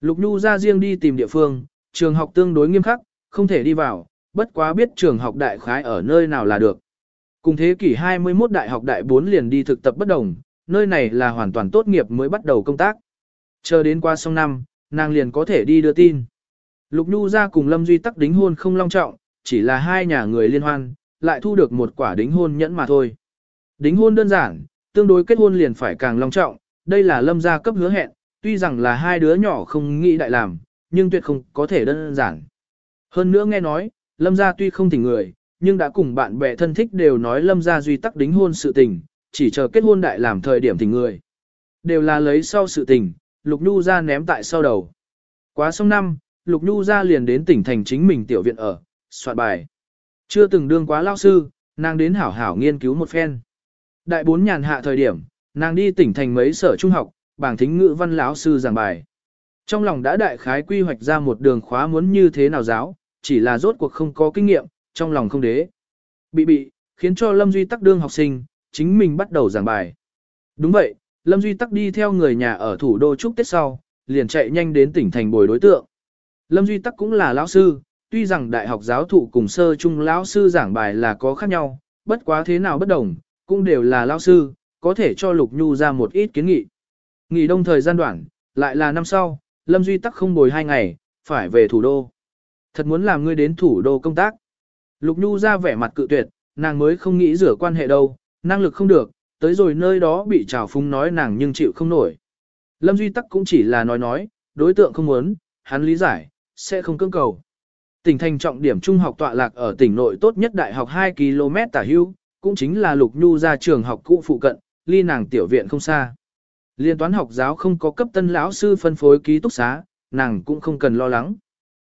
Lục Nhu ra riêng đi tìm địa phương, trường học tương đối nghiêm khắc, không thể đi vào, bất quá biết trường học đại khái ở nơi nào là được. Cùng thế kỷ 21 đại học đại 4 liền đi thực tập bất đồng, nơi này là hoàn toàn tốt nghiệp mới bắt đầu công tác. Chờ đến qua xong năm, nàng liền có thể đi đưa tin. Lục Nhu ra cùng Lâm Duy tắc đính hôn không long trọng, chỉ là hai nhà người liên hoan, lại thu được một quả đính hôn nhẫn mà thôi. Đính hôn đơn giản, tương đối kết hôn liền phải càng long trọng, đây là Lâm gia cấp hứa hẹn, tuy rằng là hai đứa nhỏ không nghĩ đại làm, nhưng tuyệt không có thể đơn giản. Hơn nữa nghe nói, Lâm gia tuy không thỉnh người, nhưng đã cùng bạn bè thân thích đều nói Lâm gia duy tắc đính hôn sự tình, chỉ chờ kết hôn đại làm thời điểm tình người. Đều là lấy sau sự tình, Lục Nhu ra ném tại sau đầu. Quá xong năm, Lục Nhu ra liền đến tỉnh thành chính mình tiểu viện ở, soạn bài. Chưa từng đương quá lao sư, nàng đến hảo hảo nghiên cứu một phen. Đại bốn nhàn hạ thời điểm, nàng đi tỉnh thành mấy sở trung học, bảng thính ngữ văn lão sư giảng bài. Trong lòng đã đại khái quy hoạch ra một đường khóa muốn như thế nào giáo, chỉ là rốt cuộc không có kinh nghiệm, trong lòng không đế. Bị bị, khiến cho Lâm Duy tắc đương học sinh, chính mình bắt đầu giảng bài. Đúng vậy, Lâm Duy tắc đi theo người nhà ở thủ đô chúc Tết sau, liền chạy nhanh đến tỉnh thành bồi đối tượng. Lâm Duy tắc cũng là lão sư, tuy rằng đại học giáo thụ cùng sơ trung lão sư giảng bài là có khác nhau, bất quá thế nào bất đồng, cũng đều là lão sư, có thể cho Lục Nhu ra một ít kiến nghị. Nghỉ đông thời gian đoạn, lại là năm sau, Lâm Duy tắc không bồi hai ngày, phải về thủ đô. Thật muốn làm ngươi đến thủ đô công tác. Lục Nhu ra vẻ mặt cự tuyệt, nàng mới không nghĩ rửa quan hệ đâu, năng lực không được, tới rồi nơi đó bị trào phúng nói nàng nhưng chịu không nổi. Lâm Duy tắc cũng chỉ là nói nói, đối tượng không muốn, hắn lý giải, sẽ không cưỡng cầu. Tỉnh thành trọng điểm trung học tọa lạc ở tỉnh nội tốt nhất đại học 2 km tả hưu, cũng chính là Lục Nhu ra trường học cũ phụ cận, ly nàng tiểu viện không xa. Liên toán học giáo không có cấp tân lão sư phân phối ký túc xá, nàng cũng không cần lo lắng.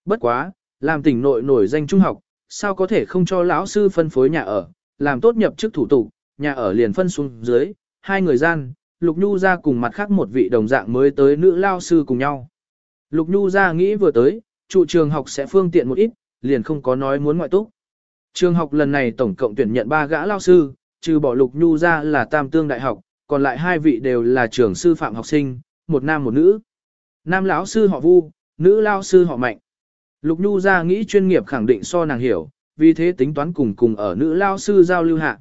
Bất quá, làm tỉnh nội nổi danh trung học, sao có thể không cho lão sư phân phối nhà ở, làm tốt nhập chức thủ tục, nhà ở liền phân xuống dưới, hai người gian, Lục Nhu ra cùng mặt khác một vị đồng dạng mới tới nữ lao sư cùng nhau. Lục Nhu ra nghĩ vừa tới, trụ trường học sẽ phương tiện một ít, liền không có nói muốn ngoại túc. Trường học lần này tổng cộng tuyển nhận 3 gã lao sư, trừ bỏ Lục Nhu ra là Tam Tương Đại học, còn lại hai vị đều là trường sư phạm học sinh, một nam một nữ. Nam lão sư họ Vu, nữ lao sư họ Mạnh. Lục Nhu ra nghĩ chuyên nghiệp khẳng định so nàng hiểu, vì thế tính toán cùng cùng ở nữ lao sư giao lưu hạ.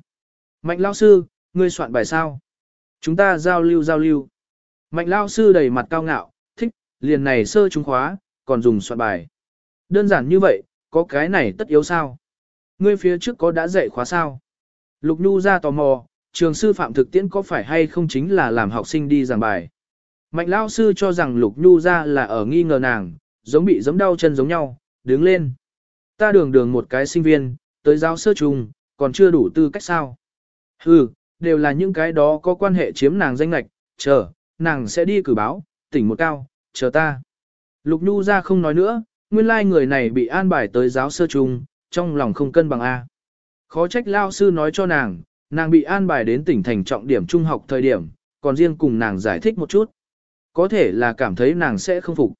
Mạnh lao sư, ngươi soạn bài sao? Chúng ta giao lưu giao lưu. Mạnh lao sư đầy mặt cao ngạo, thích, liền này sơ trung khóa, còn dùng soạn bài. Đơn giản như vậy, có cái này tất yếu sao? Ngươi phía trước có đã dạy khóa sao? Lục Nhu ra tò mò, trường sư phạm thực tiễn có phải hay không chính là làm học sinh đi giảng bài. Mạnh lao sư cho rằng Lục Nhu ra là ở nghi ngờ nàng, giống bị giấm đau chân giống nhau, đứng lên. Ta đường đường một cái sinh viên, tới giáo sơ trùng, còn chưa đủ tư cách sao. Hừ, đều là những cái đó có quan hệ chiếm nàng danh lạch, chờ, nàng sẽ đi cử báo, tỉnh một cao, chờ ta. Lục Nhu ra không nói nữa, nguyên lai like người này bị an bài tới giáo sơ trung, trong lòng không cân bằng A. Khó trách lao sư nói cho nàng, nàng bị an bài đến tỉnh thành trọng điểm trung học thời điểm, còn riêng cùng nàng giải thích một chút. Có thể là cảm thấy nàng sẽ không phục.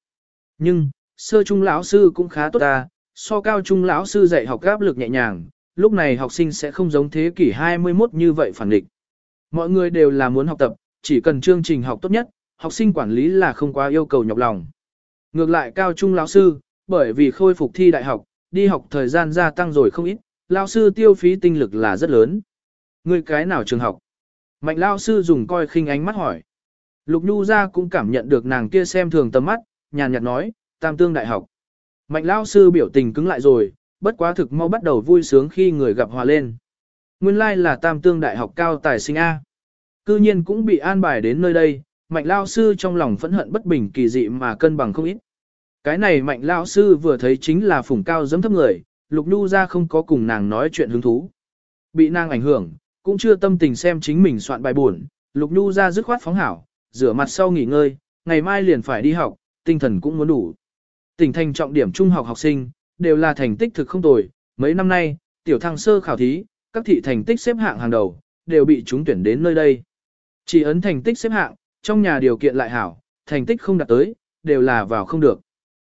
Nhưng, sơ trung lão sư cũng khá tốt ta, so cao trung lão sư dạy học áp lực nhẹ nhàng, lúc này học sinh sẽ không giống thế kỷ 21 như vậy phản định. Mọi người đều là muốn học tập, chỉ cần chương trình học tốt nhất, học sinh quản lý là không quá yêu cầu nhọc lòng. Ngược lại cao trung lão sư, bởi vì khôi phục thi đại học, đi học thời gian gia tăng rồi không ít, lão sư tiêu phí tinh lực là rất lớn. Người cái nào trường học? Mạnh lão sư dùng coi khinh ánh mắt hỏi. Lục Nhu ra cũng cảm nhận được nàng kia xem thường tầm mắt, nhàn nhạt nói, tam tương đại học. Mạnh lão sư biểu tình cứng lại rồi, bất quá thực mau bắt đầu vui sướng khi người gặp hòa lên. Nguyên lai là tam tương đại học cao tài sinh A. Cư nhiên cũng bị an bài đến nơi đây, mạnh lao sư trong lòng phẫn hận bất bình kỳ dị mà cân bằng không ít. Cái này mạnh lao sư vừa thấy chính là phủng cao dấm thấp người, lục nhu ra không có cùng nàng nói chuyện hứng thú. Bị nàng ảnh hưởng, cũng chưa tâm tình xem chính mình soạn bài buồn, Lục Nhu ra dứt khoát phóng hảo, rửa mặt sau nghỉ ngơi, ngày mai liền phải đi học, tinh thần cũng muốn đủ. Tỉnh thành trọng điểm trung học học sinh, đều là thành tích thực không tồi, mấy năm nay, tiểu thăng sơ khảo thí, các thị thành tích xếp hạng hàng đầu, đều bị chúng tuyển đến nơi đây. Chỉ ấn thành tích xếp hạng, trong nhà điều kiện lại hảo, thành tích không đạt tới, đều là vào không được.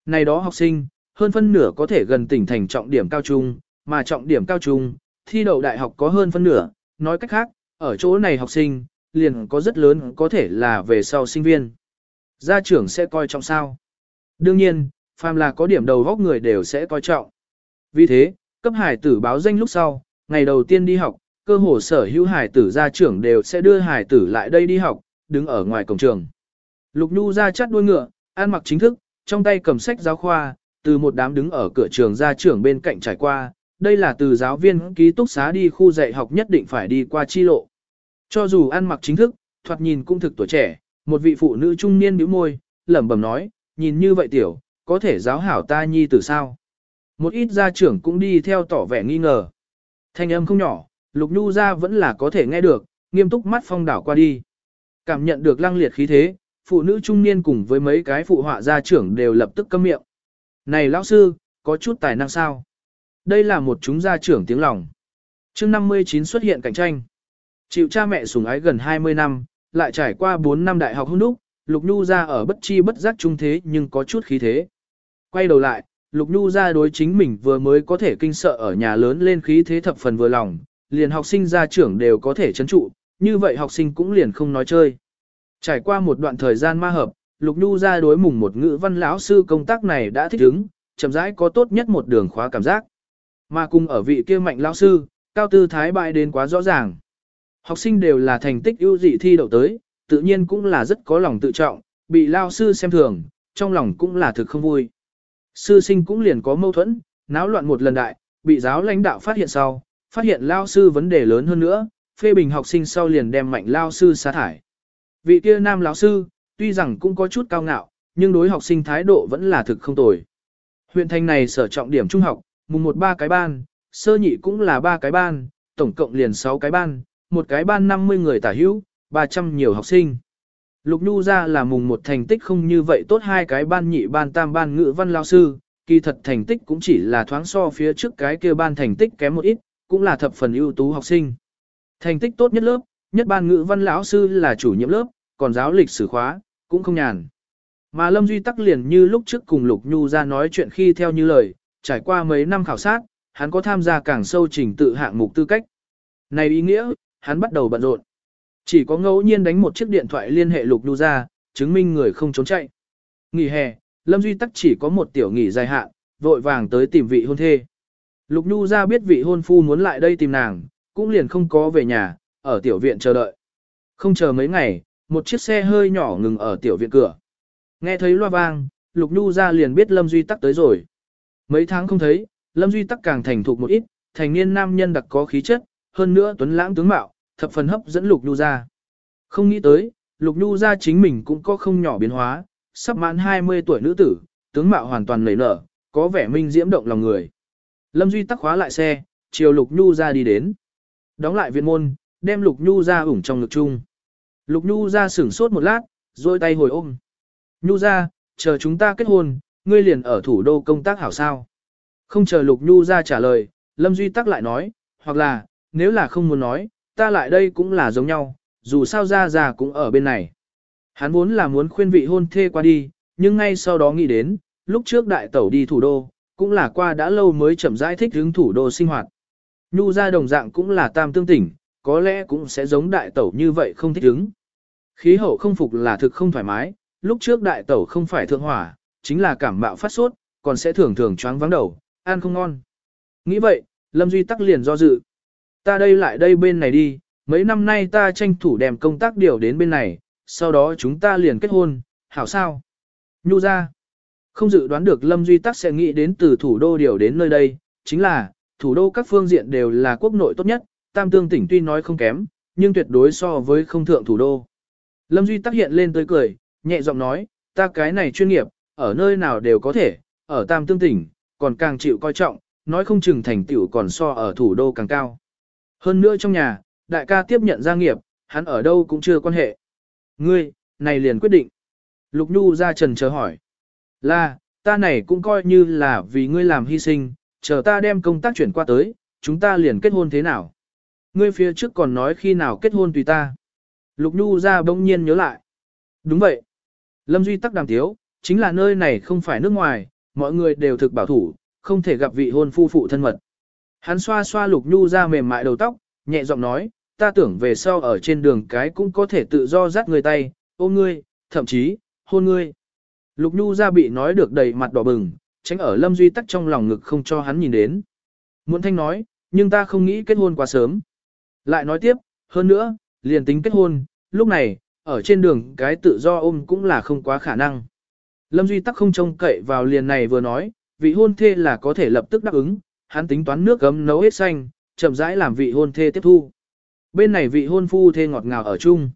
Này đó học sinh, hơn phân nửa có thể gần tỉnh thành trọng điểm cao trung, mà trọng điểm cao trung, thi đậu đại học có hơn phân nửa, nói cách khác, ở chỗ này học sinh, liền có rất lớn có thể là về sau sinh viên. Gia trưởng sẽ coi trọng sao? Đương nhiên, phàm là có điểm đầu góc người đều sẽ coi trọng. Vì thế, cấp hải tử báo danh lúc sau, ngày đầu tiên đi học, cơ hồ sở hữu hải tử gia trưởng đều sẽ đưa hải tử lại đây đi học, đứng ở ngoài cổng trường. Lục Nhu ra chắt đuôi ngựa, ăn mặc chính thức, trong tay cầm sách giáo khoa, từ một đám đứng ở cửa trường gia trưởng bên cạnh trải qua, đây là từ giáo viên ký túc xá đi khu dạy học nhất định phải đi qua chi lộ. Cho dù ăn mặc chính thức, thoạt nhìn cũng thực tuổi trẻ, một vị phụ nữ trung niên bĩu môi, lẩm bẩm nói, nhìn như vậy tiểu, có thể giáo hảo ta nhi từ sao. Một ít gia trưởng cũng đi theo tỏ vẻ nghi ngờ. Thanh âm không nhỏ, Lục Nhu ra vẫn là có thể nghe được, nghiêm túc mắt phong đảo qua đi. Cảm nhận được lăng liệt khí thế, phụ nữ trung niên cùng với mấy cái phụ họa gia trưởng đều lập tức câm miệng. Này lão sư, có chút tài năng sao? Đây là một chúng gia trưởng tiếng lòng. chương 59 xuất hiện cạnh tranh. Chịu cha mẹ sủng ái gần 20 năm, lại trải qua 4 năm đại học hôn đúc, Lục Nhu ra ở bất chi bất giác trung thế nhưng có chút khí thế. Quay đầu lại, Lục Nhu ra đối chính mình vừa mới có thể kinh sợ ở nhà lớn lên khí thế thập phần vừa lòng, liền học sinh gia trưởng đều có thể chấn trụ, như vậy học sinh cũng liền không nói chơi. Trải qua một đoạn thời gian ma hợp, Lục Nhu ra đối mùng một ngữ văn lão sư công tác này đã thích ứng, chậm rãi có tốt nhất một đường khóa cảm giác. Mà cùng ở vị kia mạnh lão sư, cao tư thái bại đến quá rõ ràng. Học sinh đều là thành tích ưu dị thi đậu tới, tự nhiên cũng là rất có lòng tự trọng, bị lao sư xem thường, trong lòng cũng là thực không vui. Sư sinh cũng liền có mâu thuẫn, náo loạn một lần đại, bị giáo lãnh đạo phát hiện sau, phát hiện lao sư vấn đề lớn hơn nữa, phê bình học sinh sau liền đem mạnh lao sư sa thải. Vị kia nam lão sư, tuy rằng cũng có chút cao ngạo, nhưng đối học sinh thái độ vẫn là thực không tồi. Huyện thành này sở trọng điểm trung học, mùng một ba cái ban, sơ nhị cũng là ba cái ban, tổng cộng liền 6 cái ban, một cái ban 50 người tả hữu, 300 nhiều học sinh. Lục Nhu ra là mùng một thành tích không như vậy tốt hai cái ban nhị ban tam ban ngữ văn lao sư, kỳ thật thành tích cũng chỉ là thoáng so phía trước cái kia ban thành tích kém một ít, cũng là thập phần ưu tú học sinh. Thành tích tốt nhất lớp, nhất ban ngữ văn lão sư là chủ nhiệm lớp, còn giáo lịch sử khóa, cũng không nhàn. Mà Lâm Duy tắc liền như lúc trước cùng Lục Nhu ra nói chuyện khi theo như lời, trải qua mấy năm khảo sát, hắn có tham gia càng sâu trình tự hạng mục tư cách. Này ý nghĩa, hắn bắt đầu bận rộn. Chỉ có ngẫu nhiên đánh một chiếc điện thoại liên hệ Lục Nhu ra, chứng minh người không trốn chạy. Nghỉ hè, Lâm Duy tắc chỉ có một tiểu nghỉ dài hạn, vội vàng tới tìm vị hôn thê. Lục Nhu ra biết vị hôn phu muốn lại đây tìm nàng, cũng liền không có về nhà, ở tiểu viện chờ đợi. Không chờ mấy ngày, một chiếc xe hơi nhỏ ngừng ở tiểu viện cửa. Nghe thấy loa vang, Lục Nhu ra liền biết Lâm Duy tắc tới rồi. Mấy tháng không thấy, Lâm Duy tắc càng thành thục một ít, thành niên nam nhân đặc có khí chất, hơn nữa tuấn lãng tướng mạo, thập phần hấp dẫn Lục Nhu ra. Không nghĩ tới, Lục Nhu ra chính mình cũng có không nhỏ biến hóa, sắp mãn 20 tuổi nữ tử, tướng mạo hoàn toàn nảy nở, có vẻ minh diễm động lòng người. Lâm Duy tắc khóa lại xe, chiều Lục Nhu ra đi đến. Đóng lại viện môn, đem Lục Nhu ra ủng trong ngực chung. Lục Nhu ra sửng sốt một lát, rồi tay hồi ôm. Nhu ra, chờ chúng ta kết hôn, ngươi liền ở thủ đô công tác hảo sao. Không chờ Lục Nhu ra trả lời, Lâm Duy tắc lại nói, hoặc là, nếu là không muốn nói, ta lại đây cũng là giống nhau, dù sao ra ra cũng ở bên này. Hắn vốn là muốn khuyên vị hôn thê qua đi, nhưng ngay sau đó nghĩ đến, lúc trước đại tẩu đi thủ đô, cũng là qua đã lâu mới chậm rãi thích hướng thủ đô sinh hoạt. Nhu ra đồng dạng cũng là tam tương tỉnh, có lẽ cũng sẽ giống đại tẩu như vậy không thích ứng. Khí hậu không phục là thực không thoải mái, lúc trước đại tẩu không phải thượng hỏa, chính là cảm mạo phát sốt, còn sẽ thường thường choáng vắng đầu, ăn không ngon. Nghĩ vậy, Lâm Duy tắc liền do dự. Ta đây lại đây bên này đi, mấy năm nay ta tranh thủ đem công tác điều đến bên này, sau đó chúng ta liền kết hôn, hảo sao? Nhu ra. Không dự đoán được Lâm Duy tắc sẽ nghĩ đến từ thủ đô điều đến nơi đây, chính là, thủ đô các phương diện đều là quốc nội tốt nhất, tam tương tỉnh tuy nói không kém, nhưng tuyệt đối so với không thượng thủ đô. Lâm Duy Tắc hiện lên tới cười, nhẹ giọng nói, ta cái này chuyên nghiệp, ở nơi nào đều có thể, ở tam tương tỉnh, còn càng chịu coi trọng, nói không chừng thành tựu còn so ở thủ đô càng cao. Hơn nữa trong nhà, đại ca tiếp nhận gia nghiệp, hắn ở đâu cũng chưa quan hệ. Ngươi, này liền quyết định. Lục Nhu ra trần chờ hỏi. Là, ta này cũng coi như là vì ngươi làm hy sinh, chờ ta đem công tác chuyển qua tới, chúng ta liền kết hôn thế nào. Ngươi phía trước còn nói khi nào kết hôn tùy ta. Lục Nhu ra bỗng nhiên nhớ lại. Đúng vậy. Lâm Duy tắc đàm thiếu, chính là nơi này không phải nước ngoài, mọi người đều thực bảo thủ, không thể gặp vị hôn phu phụ thân mật. Hắn xoa xoa Lục Nhu ra mềm mại đầu tóc, nhẹ giọng nói, ta tưởng về sau ở trên đường cái cũng có thể tự do dắt người tay, ôm ngươi, thậm chí, hôn ngươi. Lục Nhu ra bị nói được đầy mặt đỏ bừng, tránh ở Lâm Duy tắc trong lòng ngực không cho hắn nhìn đến. Muộn thanh nói, nhưng ta không nghĩ kết hôn quá sớm. Lại nói tiếp, hơn nữa, liền tính kết hôn, lúc này, ở trên đường cái tự do ôm cũng là không quá khả năng. Lâm Duy tắc không trông cậy vào liền này vừa nói, vị hôn thê là có thể lập tức đáp ứng, hắn tính toán nước gấm nấu hết xanh, chậm rãi làm vị hôn thê tiếp thu. Bên này vị hôn phu thê ngọt ngào ở chung.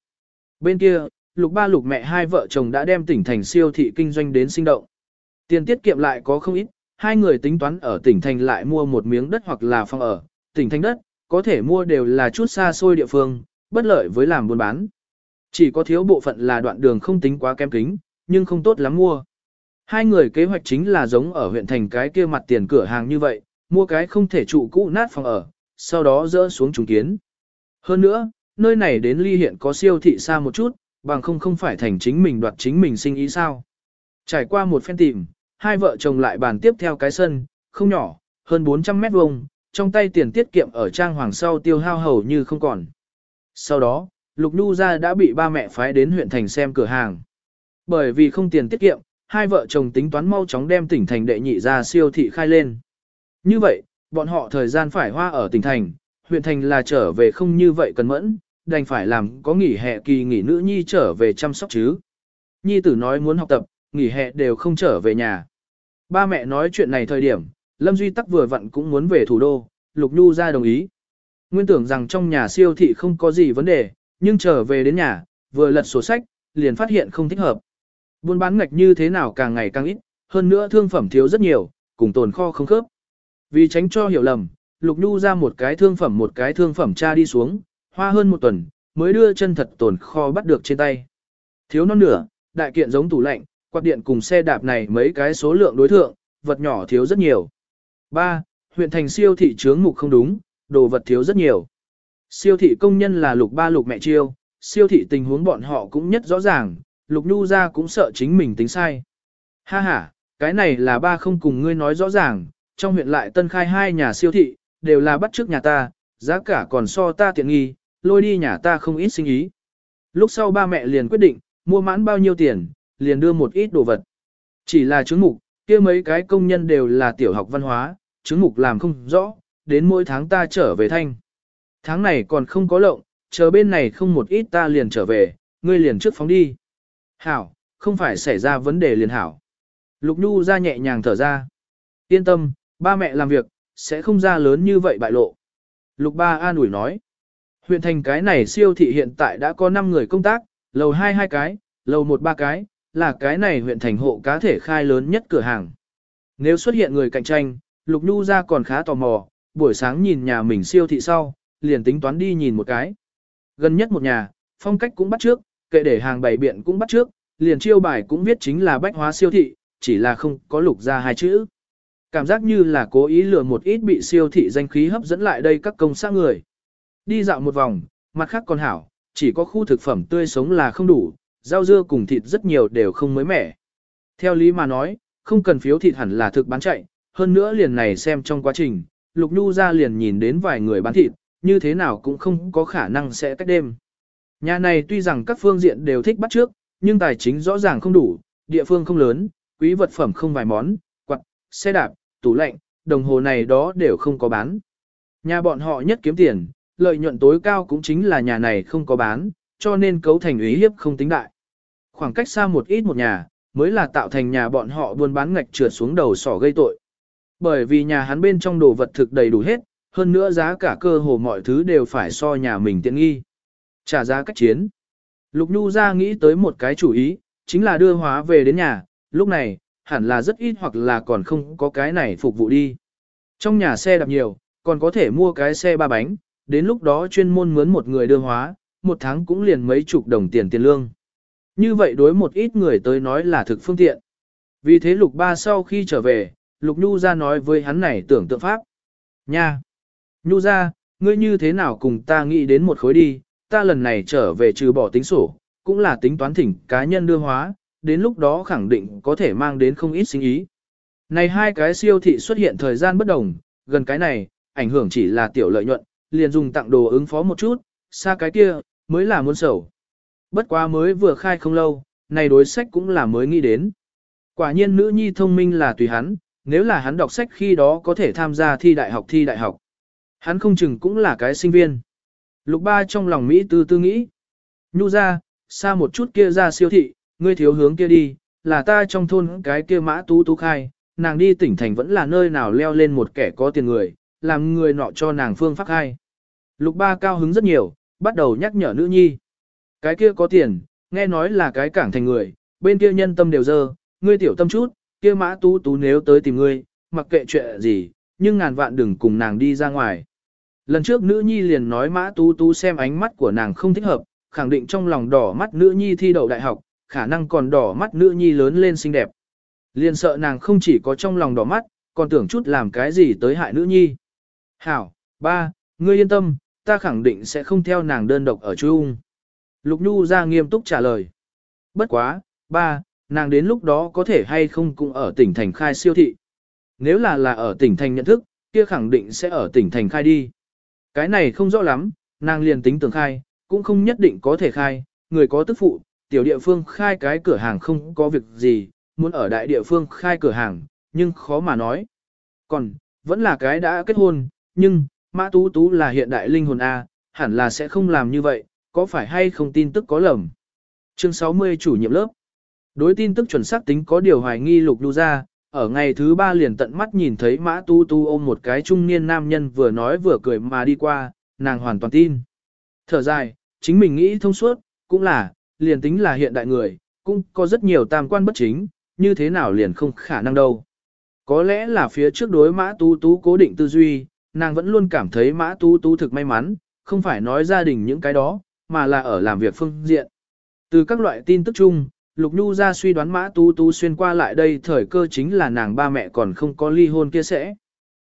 Bên kia, lục ba lục mẹ hai vợ chồng đã đem tỉnh thành siêu thị kinh doanh đến sinh động. Tiền tiết kiệm lại có không ít, hai người tính toán ở tỉnh thành lại mua một miếng đất hoặc là phòng ở, tỉnh thành đất, có thể mua đều là chút xa xôi địa phương, bất lợi với làm buôn bán. Chỉ có thiếu bộ phận là đoạn đường không tính quá kém kính, nhưng không tốt lắm mua. Hai người kế hoạch chính là giống ở huyện thành cái kia mặt tiền cửa hàng như vậy, mua cái không thể trụ cũ nát phòng ở, sau đó dỡ xuống trùng kiến. Hơn nữa, nơi này đến ly hiện có siêu thị xa một chút, bằng không không phải thành chính mình đoạt chính mình sinh ý sao. Trải qua một phen tìm, hai vợ chồng lại bàn tiếp theo cái sân, không nhỏ, hơn 400 mét vuông, trong tay tiền tiết kiệm ở trang hoàng sau tiêu hao hầu như không còn. Sau đó, Lục Nhu ra đã bị ba mẹ phái đến huyện thành xem cửa hàng. Bởi vì không tiền tiết kiệm, hai vợ chồng tính toán mau chóng đem tỉnh thành đệ nhị ra siêu thị khai lên. Như vậy, bọn họ thời gian phải hoa ở tỉnh thành, huyện thành là trở về không như vậy cần mẫn, đành phải làm có nghỉ hè kỳ nghỉ nữ nhi trở về chăm sóc chứ. Nhi tử nói muốn học tập, nghỉ hè đều không trở về nhà. Ba mẹ nói chuyện này thời điểm, Lâm Duy Tắc vừa vặn cũng muốn về thủ đô, Lục Nhu ra đồng ý. Nguyên tưởng rằng trong nhà siêu thị không có gì vấn đề, nhưng trở về đến nhà, vừa lật sổ sách, liền phát hiện không thích hợp. Buôn bán ngạch như thế nào càng ngày càng ít, hơn nữa thương phẩm thiếu rất nhiều, cùng tồn kho không khớp. Vì tránh cho hiểu lầm, Lục Nhu ra một cái thương phẩm một cái thương phẩm tra đi xuống, hoa hơn một tuần, mới đưa chân thật tồn kho bắt được trên tay. Thiếu non nửa, đại kiện giống tủ lạnh, quạt điện cùng xe đạp này mấy cái số lượng đối thượng, vật nhỏ thiếu rất nhiều. 3. Huyện thành siêu thị trướng mục không đúng, đồ vật thiếu rất nhiều. Siêu thị công nhân là lục ba lục mẹ chiêu, siêu thị tình huống bọn họ cũng nhất rõ ràng, lục nhu ra cũng sợ chính mình tính sai. Ha ha, cái này là ba không cùng ngươi nói rõ ràng, trong huyện lại tân khai hai nhà siêu thị, đều là bắt trước nhà ta, giá cả còn so ta tiện nghi, lôi đi nhà ta không ít sinh ý. Lúc sau ba mẹ liền quyết định, mua mãn bao nhiêu tiền, liền đưa một ít đồ vật. Chỉ là chứng mục, kia mấy cái công nhân đều là tiểu học văn hóa, chứng mục làm không rõ, đến mỗi tháng ta trở về thanh. Tháng này còn không có lộng, chờ bên này không một ít ta liền trở về, ngươi liền trước phóng đi. Hảo, không phải xảy ra vấn đề liền hảo. Lục Nhu ra nhẹ nhàng thở ra. Yên tâm, ba mẹ làm việc, sẽ không ra lớn như vậy bại lộ. Lục ba an ủi nói. Huyện thành cái này siêu thị hiện tại đã có 5 người công tác, lầu 2 hai cái, lầu 1 ba cái, là cái này huyện thành hộ cá thể khai lớn nhất cửa hàng. Nếu xuất hiện người cạnh tranh, Lục Nhu ra còn khá tò mò, buổi sáng nhìn nhà mình siêu thị sau, liền tính toán đi nhìn một cái. Gần nhất một nhà, phong cách cũng bắt trước, kệ để hàng bày biện cũng bắt trước, liền chiêu bài cũng viết chính là bách hóa siêu thị, chỉ là không có lục ra hai chữ. Cảm giác như là cố ý lừa một ít bị siêu thị danh khí hấp dẫn lại đây các công xã người. Đi dạo một vòng, mặt khác còn hảo, chỉ có khu thực phẩm tươi sống là không đủ, rau dưa cùng thịt rất nhiều đều không mới mẻ. Theo lý mà nói, không cần phiếu thịt hẳn là thực bán chạy, hơn nữa liền này xem trong quá trình, Lục Nhu ra liền nhìn đến vài người bán thịt, như thế nào cũng không có khả năng sẽ cách đêm. Nhà này tuy rằng các phương diện đều thích bắt trước, nhưng tài chính rõ ràng không đủ, địa phương không lớn, quý vật phẩm không vài món, quạt, xe đạp, tủ lạnh, đồng hồ này đó đều không có bán. Nhà bọn họ nhất kiếm tiền, lợi nhuận tối cao cũng chính là nhà này không có bán, cho nên cấu thành ý hiếp không tính đại. Khoảng cách xa một ít một nhà, mới là tạo thành nhà bọn họ buôn bán ngạch trượt xuống đầu sỏ gây tội. Bởi vì nhà hắn bên trong đồ vật thực đầy đủ hết, hơn nữa giá cả cơ hồ mọi thứ đều phải so nhà mình tiện nghi. Trả giá cách chiến. Lục Nhu ra nghĩ tới một cái chủ ý, chính là đưa hóa về đến nhà, lúc này, hẳn là rất ít hoặc là còn không có cái này phục vụ đi. Trong nhà xe đạp nhiều, còn có thể mua cái xe ba bánh, đến lúc đó chuyên môn mướn một người đưa hóa, một tháng cũng liền mấy chục đồng tiền tiền lương. Như vậy đối một ít người tới nói là thực phương tiện. Vì thế lục ba sau khi trở về, lục nhu ra nói với hắn này tưởng tượng pháp. Nha! Nhu ra, ngươi như thế nào cùng ta nghĩ đến một khối đi, ta lần này trở về trừ bỏ tính sổ, cũng là tính toán thỉnh cá nhân đưa hóa, đến lúc đó khẳng định có thể mang đến không ít sinh ý. Này hai cái siêu thị xuất hiện thời gian bất đồng, gần cái này, ảnh hưởng chỉ là tiểu lợi nhuận, liền dùng tặng đồ ứng phó một chút, xa cái kia, mới là muốn sầu. Bất quá mới vừa khai không lâu, này đối sách cũng là mới nghĩ đến. Quả nhiên nữ nhi thông minh là tùy hắn, nếu là hắn đọc sách khi đó có thể tham gia thi đại học thi đại học. Hắn không chừng cũng là cái sinh viên. Lục ba trong lòng Mỹ tư tư nghĩ. Nhu ra, xa một chút kia ra siêu thị, ngươi thiếu hướng kia đi, là ta trong thôn cái kia mã tú tú khai, nàng đi tỉnh thành vẫn là nơi nào leo lên một kẻ có tiền người, làm người nọ cho nàng phương pháp khai. Lục ba cao hứng rất nhiều, bắt đầu nhắc nhở nữ nhi. Cái kia có tiền, nghe nói là cái cảng thành người, bên kia nhân tâm đều dơ, ngươi tiểu tâm chút, kia mã tú tú nếu tới tìm ngươi, mặc kệ chuyện gì, nhưng ngàn vạn đừng cùng nàng đi ra ngoài. Lần trước nữ nhi liền nói mã tú tú xem ánh mắt của nàng không thích hợp, khẳng định trong lòng đỏ mắt nữ nhi thi đậu đại học, khả năng còn đỏ mắt nữ nhi lớn lên xinh đẹp. Liền sợ nàng không chỉ có trong lòng đỏ mắt, còn tưởng chút làm cái gì tới hại nữ nhi. Hảo, ba, ngươi yên tâm, ta khẳng định sẽ không theo nàng đơn độc ở chung. Lục Nhu ra nghiêm túc trả lời. Bất quá, ba, nàng đến lúc đó có thể hay không cũng ở tỉnh thành khai siêu thị. Nếu là là ở tỉnh thành nhận thức, kia khẳng định sẽ ở tỉnh thành khai đi. Cái này không rõ lắm, nàng liền tính tưởng khai, cũng không nhất định có thể khai, người có tức phụ, tiểu địa phương khai cái cửa hàng không có việc gì, muốn ở đại địa phương khai cửa hàng, nhưng khó mà nói. Còn, vẫn là cái đã kết hôn, nhưng, Mã Tú Tú là hiện đại linh hồn A, hẳn là sẽ không làm như vậy, có phải hay không tin tức có lầm. Chương 60 chủ nhiệm lớp. Đối tin tức chuẩn xác tính có điều hoài nghi lục đu ra, ở ngày thứ ba liền tận mắt nhìn thấy Mã Tu Tu ôm một cái trung niên nam nhân vừa nói vừa cười mà đi qua, nàng hoàn toàn tin. Thở dài, chính mình nghĩ thông suốt, cũng là, liền tính là hiện đại người, cũng có rất nhiều tam quan bất chính, như thế nào liền không khả năng đâu. Có lẽ là phía trước đối Mã tú tú cố định tư duy, nàng vẫn luôn cảm thấy Mã tú tú thực may mắn, không phải nói gia đình những cái đó, mà là ở làm việc phương diện. Từ các loại tin tức chung, Lục Nhu ra suy đoán Mã tú tú xuyên qua lại đây thời cơ chính là nàng ba mẹ còn không có ly hôn kia sẽ.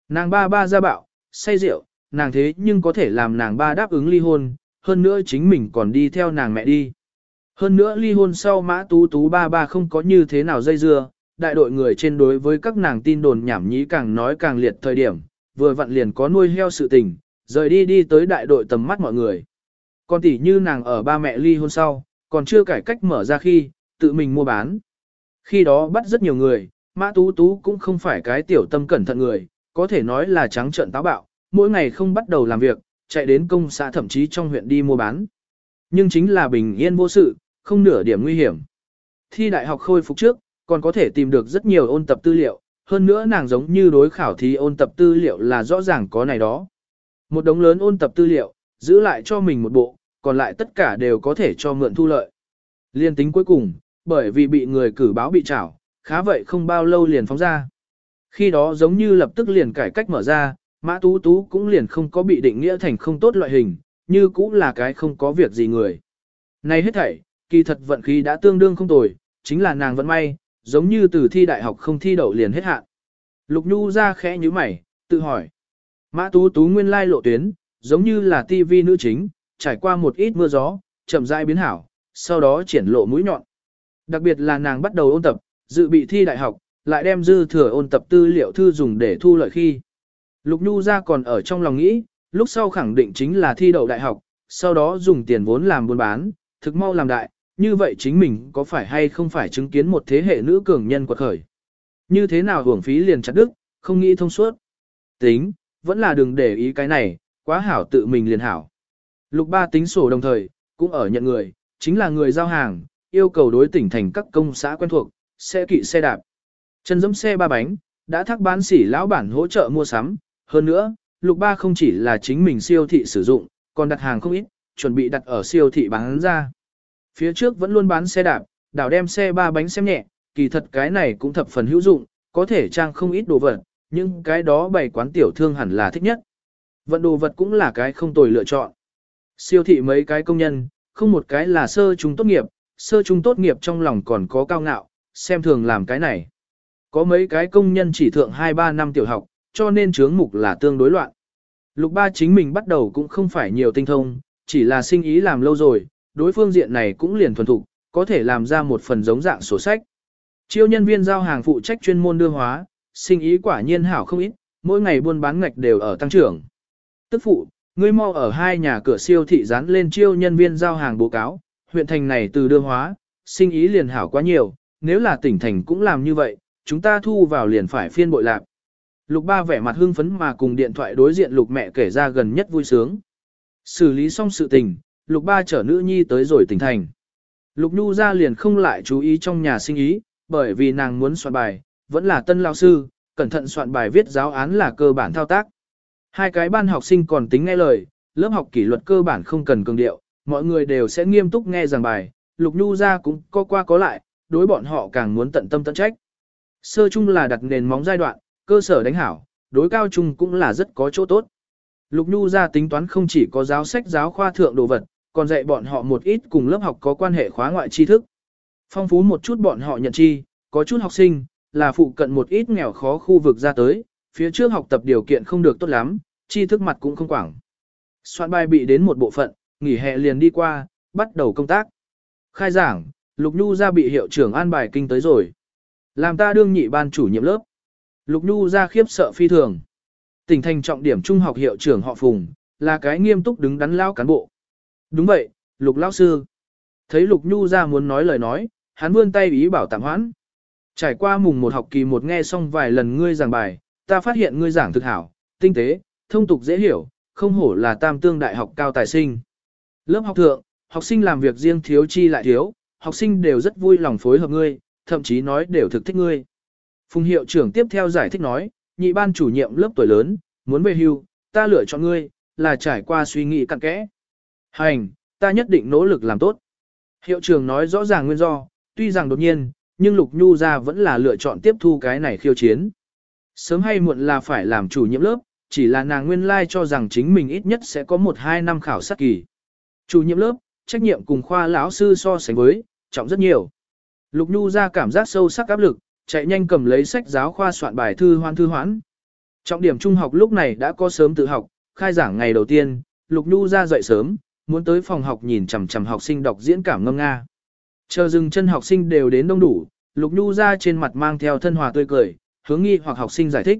Nàng ba ba ra bạo, say rượu, nàng thế nhưng có thể làm nàng ba đáp ứng ly hôn, hơn nữa chính mình còn đi theo nàng mẹ đi. Hơn nữa ly hôn sau Mã tú tú ba ba không có như thế nào dây dưa, đại đội người trên đối với các nàng tin đồn nhảm nhí càng nói càng liệt thời điểm, vừa vặn liền có nuôi heo sự tình, rời đi đi tới đại đội tầm mắt mọi người. Còn tỷ như nàng ở ba mẹ ly hôn sau, còn chưa cải cách mở ra khi, tự mình mua bán. Khi đó bắt rất nhiều người, Mã Tú Tú cũng không phải cái tiểu tâm cẩn thận người, có thể nói là trắng trợn táo bạo, mỗi ngày không bắt đầu làm việc, chạy đến công xã thậm chí trong huyện đi mua bán. Nhưng chính là bình yên vô sự, không nửa điểm nguy hiểm. Thi đại học khôi phục trước, còn có thể tìm được rất nhiều ôn tập tư liệu, hơn nữa nàng giống như đối khảo thí ôn tập tư liệu là rõ ràng có này đó. Một đống lớn ôn tập tư liệu, giữ lại cho mình một bộ, còn lại tất cả đều có thể cho mượn thu lợi. Liên tính cuối cùng, bởi vì bị người cử báo bị trảo, khá vậy không bao lâu liền phóng ra. Khi đó giống như lập tức liền cải cách mở ra, Mã Tú Tú cũng liền không có bị định nghĩa thành không tốt loại hình, như cũng là cái không có việc gì người. Này hết thảy, kỳ thật vận khí đã tương đương không tồi, chính là nàng vẫn may, giống như từ thi đại học không thi đậu liền hết hạn. Lục Nhu ra khẽ như mày, tự hỏi. Mã Tú Tú nguyên lai lộ tuyến, giống như là TV nữ chính, trải qua một ít mưa gió, chậm rãi biến hảo, sau đó triển lộ mũi nhọn. Đặc biệt là nàng bắt đầu ôn tập, dự bị thi đại học, lại đem dư thừa ôn tập tư liệu thư dùng để thu lợi khi. Lục Nhu ra còn ở trong lòng nghĩ, lúc sau khẳng định chính là thi đậu đại học, sau đó dùng tiền vốn làm buôn bán, thực mau làm đại, như vậy chính mình có phải hay không phải chứng kiến một thế hệ nữ cường nhân quật khởi. Như thế nào hưởng phí liền chặt đức, không nghĩ thông suốt. Tính, vẫn là đừng để ý cái này, quá hảo tự mình liền hảo. Lục ba tính sổ đồng thời, cũng ở nhận người, chính là người giao hàng, yêu cầu đối tỉnh thành các công xã quen thuộc, xe kỵ xe đạp. Chân dẫm xe ba bánh, đã thác bán sỉ lão bản hỗ trợ mua sắm. Hơn nữa, lục ba không chỉ là chính mình siêu thị sử dụng, còn đặt hàng không ít, chuẩn bị đặt ở siêu thị bán ra. Phía trước vẫn luôn bán xe đạp, đảo đem xe ba bánh xem nhẹ, kỳ thật cái này cũng thập phần hữu dụng, có thể trang không ít đồ vật, nhưng cái đó bày quán tiểu thương hẳn là thích nhất. Vận đồ vật cũng là cái không tồi lựa chọn. Siêu thị mấy cái công nhân, không một cái là sơ trung tốt nghiệp, sơ trung tốt nghiệp trong lòng còn có cao ngạo, xem thường làm cái này. Có mấy cái công nhân chỉ thượng 2-3 năm tiểu học, cho nên chướng mục là tương đối loạn. Lục ba chính mình bắt đầu cũng không phải nhiều tinh thông, chỉ là sinh ý làm lâu rồi, đối phương diện này cũng liền thuần thục, có thể làm ra một phần giống dạng sổ sách. Chiêu nhân viên giao hàng phụ trách chuyên môn đưa hóa, sinh ý quả nhiên hảo không ít, mỗi ngày buôn bán ngạch đều ở tăng trưởng. Tức phụ, ngươi mau ở hai nhà cửa siêu thị dán lên chiêu nhân viên giao hàng báo cáo, huyện thành này từ đưa hóa, sinh ý liền hảo quá nhiều, nếu là tỉnh thành cũng làm như vậy, chúng ta thu vào liền phải phiên bội lạc. Lục ba vẻ mặt hưng phấn mà cùng điện thoại đối diện lục mẹ kể ra gần nhất vui sướng. Xử lý xong sự tình, lục ba chở nữ nhi tới rồi tỉnh thành. Lục nhu ra liền không lại chú ý trong nhà sinh ý, bởi vì nàng muốn soạn bài, vẫn là tân lao sư, cẩn thận soạn bài viết giáo án là cơ bản thao tác. Hai cái ban học sinh còn tính nghe lời, lớp học kỷ luật cơ bản không cần cường điệu, mọi người đều sẽ nghiêm túc nghe giảng bài, Lục Nhu ra cũng có qua có lại, đối bọn họ càng muốn tận tâm tận trách. Sơ chung là đặt nền móng giai đoạn, cơ sở đánh hảo, đối cao trung cũng là rất có chỗ tốt. Lục Nhu ra tính toán không chỉ có giáo sách giáo khoa thượng đồ vật, còn dạy bọn họ một ít cùng lớp học có quan hệ khóa ngoại tri thức. Phong phú một chút bọn họ nhận chi, có chút học sinh, là phụ cận một ít nghèo khó khu vực ra tới, phía trước học tập điều kiện không được tốt lắm, tri thức mặt cũng không quảng. Soạn bài bị đến một bộ phận, nghỉ hè liền đi qua, bắt đầu công tác. Khai giảng, Lục Nhu ra bị hiệu trưởng an bài kinh tới rồi. Làm ta đương nhị ban chủ nhiệm lớp. Lục Nhu ra khiếp sợ phi thường. Tỉnh thành trọng điểm trung học hiệu trưởng họ Phùng, là cái nghiêm túc đứng đắn lao cán bộ. Đúng vậy, Lục lão sư. Thấy Lục Nhu ra muốn nói lời nói, hắn vươn tay ý bảo tạm hoãn. Trải qua mùng một học kỳ một nghe xong vài lần ngươi giảng bài, ta phát hiện ngươi giảng thực hảo, tinh tế, thông tục dễ hiểu, không hổ là tam tương đại học cao tài sinh. Lớp học thượng, học sinh làm việc riêng thiếu chi lại thiếu, học sinh đều rất vui lòng phối hợp ngươi, thậm chí nói đều thực thích ngươi. Phùng hiệu trưởng tiếp theo giải thích nói, nhị ban chủ nhiệm lớp tuổi lớn, muốn về hưu, ta lựa chọn ngươi, là trải qua suy nghĩ cặn kẽ. Hành, ta nhất định nỗ lực làm tốt. Hiệu trưởng nói rõ ràng nguyên do, tuy rằng đột nhiên, nhưng Lục Nhu ra vẫn là lựa chọn tiếp thu cái này khiêu chiến. Sớm hay muộn là phải làm chủ nhiệm lớp, chỉ là nàng nguyên lai cho rằng chính mình ít nhất sẽ có 1-2 năm khảo sát kỳ. Chủ nhiệm lớp, trách nhiệm cùng khoa lão sư so sánh với, trọng rất nhiều. Lục Nhu ra cảm giác sâu sắc áp lực, chạy nhanh cầm lấy sách giáo khoa soạn bài thư hoan thư hoãn. Trọng điểm trung học lúc này đã có sớm tự học, khai giảng ngày đầu tiên, Lục Nhu ra dậy sớm, muốn tới phòng học nhìn chằm chằm học sinh đọc diễn cảm ngâm nga. Chờ dừng chân học sinh đều đến đông đủ, Lục Nhu ra trên mặt mang theo thân hòa tươi cười, hướng nghi hoặc học sinh giải thích.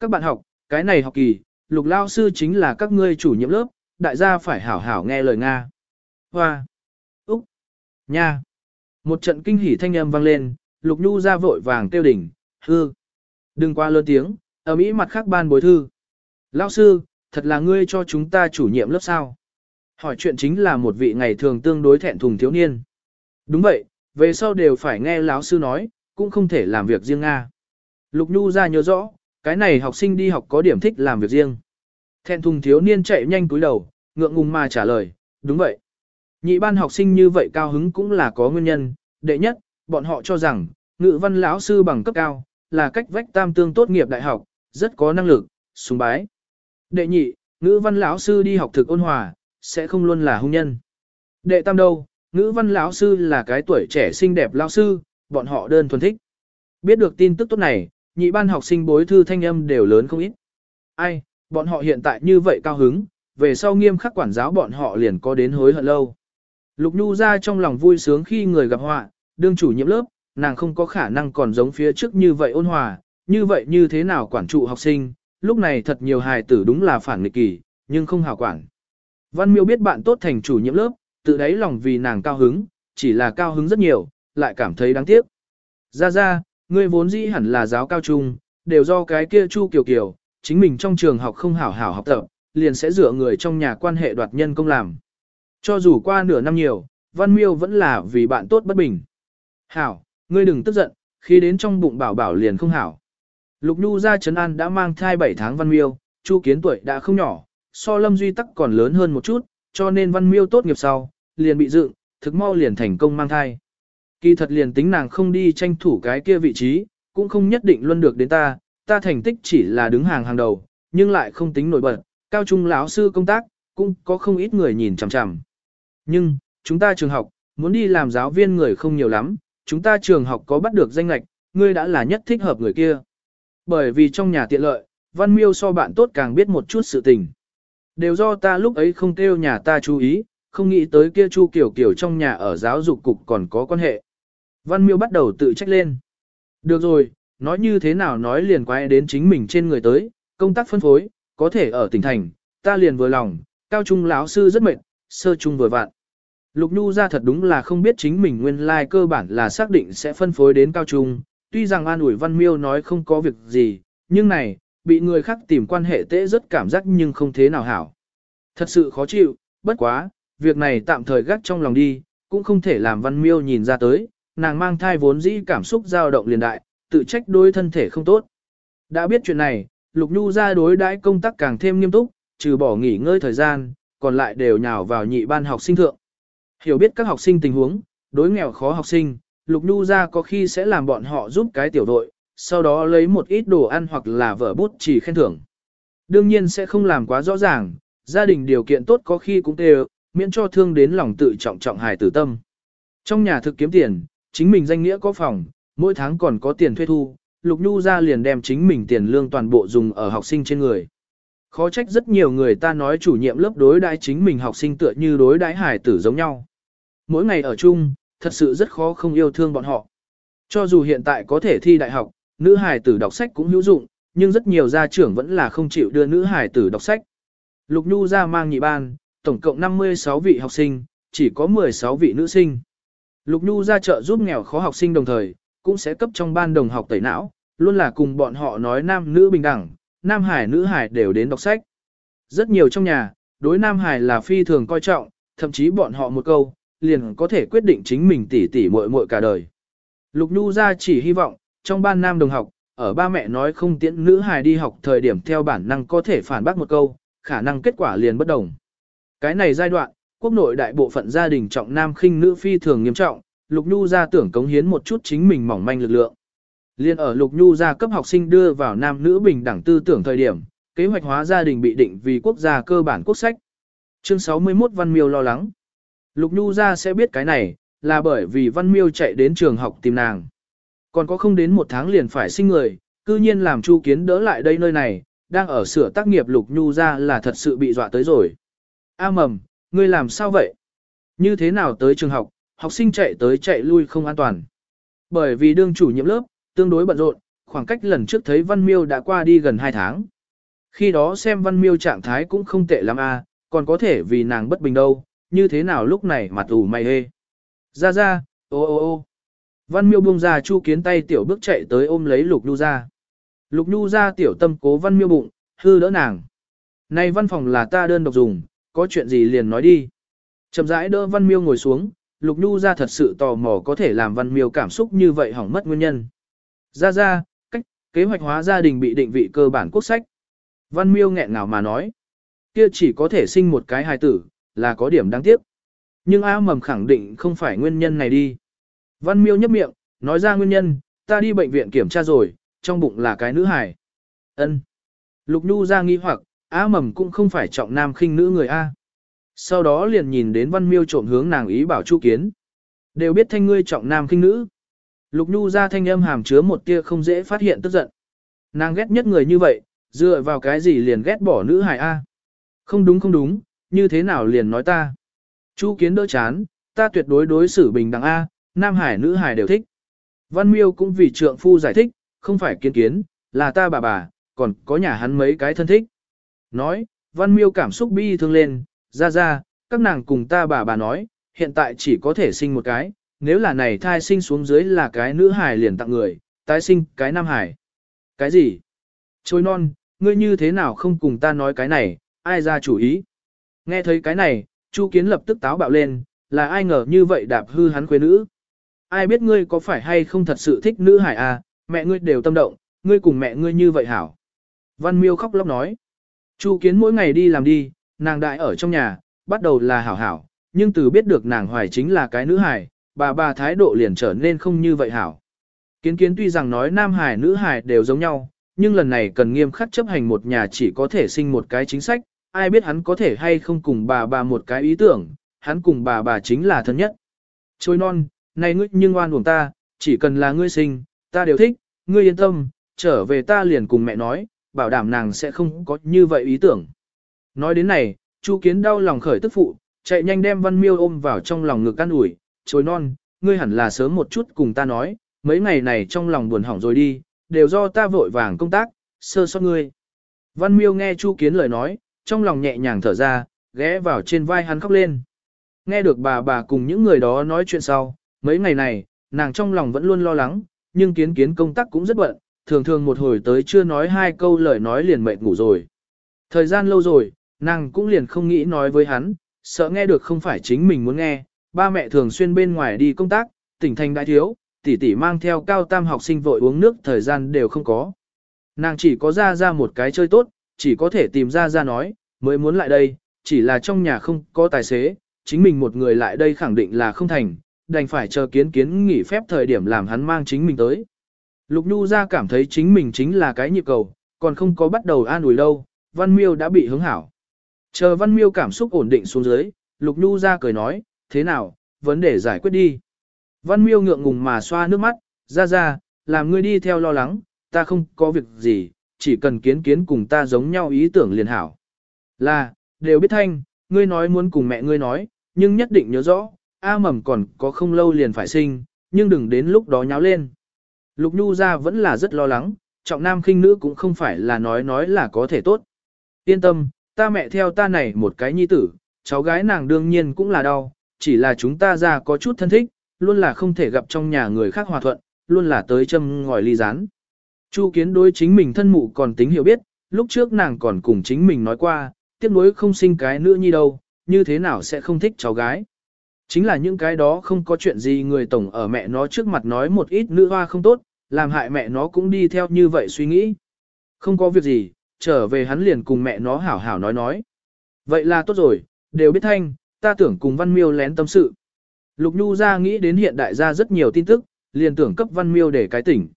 Các bạn học, cái này học kỳ, Lục Lao sư chính là các ngươi chủ nhiệm lớp, đại gia phải hảo hảo nghe lời Nga. Hoa! Úc! Nha! Một trận kinh hỉ thanh âm vang lên, Lục Nhu ra vội vàng tiêu đỉnh, hư! Đừng qua lớn tiếng, ở Mỹ mặt khác ban bối thư. Lao sư, thật là ngươi cho chúng ta chủ nhiệm lớp sao? Hỏi chuyện chính là một vị ngày thường tương đối thẹn thùng thiếu niên. Đúng vậy, về sau đều phải nghe lão sư nói, cũng không thể làm việc riêng Nga. Lục Nhu ra nhớ rõ, cái này học sinh đi học có điểm thích làm việc riêng. Thẹn thùng thiếu niên chạy nhanh túi đầu, ngượng ngùng mà trả lời, đúng vậy. Nhị ban học sinh như vậy cao hứng cũng là có nguyên nhân, đệ nhất, bọn họ cho rằng, ngữ văn lão sư bằng cấp cao, là cách vách tam tương tốt nghiệp đại học, rất có năng lực, sùng bái. Đệ nhị, ngữ văn lão sư đi học thực ôn hòa, sẽ không luôn là hung nhân. Đệ tam đâu, ngữ văn lão sư là cái tuổi trẻ xinh đẹp lão sư, bọn họ đơn thuần thích. Biết được tin tức tốt này, nhị ban học sinh bối thư thanh âm đều lớn không ít. Ai, bọn họ hiện tại như vậy cao hứng, về sau nghiêm khắc quản giáo bọn họ liền có đến hối hận lâu. Lục Nhu ra trong lòng vui sướng khi người gặp họa, đương chủ nhiệm lớp, nàng không có khả năng còn giống phía trước như vậy ôn hòa, như vậy như thế nào quản trụ học sinh, lúc này thật nhiều hài tử đúng là phản nghịch kỳ, nhưng không hảo quản. Văn miêu biết bạn tốt thành chủ nhiệm lớp, tự đáy lòng vì nàng cao hứng, chỉ là cao hứng rất nhiều, lại cảm thấy đáng tiếc. Ra ra, ngươi vốn dĩ hẳn là giáo cao trung, đều do cái kia chu kiều kiều, chính mình trong trường học không hảo hảo học tập, liền sẽ dựa người trong nhà quan hệ đoạt nhân công làm. Cho dù qua nửa năm nhiều, Văn Miêu vẫn là vì bạn tốt bất bình. Hảo, ngươi đừng tức giận, khi đến trong bụng bảo bảo liền không hảo. Lục Nhu ra Trấn An đã mang thai 7 tháng Văn Miêu, Chu Kiến tuổi đã không nhỏ, so Lâm Duy Tắc còn lớn hơn một chút, cho nên Văn Miêu tốt nghiệp sau, liền bị dựng, thực mau liền thành công mang thai. Kỳ thật liền tính nàng không đi tranh thủ cái kia vị trí, cũng không nhất định luôn được đến ta, ta thành tích chỉ là đứng hàng hàng đầu, nhưng lại không tính nổi bật, cao trung lão sư công tác, cũng có không ít người nhìn chằm chằm. Nhưng, chúng ta trường học, muốn đi làm giáo viên người không nhiều lắm, chúng ta trường học có bắt được danh lạch, ngươi đã là nhất thích hợp người kia. Bởi vì trong nhà tiện lợi, Văn Miêu so bạn tốt càng biết một chút sự tình. Đều do ta lúc ấy không kêu nhà ta chú ý, không nghĩ tới kia Chu Kiều Kiều trong nhà ở giáo dục cục còn có quan hệ. Văn Miêu bắt đầu tự trách lên. Được rồi, nói như thế nào nói liền quay đến chính mình trên người tới, công tác phân phối, có thể ở tỉnh thành, ta liền vừa lòng, cao trung lão sư rất mệt, sơ trung vừa vạn. Lục Nhu ra thật đúng là không biết chính mình nguyên lai like cơ bản là xác định sẽ phân phối đến cao trung, tuy rằng an ủi văn miêu nói không có việc gì, nhưng này, bị người khác tìm quan hệ tệ rất cảm giác nhưng không thế nào hảo. Thật sự khó chịu, bất quá, việc này tạm thời gác trong lòng đi, cũng không thể làm văn miêu nhìn ra tới, nàng mang thai vốn dĩ cảm xúc dao động liền đại, tự trách đôi thân thể không tốt. Đã biết chuyện này, Lục Nhu ra đối đãi công tác càng thêm nghiêm túc, trừ bỏ nghỉ ngơi thời gian, còn lại đều nhào vào nhị ban học sinh thượng. Hiểu biết các học sinh tình huống, đối nghèo khó học sinh, Lục Nhu ra có khi sẽ làm bọn họ giúp cái tiểu đội, sau đó lấy một ít đồ ăn hoặc là vở bút chỉ khen thưởng. Đương nhiên sẽ không làm quá rõ ràng, gia đình điều kiện tốt có khi cũng tê miễn cho thương đến lòng tự trọng trọng hài tử tâm. Trong nhà thực kiếm tiền, chính mình danh nghĩa có phòng, mỗi tháng còn có tiền thuê thu, Lục Nhu ra liền đem chính mình tiền lương toàn bộ dùng ở học sinh trên người. Khó trách rất nhiều người ta nói chủ nhiệm lớp đối đãi chính mình học sinh tựa như đối đãi hải tử giống nhau. Mỗi ngày ở chung, thật sự rất khó không yêu thương bọn họ. Cho dù hiện tại có thể thi đại học, nữ hải tử đọc sách cũng hữu dụng, nhưng rất nhiều gia trưởng vẫn là không chịu đưa nữ hải tử đọc sách. Lục Nhu ra mang nhị ban, tổng cộng 56 vị học sinh, chỉ có 16 vị nữ sinh. Lục Nhu ra chợ giúp nghèo khó học sinh đồng thời, cũng sẽ cấp trong ban đồng học tẩy não, luôn là cùng bọn họ nói nam nữ bình đẳng, nam hải nữ hải đều đến đọc sách. Rất nhiều trong nhà, đối nam hải là phi thường coi trọng, thậm chí bọn họ một câu, liền có thể quyết định chính mình tỉ tỉ muội muội cả đời. Lục Nhu ra chỉ hy vọng, trong ban nam đồng học, ở ba mẹ nói không tiễn nữ hài đi học thời điểm theo bản năng có thể phản bác một câu, khả năng kết quả liền bất đồng. Cái này giai đoạn, quốc nội đại bộ phận gia đình trọng nam khinh nữ phi thường nghiêm trọng, Lục Nhu ra tưởng cống hiến một chút chính mình mỏng manh lực lượng. Liên ở Lục Nhu ra cấp học sinh đưa vào nam nữ bình đẳng tư tưởng thời điểm, kế hoạch hóa gia đình bị định vì quốc gia cơ bản quốc sách. Chương 61 Văn Miêu lo lắng. Lục Nhu ra sẽ biết cái này, là bởi vì Văn Miêu chạy đến trường học tìm nàng. Còn có không đến một tháng liền phải sinh người, cư nhiên làm Chu Kiến đỡ lại đây nơi này, đang ở sửa tác nghiệp Lục Nhu ra là thật sự bị dọa tới rồi. A mầm, ngươi làm sao vậy? Như thế nào tới trường học, học sinh chạy tới chạy lui không an toàn. Bởi vì đương chủ nhiệm lớp, tương đối bận rộn, khoảng cách lần trước thấy Văn Miêu đã qua đi gần 2 tháng. Khi đó xem Văn Miêu trạng thái cũng không tệ lắm a, còn có thể vì nàng bất bình đâu, như thế nào lúc này mặt ủ mày hê. Ra ra, ô ô ô. Văn Miêu buông ra Chu Kiến tay tiểu bước chạy tới ôm lấy Lục Nhu ra. Lục Nhu ra tiểu tâm cố Văn Miêu bụng, hư đỡ nàng. Này văn phòng là ta đơn độc dùng, có chuyện gì liền nói đi. Chậm rãi đỡ Văn Miêu ngồi xuống, Lục Nhu ra thật sự tò mò có thể làm Văn Miêu cảm xúc như vậy hỏng mất nguyên nhân. Ra ra, cách, kế hoạch hóa gia đình bị định vị cơ bản quốc sách. Văn Miêu nghẹn ngào mà nói. Kia chỉ có thể sinh một cái hài tử, là có điểm đáng tiếc. Nhưng A mầm khẳng định không phải nguyên nhân này đi. Văn Miêu nhấp miệng, nói ra nguyên nhân, ta đi bệnh viện kiểm tra rồi, trong bụng là cái nữ hài. Ân. Lục Nhu ra nghi hoặc, á mầm cũng không phải trọng nam khinh nữ người A. Sau đó liền nhìn đến Văn Miêu trộm hướng nàng ý bảo Chu Kiến. Đều biết thanh ngươi trọng nam khinh nữ. Lục Nhu ra thanh âm hàm chứa một tia không dễ phát hiện tức giận. Nàng ghét nhất người như vậy, dựa vào cái gì liền ghét bỏ nữ hài A. Không đúng không đúng, như thế nào liền nói ta. Chu Kiến đỡ chán, ta tuyệt đối đối xử bình đẳng A, nam hải nữ hải đều thích. Văn Miêu cũng vì trượng phu giải thích, không phải kiến kiến, là ta bà bà, còn có nhà hắn mấy cái thân thích. Nói, Văn Miêu cảm xúc bi thương lên, ra ra, các nàng cùng ta bà bà nói, hiện tại chỉ có thể sinh một cái, nếu là này thai sinh xuống dưới là cái nữ hải liền tặng người, tái sinh cái nam hải. Cái gì? Trôi non, ngươi như thế nào không cùng ta nói cái này, ai ra chủ ý? Nghe thấy cái này, Chu Kiến lập tức táo bạo lên, là ai ngờ như vậy đạp hư hắn quê nữ. Ai biết ngươi có phải hay không thật sự thích nữ hải à, mẹ ngươi đều tâm động, ngươi cùng mẹ ngươi như vậy hảo. Văn miêu khóc lóc nói. Chu Kiến mỗi ngày đi làm đi, nàng đại ở trong nhà, bắt đầu là hảo hảo, nhưng từ biết được nàng hoài chính là cái nữ hải, bà bà thái độ liền trở nên không như vậy hảo. Kiến kiến tuy rằng nói nam hải nữ hải đều giống nhau, nhưng lần này cần nghiêm khắc chấp hành một nhà chỉ có thể sinh một cái chính sách, ai biết hắn có thể hay không cùng bà bà một cái ý tưởng, hắn cùng bà bà chính là thân nhất. Trôi non, này ngươi nhưng oan uổng ta, chỉ cần là ngươi sinh, ta đều thích, ngươi yên tâm, trở về ta liền cùng mẹ nói, bảo đảm nàng sẽ không có như vậy ý tưởng. Nói đến này, Chu Kiến đau lòng khởi tức phụ, chạy nhanh đem Văn Miêu ôm vào trong lòng ngực can ủi, trôi non, ngươi hẳn là sớm một chút cùng ta nói, mấy ngày này trong lòng buồn hỏng rồi đi, đều do ta vội vàng công tác, sơ sót ngươi. Văn Miêu nghe Chu Kiến lời nói, trong lòng nhẹ nhàng thở ra, ghé vào trên vai hắn khóc lên. Nghe được bà bà cùng những người đó nói chuyện sau, mấy ngày này, nàng trong lòng vẫn luôn lo lắng, nhưng kiến kiến công tác cũng rất bận, thường thường một hồi tới chưa nói hai câu lời nói liền mệt ngủ rồi. Thời gian lâu rồi, nàng cũng liền không nghĩ nói với hắn, sợ nghe được không phải chính mình muốn nghe, ba mẹ thường xuyên bên ngoài đi công tác, tỉnh thành đại thiếu, tỷ tỷ mang theo cao tam học sinh vội uống nước thời gian đều không có. Nàng chỉ có ra ra một cái chơi tốt, chỉ có thể tìm ra ra nói, mới muốn lại đây, chỉ là trong nhà không có tài xế, chính mình một người lại đây khẳng định là không thành, đành phải chờ kiến kiến nghỉ phép thời điểm làm hắn mang chính mình tới. Lục Nhu ra cảm thấy chính mình chính là cái nhịp cầu, còn không có bắt đầu an ủi đâu, Văn Miêu đã bị hứng hảo. Chờ Văn Miêu cảm xúc ổn định xuống dưới, Lục Nhu ra cười nói, thế nào, vấn đề giải quyết đi. Văn Miêu ngượng ngùng mà xoa nước mắt, ra ra, làm ngươi đi theo lo lắng, ta không có việc gì, chỉ cần kiến kiến cùng ta giống nhau ý tưởng liền hảo. Là, đều biết thanh, ngươi nói muốn cùng mẹ ngươi nói, nhưng nhất định nhớ rõ, A mầm còn có không lâu liền phải sinh, nhưng đừng đến lúc đó nháo lên. Lục Nhu ra vẫn là rất lo lắng, trọng nam khinh nữ cũng không phải là nói nói là có thể tốt. Yên tâm, ta mẹ theo ta này một cái nhi tử, cháu gái nàng đương nhiên cũng là đau, chỉ là chúng ta ra có chút thân thích, luôn là không thể gặp trong nhà người khác hòa thuận, luôn là tới châm ngòi ly rán. Chu kiến đối chính mình thân mụ còn tính hiểu biết, lúc trước nàng còn cùng chính mình nói qua, tiếc nuối không sinh cái nữa nhi đâu, như thế nào sẽ không thích cháu gái. Chính là những cái đó không có chuyện gì người tổng ở mẹ nó trước mặt nói một ít nữ hoa không tốt, làm hại mẹ nó cũng đi theo như vậy suy nghĩ. Không có việc gì, trở về hắn liền cùng mẹ nó hảo hảo nói nói. Vậy là tốt rồi, đều biết thanh, ta tưởng cùng Văn Miêu lén tâm sự. Lục Nhu ra nghĩ đến hiện đại ra rất nhiều tin tức, liền tưởng cấp Văn Miêu để cái tỉnh.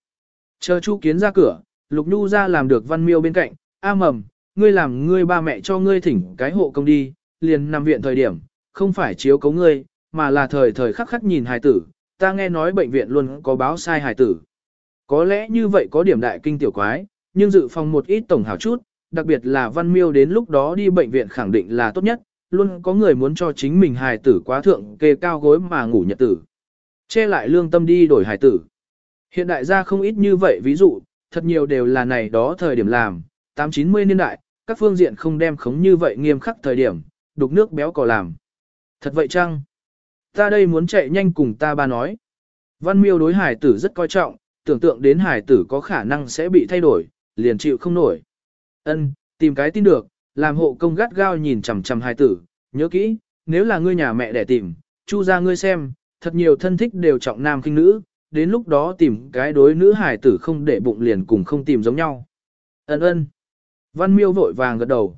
Chờ Chu Kiến ra cửa, Lục Nhu ra làm được Văn Miêu bên cạnh, A mầm, ngươi làm ngươi ba mẹ cho ngươi thỉnh cái hộ công đi, liền nằm viện thời điểm, không phải chiếu cấu ngươi, mà là thời thời khắc khắc nhìn hài tử, ta nghe nói bệnh viện luôn có báo sai hài tử. Có lẽ như vậy có điểm đại kinh tiểu quái, nhưng dự phòng một ít tổng hảo chút, đặc biệt là Văn Miêu đến lúc đó đi bệnh viện khẳng định là tốt nhất, luôn có người muốn cho chính mình hài tử quá thượng kê cao gối mà ngủ nhật tử. Che lại lương tâm đi đổi hài tử. Hiện đại gia không ít như vậy ví dụ, thật nhiều đều là này đó thời điểm làm, 8-90 niên đại, các phương diện không đem khống như vậy nghiêm khắc thời điểm, đục nước béo cò làm. Thật vậy chăng? Ta đây muốn chạy nhanh cùng ta ba nói. Văn miêu đối hải tử rất coi trọng, tưởng tượng đến hải tử có khả năng sẽ bị thay đổi, liền chịu không nổi. Ân, tìm cái tin được, làm hộ công gắt gao nhìn chằm chằm hải tử, nhớ kỹ, nếu là ngươi nhà mẹ để tìm, chu ra ngươi xem, thật nhiều thân thích đều trọng nam kinh nữ, đến lúc đó tìm cái đối nữ hải tử không để bụng liền cùng không tìm giống nhau. Ân ân. Văn miêu vội vàng gật đầu.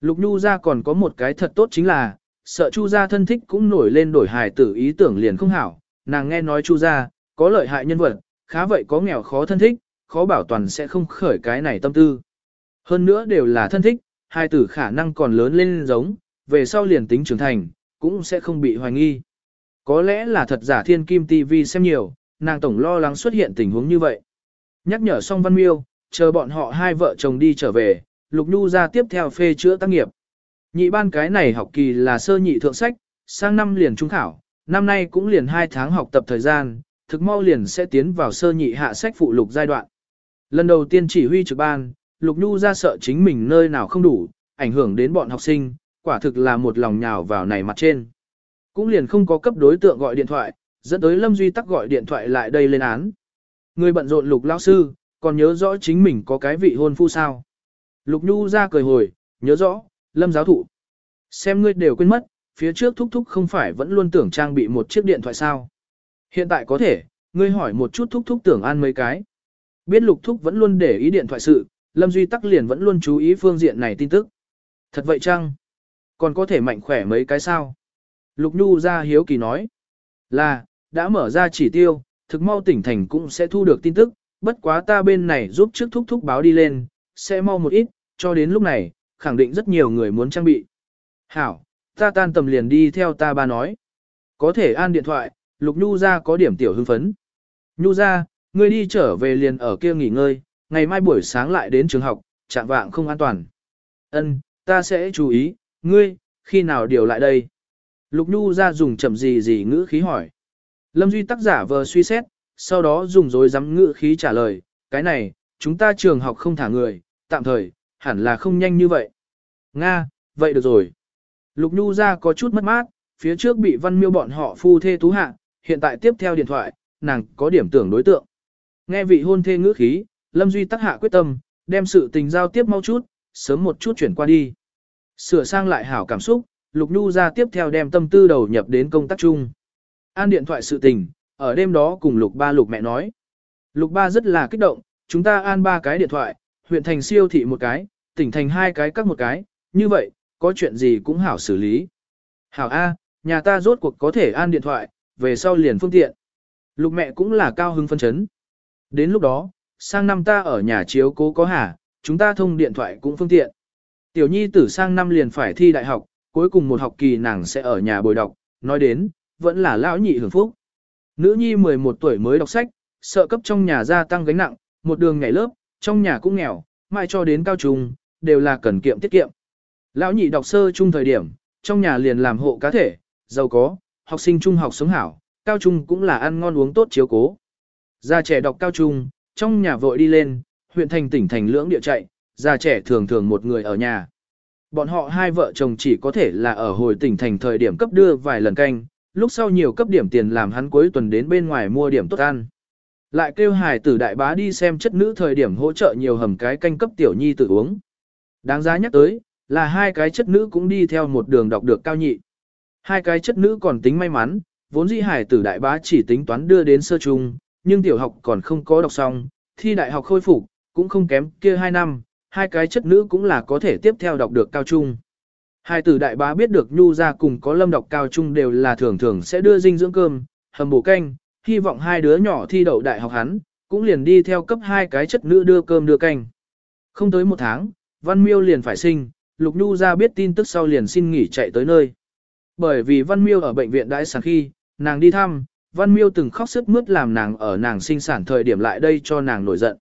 Lục Nhu ra còn có một cái thật tốt chính là, sợ Chu gia thân thích cũng nổi lên đổi hài tử ý tưởng liền không hảo, nàng nghe nói Chu gia có lợi hại nhân vật, khá vậy có nghèo khó thân thích, khó bảo toàn sẽ không khởi cái này tâm tư. Hơn nữa đều là thân thích, hài tử khả năng còn lớn lên giống, về sau liền tính trưởng thành, cũng sẽ không bị hoài nghi. Có lẽ là thật giả thiên kim TV xem nhiều, nàng tổng lo lắng xuất hiện tình huống như vậy. Nhắc nhở xong Văn Miêu, chờ bọn họ hai vợ chồng đi trở về, Lục Nhu ra tiếp theo phê chữa tác nghiệp. Nhị ban cái này học kỳ là sơ nhị thượng sách, sang năm liền trung khảo, năm nay cũng liền 2 tháng học tập thời gian, thực mau liền sẽ tiến vào sơ nhị hạ sách phụ lục giai đoạn. Lần đầu tiên chỉ huy trực ban, Lục Nhu ra sợ chính mình nơi nào không đủ, ảnh hưởng đến bọn học sinh, quả thực là một lòng nhào vào này mặt trên. Cũng liền không có cấp đối tượng gọi điện thoại, dẫn tới Lâm Duy Tắc gọi điện thoại lại đây lên án. Người bận rộn Lục lão sư, còn nhớ rõ chính mình có cái vị hôn phu sao. Lục Nhu ra cười hồi, nhớ rõ, lâm giáo thụ. Xem ngươi đều quên mất, phía trước thúc thúc không phải vẫn luôn tưởng trang bị một chiếc điện thoại sao. Hiện tại có thể, ngươi hỏi một chút thúc thúc tưởng an mấy cái. Biết lục thúc vẫn luôn để ý điện thoại sự, Lâm Duy Tắc liền vẫn luôn chú ý phương diện này tin tức. Thật vậy chăng? Còn có thể mạnh khỏe mấy cái sao? Lục Nhu ra hiếu kỳ nói. Là, đã mở ra chỉ tiêu, thực mau tỉnh thành cũng sẽ thu được tin tức, bất quá ta bên này giúp trước thúc thúc báo đi lên, sẽ mau một ít, cho đến lúc này, khẳng định rất nhiều người muốn trang bị. Hảo, ta tan tầm liền đi theo ta ba nói. Có thể an điện thoại, Lục Nhu ra có điểm tiểu hưng phấn. Nhu ra, ngươi đi trở về liền ở kia nghỉ ngơi, ngày mai buổi sáng lại đến trường học, chạm vạng không an toàn. Ân, ta sẽ chú ý, ngươi, khi nào điều lại đây? Lục Nhu ra dùng chậm gì gì ngữ khí hỏi. Lâm Duy tác giả vờ suy xét, sau đó dùng dối rắm ngữ khí trả lời, cái này, chúng ta trường học không thả người, tạm thời, hẳn là không nhanh như vậy. Nga, vậy được rồi. Lục Nhu ra có chút mất mát, phía trước bị văn miêu bọn họ phu thê tú hạ, hiện tại tiếp theo điện thoại, nàng có điểm tưởng đối tượng. Nghe vị hôn thê ngữ khí, Lâm Duy tắc hạ quyết tâm, đem sự tình giao tiếp mau chút, sớm một chút chuyển qua đi. Sửa sang lại hảo cảm xúc, Lục Nhu ra tiếp theo đem tâm tư đầu nhập đến công tác chung. An điện thoại sự tình, ở đêm đó cùng Lục ba Lục mẹ nói. Lục ba rất là kích động, chúng ta an ba cái điện thoại, huyện thành siêu thị một cái, tỉnh thành hai cái các một cái, như vậy, có chuyện gì cũng hảo xử lý. Hảo A, nhà ta rốt cuộc có thể an điện thoại, về sau liền phương tiện. Lục mẹ cũng là cao hứng phân chấn. Đến lúc đó, sang năm ta ở nhà chiếu cố có hả, chúng ta thông điện thoại cũng phương tiện. Tiểu nhi tử sang năm liền phải thi đại học, cuối cùng một học kỳ nàng sẽ ở nhà bồi đọc, nói đến, vẫn là lão nhị hưởng phúc. Nữ nhi 11 tuổi mới đọc sách, sợ cấp trong nhà gia tăng gánh nặng, một đường nhảy lớp, trong nhà cũng nghèo, mai cho đến cao trung, đều là cần kiệm tiết kiệm. Lão nhị đọc sơ trung thời điểm, trong nhà liền làm hộ cá thể, giàu có, học sinh trung học sống hảo, cao trung cũng là ăn ngon uống tốt chiếu cố. Già trẻ đọc cao trung, trong nhà vội đi lên, huyện thành tỉnh thành lưỡng địa chạy, già trẻ thường thường một người ở nhà. Bọn họ hai vợ chồng chỉ có thể là ở hồi tỉnh thành thời điểm cấp đưa vài lần canh, lúc sau nhiều cấp điểm tiền làm hắn cuối tuần đến bên ngoài mua điểm tốt ăn. Lại kêu hài tử đại bá đi xem chất nữ thời điểm hỗ trợ nhiều hầm cái canh cấp tiểu nhi tự uống. Đáng giá nhắc tới, là hai cái chất nữ cũng đi theo một đường đọc được cao nhị. Hai cái chất nữ còn tính may mắn, vốn dĩ hải tử đại bá chỉ tính toán đưa đến sơ trung, nhưng tiểu học còn không có đọc xong, thi đại học khôi phục, cũng không kém kia hai năm, hai cái chất nữ cũng là có thể tiếp theo đọc được cao trung. Hai tử đại bá biết được nhu ra cùng có lâm đọc cao trung đều là thường thường sẽ đưa dinh dưỡng cơm, hầm bổ canh, hy vọng hai đứa nhỏ thi đậu đại học hắn, cũng liền đi theo cấp hai cái chất nữ đưa cơm đưa canh. Không tới một tháng, Văn Miêu liền phải sinh, Lục Nhu ra biết tin tức sau liền xin nghỉ chạy tới nơi. Bởi vì Văn Miêu ở bệnh viện đãi sản khi, nàng đi thăm, Văn Miêu từng khóc sức mướt làm nàng ở nàng sinh sản thời điểm lại đây cho nàng nổi giận.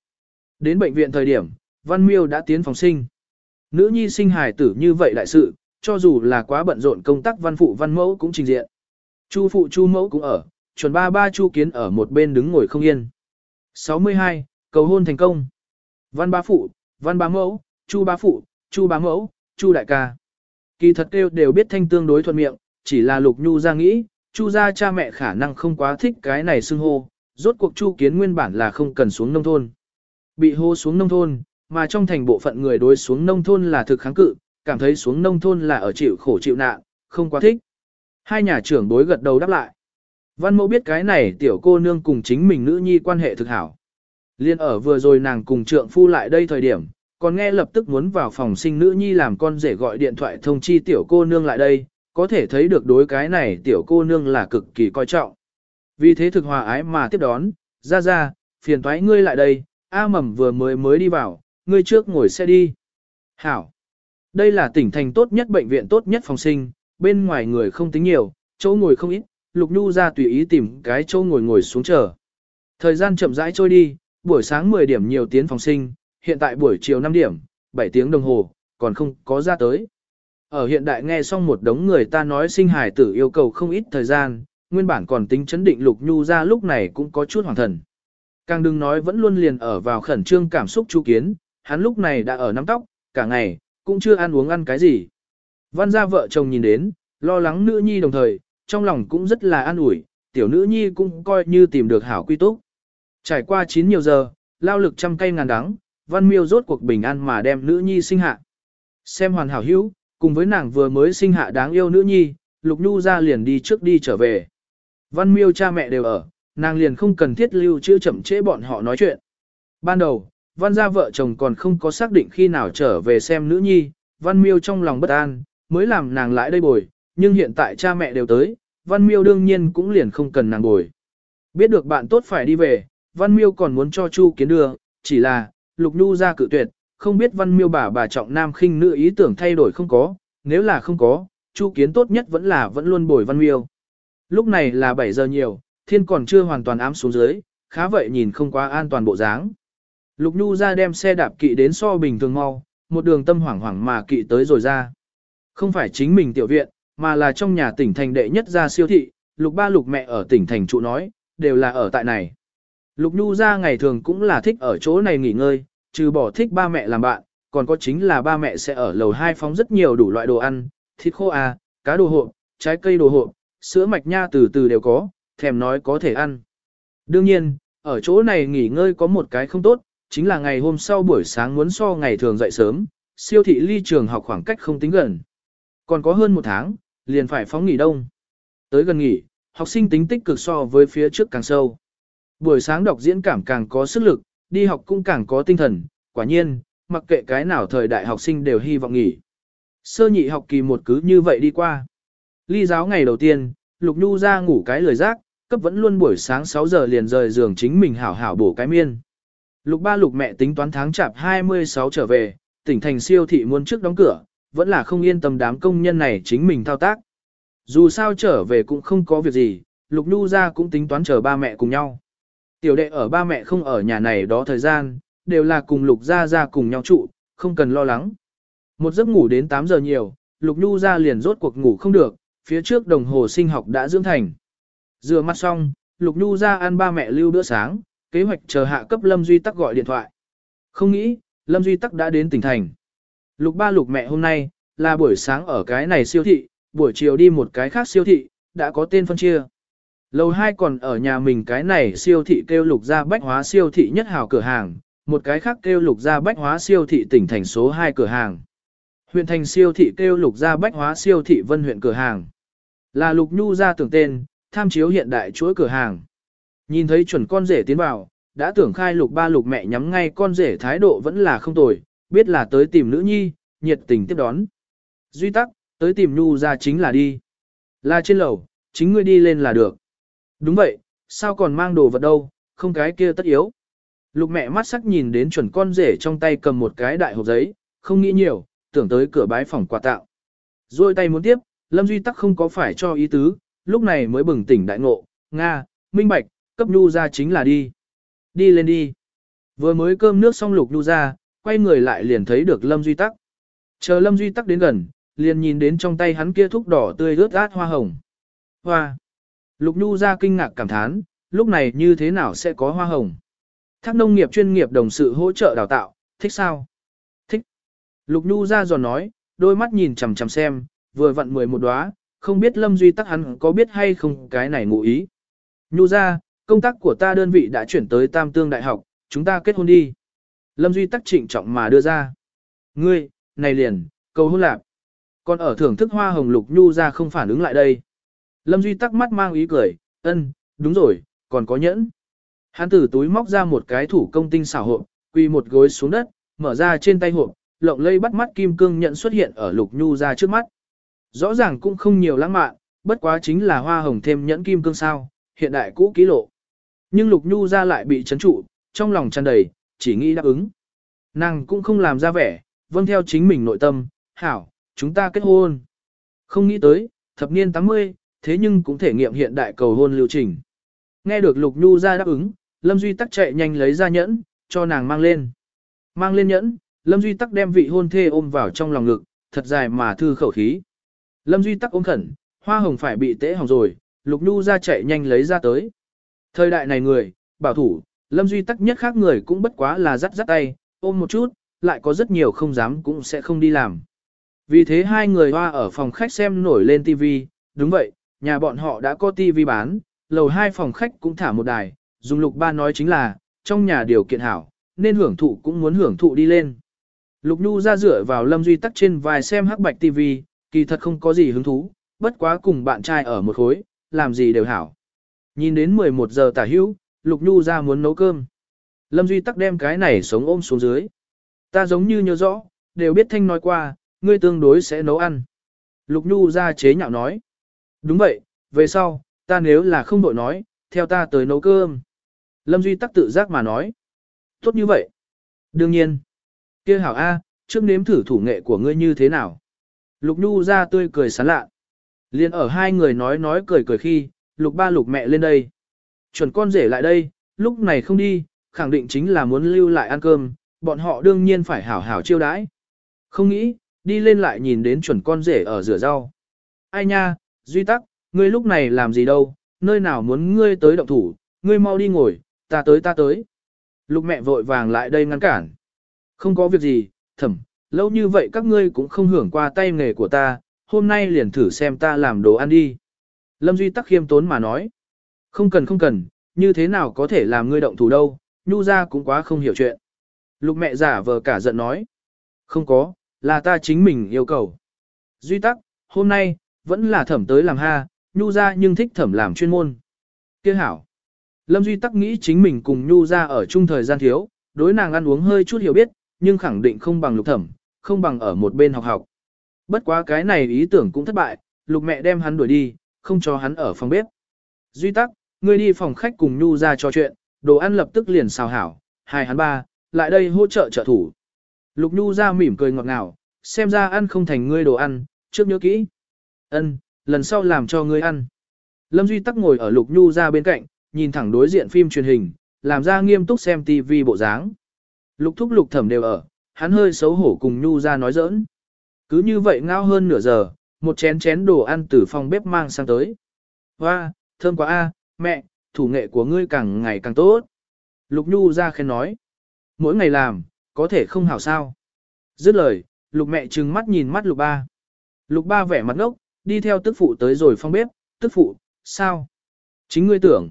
Đến bệnh viện thời điểm, Văn Miêu đã tiến phòng sinh. Nữ nhi sinh hài tử như vậy đại sự, cho dù là quá bận rộn công tác văn phụ văn mẫu cũng trình diện. Chu phụ chu mẫu cũng ở, chuẩn ba ba chu kiến ở một bên đứng ngồi không yên. 62. Cầu hôn thành công. Văn ba phụ, văn ba mẫu, chu Bá phụ, chu Bá mẫu, chu đại ca. Kỳ thật kêu đều biết thanh tương đối thuận miệng, chỉ là lục nhu ra nghĩ, chu gia cha mẹ khả năng không quá thích cái này xưng hô, rốt cuộc chu kiến nguyên bản là không cần xuống nông thôn. Bị hô xuống nông thôn, mà trong thành bộ phận người đối xuống nông thôn là thực kháng cự, cảm thấy xuống nông thôn là ở chịu khổ chịu nạn, không quá thích. Hai nhà trưởng đối gật đầu đáp lại. Văn mẫu biết cái này tiểu cô nương cùng chính mình nữ nhi quan hệ thực hảo. Liên ở vừa rồi nàng cùng trượng phu lại đây thời điểm, còn nghe lập tức muốn vào phòng sinh nữ nhi làm con rể gọi điện thoại thông chi tiểu cô nương lại đây, có thể thấy được đối cái này tiểu cô nương là cực kỳ coi trọng. Vì thế thực hòa ái mà tiếp đón, ra ra, phiền thoái ngươi lại đây, A mầm vừa mới mới đi vào, ngươi trước ngồi xe đi. Hảo. Đây là tỉnh thành tốt nhất bệnh viện tốt nhất phòng sinh, bên ngoài người không tính nhiều, chỗ ngồi không ít, Lục Nhu ra tùy ý tìm cái chỗ ngồi ngồi xuống chờ. Thời gian chậm rãi trôi đi, buổi sáng 10 điểm nhiều tiến phòng sinh, hiện tại buổi chiều 5 điểm, 7 tiếng đồng hồ, còn không có ra tới. Ở hiện đại nghe xong một đống người ta nói sinh hài tử yêu cầu không ít thời gian, nguyên bản còn tính chấn định Lục Nhu ra lúc này cũng có chút hoàng thần. Càng đừng nói vẫn luôn liền ở vào khẩn trương cảm xúc chu kiến, hắn lúc này đã ở nắm tóc, cả ngày, cũng chưa ăn uống ăn cái gì. Văn gia vợ chồng nhìn đến, lo lắng nữ nhi đồng thời, trong lòng cũng rất là an ủi, tiểu nữ nhi cũng coi như tìm được hảo quy túc. Trải qua chín nhiều giờ, lao lực trăm cây ngàn đắng, văn miêu rốt cuộc bình an mà đem nữ nhi sinh hạ. Xem hoàn hảo hữu, cùng với nàng vừa mới sinh hạ đáng yêu nữ nhi, lục nhu ra liền đi trước đi trở về. Văn miêu cha mẹ đều ở, nàng liền không cần thiết lưu chữ chậm trễ bọn họ nói chuyện. Ban đầu, văn gia vợ chồng còn không có xác định khi nào trở về xem nữ nhi, văn miêu trong lòng bất an, mới làm nàng lại đây bồi, nhưng hiện tại cha mẹ đều tới, văn miêu đương nhiên cũng liền không cần nàng bồi. Biết được bạn tốt phải đi về, văn miêu còn muốn cho Chu kiến đưa, chỉ là, lục nhu ra cự tuyệt, không biết văn miêu bà bà trọng nam khinh nữ ý tưởng thay đổi không có, nếu là không có, Chu Kiến tốt nhất vẫn là vẫn luôn bồi văn miêu. Lúc này là 7 giờ nhiều, thiên còn chưa hoàn toàn ám xuống dưới, khá vậy nhìn không quá an toàn bộ dáng. Lục Nhu ra đem xe đạp kỵ đến so bình thường mau, một đường tâm hoảng hoảng mà kỵ tới rồi ra. Không phải chính mình tiểu viện, mà là trong nhà tỉnh thành đệ nhất ra siêu thị, lục ba lục mẹ ở tỉnh thành trụ nói, đều là ở tại này. Lục Nhu ra ngày thường cũng là thích ở chỗ này nghỉ ngơi, trừ bỏ thích ba mẹ làm bạn, còn có chính là ba mẹ sẽ ở lầu hai phóng rất nhiều đủ loại đồ ăn, thịt khô à, cá đồ hộp, trái cây đồ hộp, sữa mạch nha từ từ đều có, thèm nói có thể ăn. Đương nhiên, ở chỗ này nghỉ ngơi có một cái không tốt, chính là ngày hôm sau buổi sáng muốn so ngày thường dậy sớm, siêu thị ly trường học khoảng cách không tính gần. Còn có hơn một tháng, liền phải phóng nghỉ đông. Tới gần nghỉ, học sinh tính tích cực so với phía trước càng sâu. Buổi sáng đọc diễn cảm càng có sức lực, đi học cũng càng có tinh thần, quả nhiên, mặc kệ cái nào thời đại học sinh đều hy vọng nghỉ. Sơ nhị học kỳ một cứ như vậy đi qua. Ly giáo ngày đầu tiên, Lục Nhu ra ngủ cái lời rác, cấp vẫn luôn buổi sáng 6 giờ liền rời giường chính mình hảo hảo bổ cái miên. Lục ba lục mẹ tính toán tháng chạp 26 trở về, tỉnh thành siêu thị muốn trước đóng cửa, vẫn là không yên tâm đám công nhân này chính mình thao tác. Dù sao trở về cũng không có việc gì, Lục Nhu ra cũng tính toán chờ ba mẹ cùng nhau. Tiểu đệ ở ba mẹ không ở nhà này đó thời gian, đều là cùng Lục Gia Gia cùng nhau trụ, không cần lo lắng. Một giấc ngủ đến 8 giờ nhiều, Lục Nhu Gia liền rốt cuộc ngủ không được, phía trước đồng hồ sinh học đã dưỡng thành. Rửa mặt xong, Lục Nhu Gia ăn ba mẹ lưu bữa sáng, kế hoạch chờ hạ cấp Lâm Duy Tắc gọi điện thoại. Không nghĩ, Lâm Duy Tắc đã đến tỉnh thành. Lục ba lục mẹ hôm nay, là buổi sáng ở cái này siêu thị, buổi chiều đi một cái khác siêu thị, đã có tên phân chia. Lầu 2 còn ở nhà mình cái này siêu thị kêu lục gia bách hóa siêu thị nhất hào cửa hàng, một cái khác kêu lục gia bách hóa siêu thị tỉnh thành số 2 cửa hàng. Huyện thành siêu thị kêu lục gia bách hóa siêu thị vân huyện cửa hàng. Là lục nhu ra tưởng tên, tham chiếu hiện đại chuỗi cửa hàng. Nhìn thấy chuẩn con rể tiến vào, đã tưởng khai lục ba lục mẹ nhắm ngay con rể thái độ vẫn là không tồi, biết là tới tìm nữ nhi, nhiệt tình tiếp đón. Duy tắc, tới tìm nhu ra chính là đi. Là trên lầu, chính ngươi đi lên là được. Đúng vậy, sao còn mang đồ vật đâu, không cái kia tất yếu. Lục mẹ mắt sắc nhìn đến chuẩn con rể trong tay cầm một cái đại hộp giấy, không nghĩ nhiều, tưởng tới cửa bái phòng quà tạo. Rồi tay muốn tiếp, Lâm Duy tắc không có phải cho ý tứ, lúc này mới bừng tỉnh đại ngộ, Nga, minh bạch, cấp nhu ra chính là đi. Đi lên đi. Vừa mới cơm nước xong lục nhu ra, quay người lại liền thấy được Lâm Duy Tắc. Chờ Lâm Duy Tắc đến gần, liền nhìn đến trong tay hắn kia thúc đỏ tươi rớt át hoa hồng. Hoa. Lục nhu ra kinh ngạc cảm thán, lúc này như thế nào sẽ có hoa hồng. Thác nông nghiệp chuyên nghiệp đồng sự hỗ trợ đào tạo, thích sao? Thích. Lục nhu ra giòn nói, đôi mắt nhìn chằm chằm xem, vừa vặn mười một đóa, không biết Lâm Duy Tắc hắn có biết hay không cái này ngụ ý. Nhu ra, công tác của ta đơn vị đã chuyển tới Tam Tương Đại học, chúng ta kết hôn đi. Lâm Duy tắc trịnh trọng mà đưa ra. Ngươi, này liền, cầu hôn lạc. Còn ở thưởng thức hoa hồng lục nhu ra không phản ứng lại đây. Lâm Duy tắc mắt mang ý cười, ân, đúng rồi, còn có nhẫn. Hắn từ túi móc ra một cái thủ công tinh xảo hộp, quỳ một gối xuống đất, mở ra trên tay hộp, lộng lây bắt mắt kim cương nhận xuất hiện ở lục nhu ra trước mắt. Rõ ràng cũng không nhiều lãng mạn, bất quá chính là hoa hồng thêm nhẫn kim cương sao, hiện đại cũ ký lộ. Nhưng Lục Nhu ra lại bị chấn trụ, trong lòng tràn đầy, chỉ nghĩ đáp ứng. Nàng cũng không làm ra vẻ, vâng theo chính mình nội tâm, hảo, chúng ta kết hôn. Không nghĩ tới, thập niên 80, thế nhưng cũng thể nghiệm hiện đại cầu hôn lưu trình. Nghe được Lục Nhu ra đáp ứng, Lâm Duy tắc chạy nhanh lấy ra nhẫn, cho nàng mang lên. Mang lên nhẫn, Lâm Duy tắc đem vị hôn thê ôm vào trong lòng ngực, thật dài mà thư khẩu khí. Lâm Duy tắc ôm khẩn, hoa hồng phải bị tễ hỏng rồi, Lục Nhu ra chạy nhanh lấy ra tới. Thời đại này người, bảo thủ, Lâm Duy tắc nhất khác người cũng bất quá là rắt rắt tay, ôm một chút, lại có rất nhiều không dám cũng sẽ không đi làm. Vì thế hai người hoa ở phòng khách xem nổi lên TV, đúng vậy, nhà bọn họ đã có tivi bán, lầu hai phòng khách cũng thả một đài, dùng lục ba nói chính là, trong nhà điều kiện hảo, nên hưởng thụ cũng muốn hưởng thụ đi lên. Lục Nhu ra dựa vào Lâm Duy tắc trên vài xem hắc bạch tivi, kỳ thật không có gì hứng thú, bất quá cùng bạn trai ở một khối, làm gì đều hảo. Nhìn đến 11 giờ tả hữu, Lục Nhu ra muốn nấu cơm. Lâm Duy tắc đem cái này sống ôm xuống dưới. Ta giống như nhớ rõ, đều biết Thanh nói qua, ngươi tương đối sẽ nấu ăn. Lục Nhu ra chế nhạo nói. Đúng vậy, về sau, ta nếu là không đội nói, theo ta tới nấu cơm. Lâm Duy tắc tự giác mà nói. Tốt như vậy. Đương nhiên. Kia hảo A, trước nếm thử thủ nghệ của ngươi như thế nào. Lục Nhu ra tươi cười sán lạ. Liên ở hai người nói nói cười cười khi, lục ba lục mẹ lên đây. Chuẩn con rể lại đây, lúc này không đi, khẳng định chính là muốn lưu lại ăn cơm, bọn họ đương nhiên phải hảo hảo chiêu đãi. Không nghĩ, đi lên lại nhìn đến chuẩn con rể ở rửa rau. Ai nha, Duy Tắc, ngươi lúc này làm gì đâu, nơi nào muốn ngươi tới động thủ, ngươi mau đi ngồi, ta tới ta tới. Lục mẹ vội vàng lại đây ngăn cản. Không có việc gì, thẩm, lâu như vậy các ngươi cũng không hưởng qua tay nghề của ta, hôm nay liền thử xem ta làm đồ ăn đi. Lâm Duy tắc khiêm tốn mà nói. Không cần không cần, như thế nào có thể làm ngươi động thủ đâu, nhu ra cũng quá không hiểu chuyện. Lục mẹ giả vờ cả giận nói. Không có, là ta chính mình yêu cầu. Duy tắc, hôm nay, vẫn là thẩm tới làm ha, nhu ra nhưng thích thẩm làm chuyên môn. Kia hảo. Lâm Duy tắc nghĩ chính mình cùng nhu ra ở chung thời gian thiếu, đối nàng ăn uống hơi chút hiểu biết, nhưng khẳng định không bằng lục thẩm, không bằng ở một bên học học. Bất quá cái này ý tưởng cũng thất bại, lục mẹ đem hắn đuổi đi, không cho hắn ở phòng bếp. Duy tắc, ngươi đi phòng khách cùng Nhu ra trò chuyện, đồ ăn lập tức liền xào hảo, hai hắn ba, lại đây hỗ trợ trợ thủ. Lục Nhu ra mỉm cười ngọt ngào, xem ra ăn không thành ngươi đồ ăn, trước nhớ kỹ. Ân, lần sau làm cho ngươi ăn. Lâm Duy tắc ngồi ở Lục Nhu ra bên cạnh, nhìn thẳng đối diện phim truyền hình, làm ra nghiêm túc xem TV bộ dáng. Lục thúc lục thẩm đều ở, hắn hơi xấu hổ cùng Nhu ra nói giỡn. Cứ như vậy ngao hơn nửa giờ, một chén chén đồ ăn từ phòng bếp mang sang tới. Hoa, thơm quá a, mẹ, thủ nghệ của ngươi càng ngày càng tốt. Lục Nhu ra khen nói. Mỗi ngày làm, có thể không hảo sao. Dứt lời, lục mẹ trừng mắt nhìn mắt lục ba. Lục ba vẻ mặt ngốc, đi theo tức phụ tới rồi phong bếp, tức phụ, sao? Chính ngươi tưởng.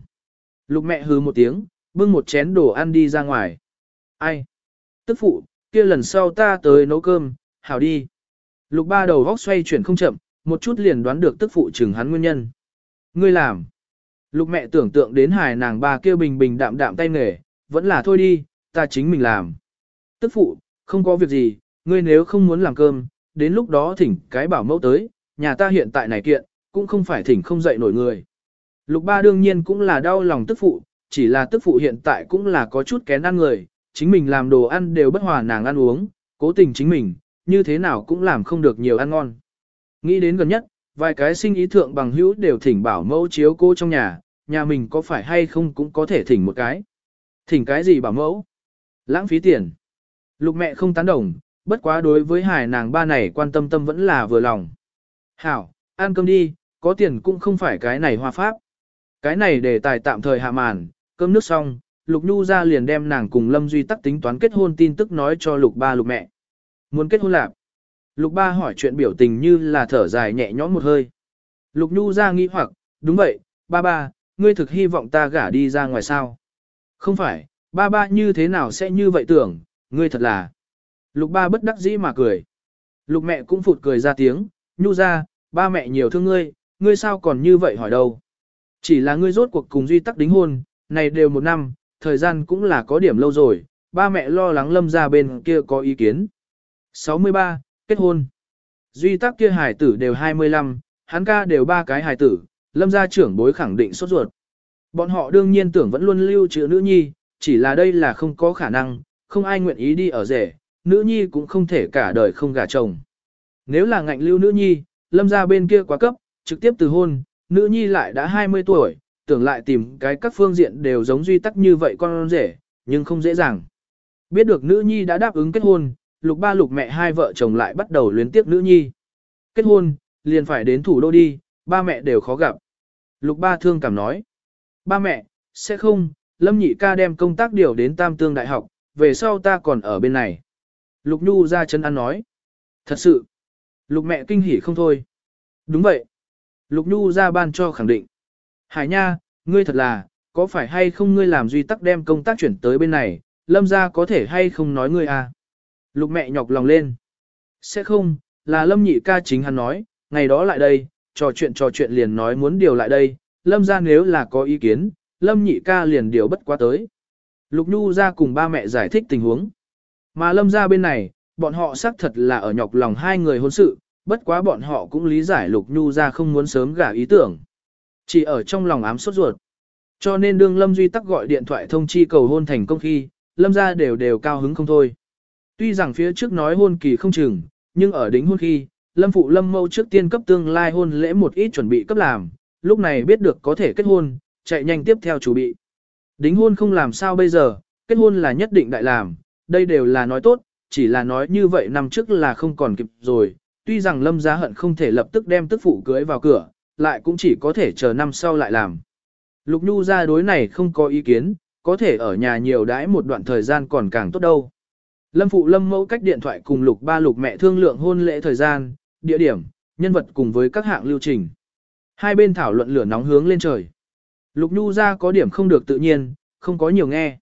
Lục mẹ hừ một tiếng, bưng một chén đồ ăn đi ra ngoài. Ai? Tức phụ, kia lần sau ta tới nấu cơm, hảo đi. Lục ba đầu góc xoay chuyển không chậm, một chút liền đoán được tức phụ chừng hắn nguyên nhân. Ngươi làm. Lục mẹ tưởng tượng đến hài nàng ba kia bình bình đạm đạm tay nghề, vẫn là thôi đi, ta chính mình làm. Tức phụ, không có việc gì, ngươi nếu không muốn làm cơm, đến lúc đó thỉnh cái bảo mẫu tới, nhà ta hiện tại này kiện, cũng không phải thỉnh không dậy nổi người. Lục ba đương nhiên cũng là đau lòng tức phụ, chỉ là tức phụ hiện tại cũng là có chút kén ăn người, chính mình làm đồ ăn đều bất hòa nàng ăn uống, cố tình chính mình, như thế nào cũng làm không được nhiều ăn ngon. Nghĩ đến gần nhất, vài cái sinh ý thượng bằng hữu đều thỉnh bảo mẫu chiếu cô trong nhà, nhà mình có phải hay không cũng có thể thỉnh một cái. Thỉnh cái gì bảo mẫu? Lãng phí tiền. Lục mẹ không tán đồng, bất quá đối với hải nàng ba này quan tâm tâm vẫn là vừa lòng. Hảo, ăn cơm đi, có tiền cũng không phải cái này hoa pháp. Cái này để tài tạm thời hạ màn, cơm nước xong, Lục Nhu ra liền đem nàng cùng Lâm Duy tắc tính toán kết hôn tin tức nói cho Lục ba Lục mẹ. Muốn kết hôn lạc. Lục ba hỏi chuyện biểu tình như là thở dài nhẹ nhõm một hơi. Lục Nhu ra nghĩ hoặc, đúng vậy, ba ba, ngươi thực hy vọng ta gả đi ra ngoài sao? Không phải, ba ba như thế nào sẽ như vậy tưởng, ngươi thật là. Lục ba bất đắc dĩ mà cười. Lục mẹ cũng phụt cười ra tiếng, Nhu ra, ba mẹ nhiều thương ngươi, ngươi sao còn như vậy hỏi đâu? Chỉ là ngươi rốt cuộc cùng duy tắc đính hôn, này đều một năm, thời gian cũng là có điểm lâu rồi, ba mẹ lo lắng lâm ra bên kia có ý kiến. 63. Kết hôn Duy tắc kia hài tử đều 25, hắn ca đều ba cái hài tử, lâm gia trưởng bối khẳng định sốt ruột. Bọn họ đương nhiên tưởng vẫn luôn lưu trữ nữ nhi, chỉ là đây là không có khả năng, không ai nguyện ý đi ở rể, nữ nhi cũng không thể cả đời không gả chồng. Nếu là ngạnh lưu nữ nhi, lâm gia bên kia quá cấp, trực tiếp từ hôn, nữ nhi lại đã 20 tuổi, tưởng lại tìm cái các phương diện đều giống duy tắc như vậy con rể, nhưng không dễ dàng. Biết được nữ nhi đã đáp ứng kết hôn, lục ba lục mẹ hai vợ chồng lại bắt đầu luyến tiếp nữ nhi. Kết hôn, liền phải đến thủ đô đi, ba mẹ đều khó gặp. Lục ba thương cảm nói. Ba mẹ, sẽ không, Lâm nhị ca đem công tác điều đến Tam Tương Đại học, về sau ta còn ở bên này. Lục Nhu ra chân ăn nói. Thật sự. Lục mẹ kinh hỉ không thôi. Đúng vậy. Lục Nhu ra ban cho khẳng định. Hải nha, ngươi thật là, có phải hay không ngươi làm duy tắc đem công tác chuyển tới bên này, lâm ra có thể hay không nói ngươi à? Lục mẹ nhọc lòng lên. Sẽ không, là lâm nhị ca chính hắn nói, ngày đó lại đây, trò chuyện trò chuyện liền nói muốn điều lại đây, lâm ra nếu là có ý kiến, lâm nhị ca liền điều bất quá tới. Lục Nhu ra cùng ba mẹ giải thích tình huống. Mà lâm ra bên này, bọn họ xác thật là ở nhọc lòng hai người hôn sự, bất quá bọn họ cũng lý giải Lục Nhu ra không muốn sớm gả ý tưởng. Chỉ ở trong lòng ám sốt ruột. Cho nên đương Lâm Duy Tắc gọi điện thoại thông chi cầu hôn thành công khi, Lâm ra đều đều cao hứng không thôi. Tuy rằng phía trước nói hôn kỳ không chừng, nhưng ở đính hôn khi, Lâm Phụ Lâm Mâu trước tiên cấp tương lai hôn lễ một ít chuẩn bị cấp làm, lúc này biết được có thể kết hôn, chạy nhanh tiếp theo chuẩn bị. Đính hôn không làm sao bây giờ, kết hôn là nhất định đại làm, đây đều là nói tốt, chỉ là nói như vậy năm trước là không còn kịp rồi, tuy rằng Lâm Gia Hận không thể lập tức đem tức phụ cưới vào cửa, lại cũng chỉ có thể chờ năm sau lại làm. Lục Nhu ra đối này không có ý kiến, có thể ở nhà nhiều đãi một đoạn thời gian còn càng tốt đâu. Lâm Phụ Lâm mẫu cách điện thoại cùng Lục ba Lục mẹ thương lượng hôn lễ thời gian, địa điểm, nhân vật cùng với các hạng lưu trình. Hai bên thảo luận lửa nóng hướng lên trời. Lục Nhu ra có điểm không được tự nhiên, không có nhiều nghe.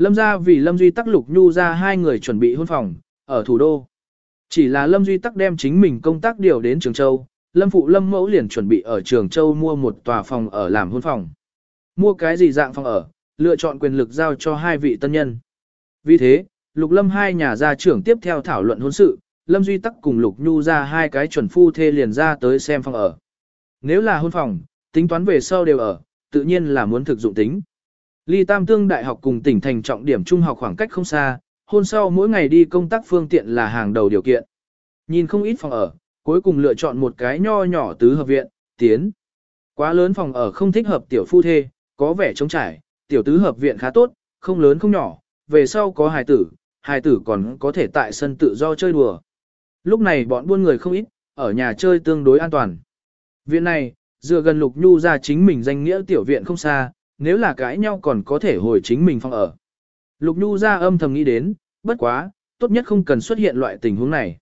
Lâm ra vì Lâm Duy tắc Lục Nhu ra hai người chuẩn bị hôn phòng, ở thủ đô. Chỉ là Lâm Duy tắc đem chính mình công tác điều đến Trường Châu, Lâm Phụ Lâm Mẫu liền chuẩn bị ở Trường Châu mua một tòa phòng ở làm hôn phòng. Mua cái gì dạng phòng ở, lựa chọn quyền lực giao cho hai vị tân nhân. Vì thế, Lục Lâm hai nhà gia trưởng tiếp theo thảo luận hôn sự, Lâm Duy Tắc cùng Lục Nhu ra hai cái chuẩn phu thê liền ra tới xem phòng ở. Nếu là hôn phòng, tính toán về sau đều ở, tự nhiên là muốn thực dụng tính. Ly Tam Tương Đại học cùng tỉnh thành trọng điểm trung học khoảng cách không xa, hôn sau mỗi ngày đi công tác phương tiện là hàng đầu điều kiện. Nhìn không ít phòng ở, cuối cùng lựa chọn một cái nho nhỏ tứ hợp viện, tiến. Quá lớn phòng ở không thích hợp tiểu phu thê, có vẻ trống trải, tiểu tứ hợp viện khá tốt, không lớn không nhỏ, về sau có hài tử, hài tử còn có thể tại sân tự do chơi đùa. Lúc này bọn buôn người không ít, ở nhà chơi tương đối an toàn. Viện này, dựa gần Lục Nhu ra chính mình danh nghĩa tiểu viện không xa, nếu là cãi nhau còn có thể hồi chính mình phòng ở. Lục Nhu ra âm thầm nghĩ đến, bất quá, tốt nhất không cần xuất hiện loại tình huống này.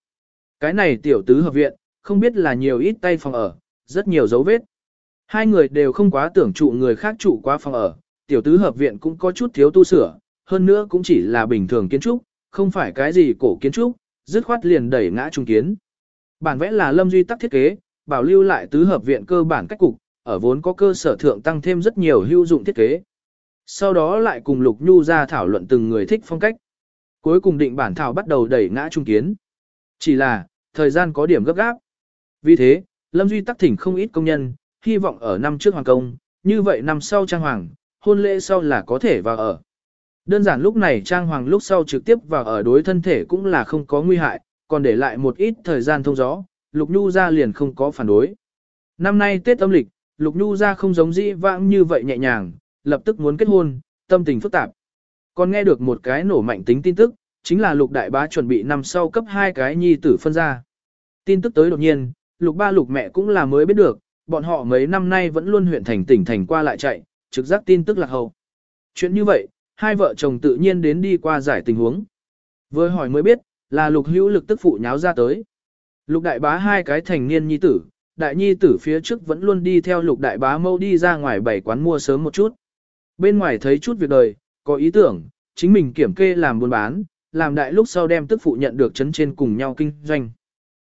Cái này tiểu tứ hợp viện, không biết là nhiều ít tay phòng ở, rất nhiều dấu vết. Hai người đều không quá tưởng trụ người khác trụ qua phòng ở, tiểu tứ hợp viện cũng có chút thiếu tu sửa, hơn nữa cũng chỉ là bình thường kiến trúc, không phải cái gì cổ kiến trúc, dứt khoát liền đẩy ngã trung kiến. Bản vẽ là Lâm Duy tắc thiết kế, bảo lưu lại tứ hợp viện cơ bản cách cục, ở vốn có cơ sở thượng tăng thêm rất nhiều hữu dụng thiết kế. Sau đó lại cùng Lục Nhu ra thảo luận từng người thích phong cách. Cuối cùng định bản thảo bắt đầu đẩy ngã trung kiến. Chỉ là, thời gian có điểm gấp gáp. Vì thế, Lâm Duy tắc thỉnh không ít công nhân, hy vọng ở năm trước hoàng công, như vậy năm sau trang hoàng, hôn lễ sau là có thể vào ở. Đơn giản lúc này trang hoàng lúc sau trực tiếp vào ở đối thân thể cũng là không có nguy hại, còn để lại một ít thời gian thông gió, Lục Nhu ra liền không có phản đối. Năm nay Tết âm lịch, Lục Nhu ra không giống dĩ vãng như vậy nhẹ nhàng, lập tức muốn kết hôn, tâm tình phức tạp. Còn nghe được một cái nổ mạnh tính tin tức, chính là Lục Đại Bá chuẩn bị năm sau cấp hai cái nhi tử phân ra. Tin tức tới đột nhiên, Lục Ba Lục mẹ cũng là mới biết được, bọn họ mấy năm nay vẫn luôn huyện thành tỉnh thành qua lại chạy, trực giác tin tức lạc hậu. Chuyện như vậy, hai vợ chồng tự nhiên đến đi qua giải tình huống. Vừa hỏi mới biết, là lục hữu lực tức phụ nháo ra tới. Lục đại bá hai cái thành niên nhi tử, đại nhi tử phía trước vẫn luôn đi theo lục đại bá mâu đi ra ngoài bảy quán mua sớm một chút. Bên ngoài thấy chút việc đời, có ý tưởng, chính mình kiểm kê làm buôn bán, làm đại lúc sau đem tức phụ nhận được chấn trên cùng nhau kinh doanh.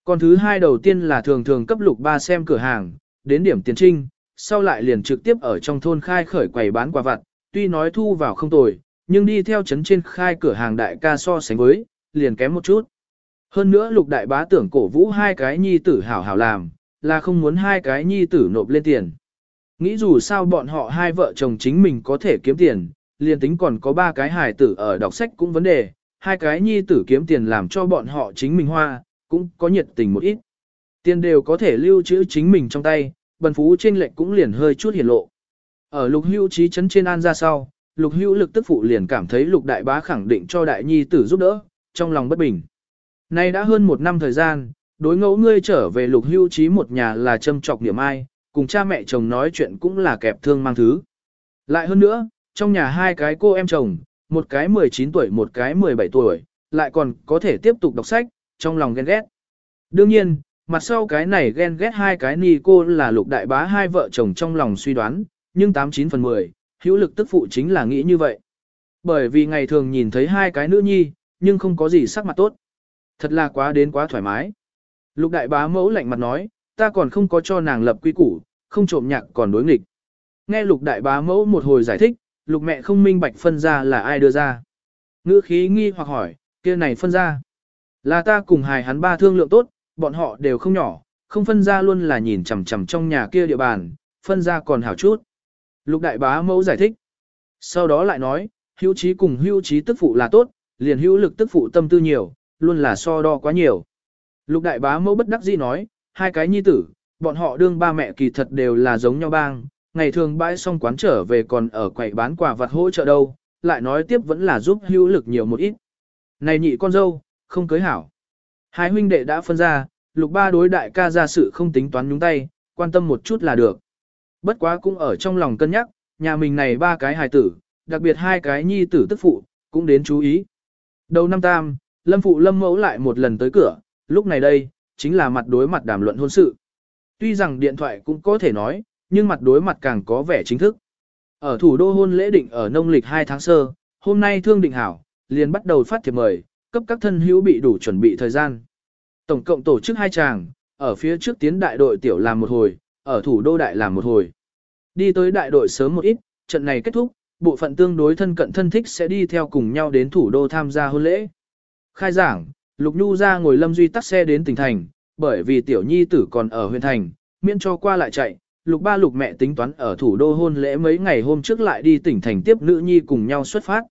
Còn thứ hai đầu tiên là thường thường cấp lục ba xem cửa hàng, đến điểm tiền trinh, sau lại liền trực tiếp ở trong thôn khai khởi quầy bán quà vặt, tuy nói thu vào không tồi, nhưng đi theo chấn trên khai cửa hàng đại ca so sánh với, liền kém một chút. Hơn nữa lục đại bá tưởng cổ vũ hai cái nhi tử hảo hảo làm, là không muốn hai cái nhi tử nộp lên tiền. Nghĩ dù sao bọn họ hai vợ chồng chính mình có thể kiếm tiền, liền tính còn có ba cái hài tử ở đọc sách cũng vấn đề, hai cái nhi tử kiếm tiền làm cho bọn họ chính mình hoa, cũng có nhiệt tình một ít. Tiền đều có thể lưu trữ chính mình trong tay, bần phú trên lệnh cũng liền hơi chút hiển lộ. Ở lục hưu trí chấn trên an ra sau, lục hưu lực tức phụ liền cảm thấy lục đại bá khẳng định cho đại nhi tử giúp đỡ, trong lòng bất bình. Nay đã hơn một năm thời gian, đối ngẫu ngươi trở về lục hưu trí một nhà là châm trọc niệm ai, cùng cha mẹ chồng nói chuyện cũng là kẹp thương mang thứ. Lại hơn nữa, trong nhà hai cái cô em chồng, một cái 19 tuổi một cái 17 tuổi, lại còn có thể tiếp tục đọc sách, trong lòng ghen ghét. Đương nhiên, mặt sau cái này ghen ghét hai cái ni cô là lục đại bá hai vợ chồng trong lòng suy đoán, nhưng 89 phần 10, hữu lực tức phụ chính là nghĩ như vậy. Bởi vì ngày thường nhìn thấy hai cái nữ nhi, nhưng không có gì sắc mặt tốt. Thật là quá đến quá thoải mái. Lục đại bá mẫu lạnh mặt nói, ta còn không có cho nàng lập quy củ, không trộm nhạc còn đối nghịch. Nghe lục đại bá mẫu một hồi giải thích, lục mẹ không minh bạch phân ra là ai đưa ra. Ngữ khí nghi hoặc hỏi, kia này phân ra. Là ta cùng hài hắn ba thương lượng tốt, bọn họ đều không nhỏ, không phân ra luôn là nhìn chằm chằm trong nhà kia địa bàn, phân ra còn hảo chút. Lục đại bá mẫu giải thích. Sau đó lại nói, hữu trí cùng hữu trí tức phụ là tốt, liền hữu lực tức phụ tâm tư nhiều, luôn là so đo quá nhiều. Lục đại bá mẫu bất đắc dĩ nói, hai cái nhi tử, bọn họ đương ba mẹ kỳ thật đều là giống nhau bang, ngày thường bãi xong quán trở về còn ở quầy bán quà vặt hỗ trợ đâu, lại nói tiếp vẫn là giúp hữu lực nhiều một ít. Này nhị con dâu, không cưới hảo. Hai huynh đệ đã phân ra, lục ba đối đại ca ra sự không tính toán nhúng tay, quan tâm một chút là được. Bất quá cũng ở trong lòng cân nhắc, nhà mình này ba cái hài tử, đặc biệt hai cái nhi tử tức phụ, cũng đến chú ý. Đầu năm tam, lâm phụ lâm mẫu lại một lần tới cửa, lúc này đây, chính là mặt đối mặt đàm luận hôn sự. Tuy rằng điện thoại cũng có thể nói, nhưng mặt đối mặt càng có vẻ chính thức. Ở thủ đô hôn lễ định ở nông lịch 2 tháng sơ, hôm nay thương định hảo, liền bắt đầu phát thiệp mời, cấp các thân hữu bị đủ chuẩn bị thời gian. Tổng cộng tổ chức hai chàng, ở phía trước tiến đại đội tiểu làm một hồi, ở thủ đô đại làm một hồi. Đi tới đại đội sớm một ít, trận này kết thúc, bộ phận tương đối thân cận thân thích sẽ đi theo cùng nhau đến thủ đô tham gia hôn lễ. Khai giảng, Lục Nhu ra ngồi Lâm Duy tắt xe đến tỉnh thành, bởi vì tiểu nhi tử còn ở huyện thành, miễn cho qua lại chạy. Lục ba lục mẹ tính toán ở thủ đô hôn lễ mấy ngày hôm trước lại đi tỉnh thành tiếp nữ nhi cùng nhau xuất phát.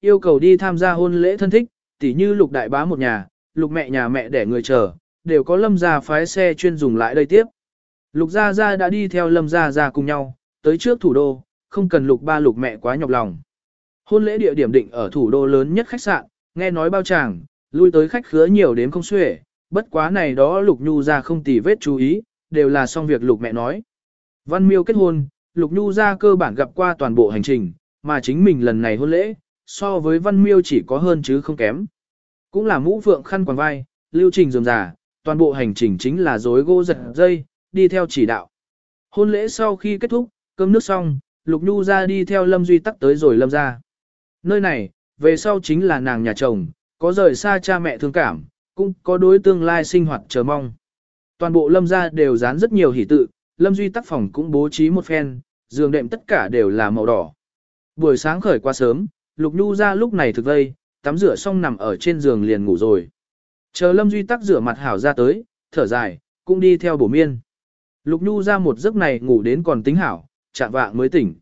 Yêu cầu đi tham gia hôn lễ thân thích, tỉ như lục đại bá một nhà, lục mẹ nhà mẹ để người chờ, đều có lâm gia phái xe chuyên dùng lại đây tiếp. Lục gia gia đã đi theo lâm gia gia cùng nhau, tới trước thủ đô, không cần lục ba lục mẹ quá nhọc lòng. Hôn lễ địa điểm định ở thủ đô lớn nhất khách sạn, nghe nói bao chàng, lui tới khách khứa nhiều đến không xuể, bất quá này đó lục nhu ra không tỉ vết chú ý, đều là xong việc lục mẹ nói. Văn miêu kết hôn, lục nhu ra cơ bản gặp qua toàn bộ hành trình, mà chính mình lần này hôn lễ, so với văn miêu chỉ có hơn chứ không kém. Cũng là mũ phượng khăn quàng vai, lưu trình dườm rà, toàn bộ hành trình chính là dối gỗ giật dây, đi theo chỉ đạo. Hôn lễ sau khi kết thúc, cơm nước xong, Lục Nhu ra đi theo Lâm Duy tắc tới rồi Lâm ra. Nơi này, về sau chính là nàng nhà chồng, có rời xa cha mẹ thương cảm, cũng có đối tương lai sinh hoạt chờ mong. Toàn bộ Lâm gia đều dán rất nhiều hỷ tự, Lâm Duy tắc phòng cũng bố trí một phen, giường đệm tất cả đều là màu đỏ. Buổi sáng khởi qua sớm, Lục Nhu ra lúc này thực vây, tắm rửa xong nằm ở trên giường liền ngủ rồi. Chờ Lâm Duy tắc rửa mặt hảo ra tới, thở dài, cũng đi theo bổ miên. Lục Nhu ra một giấc này ngủ đến còn tính hảo, chạm vạng mới tỉnh.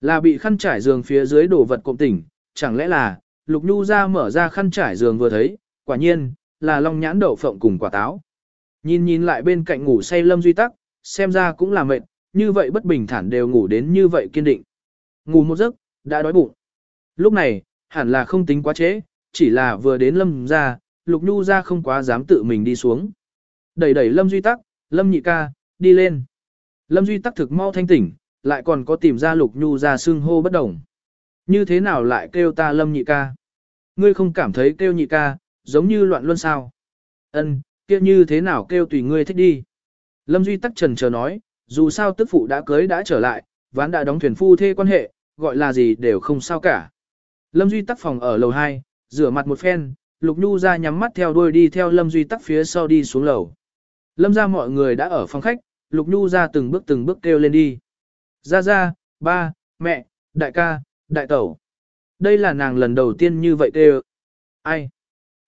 Là bị khăn trải giường phía dưới đổ vật cộm tỉnh, chẳng lẽ là, Lục Nhu ra mở ra khăn trải giường vừa thấy, quả nhiên, là long nhãn đậu phộng cùng quả táo. Nhìn nhìn lại bên cạnh ngủ say Lâm Duy Tắc, xem ra cũng là mệt, như vậy bất bình thản đều ngủ đến như vậy kiên định. Ngủ một giấc, đã đói bụng. Lúc này, hẳn là không tính quá trễ, chỉ là vừa đến Lâm ra, Lục Nhu ra không quá dám tự mình đi xuống. Đẩy đẩy Lâm Duy Tắc, Lâm nhị ca, đi lên. Lâm Duy Tắc thực mau thanh tỉnh, lại còn có tìm ra Lục Nhu ra xương hô bất đồng. Như thế nào lại kêu ta Lâm nhị ca? Ngươi không cảm thấy kêu nhị ca, giống như loạn luân sao? Ân, kia như thế nào kêu tùy ngươi thích đi. Lâm Duy Tắc trần chờ nói, dù sao tức phụ đã cưới đã trở lại, ván đã đóng thuyền phu thê quan hệ, gọi là gì đều không sao cả. Lâm Duy Tắc phòng ở lầu 2, rửa mặt một phen, Lục Nhu ra nhắm mắt theo đuôi đi theo Lâm Duy Tắc phía sau đi xuống lầu. Lâm ra mọi người đã ở phòng khách, Lục Nhu ra từng bước từng bước kêu lên đi. Ra ra, ba, mẹ, đại ca, đại tẩu. Đây là nàng lần đầu tiên như vậy tê Ai?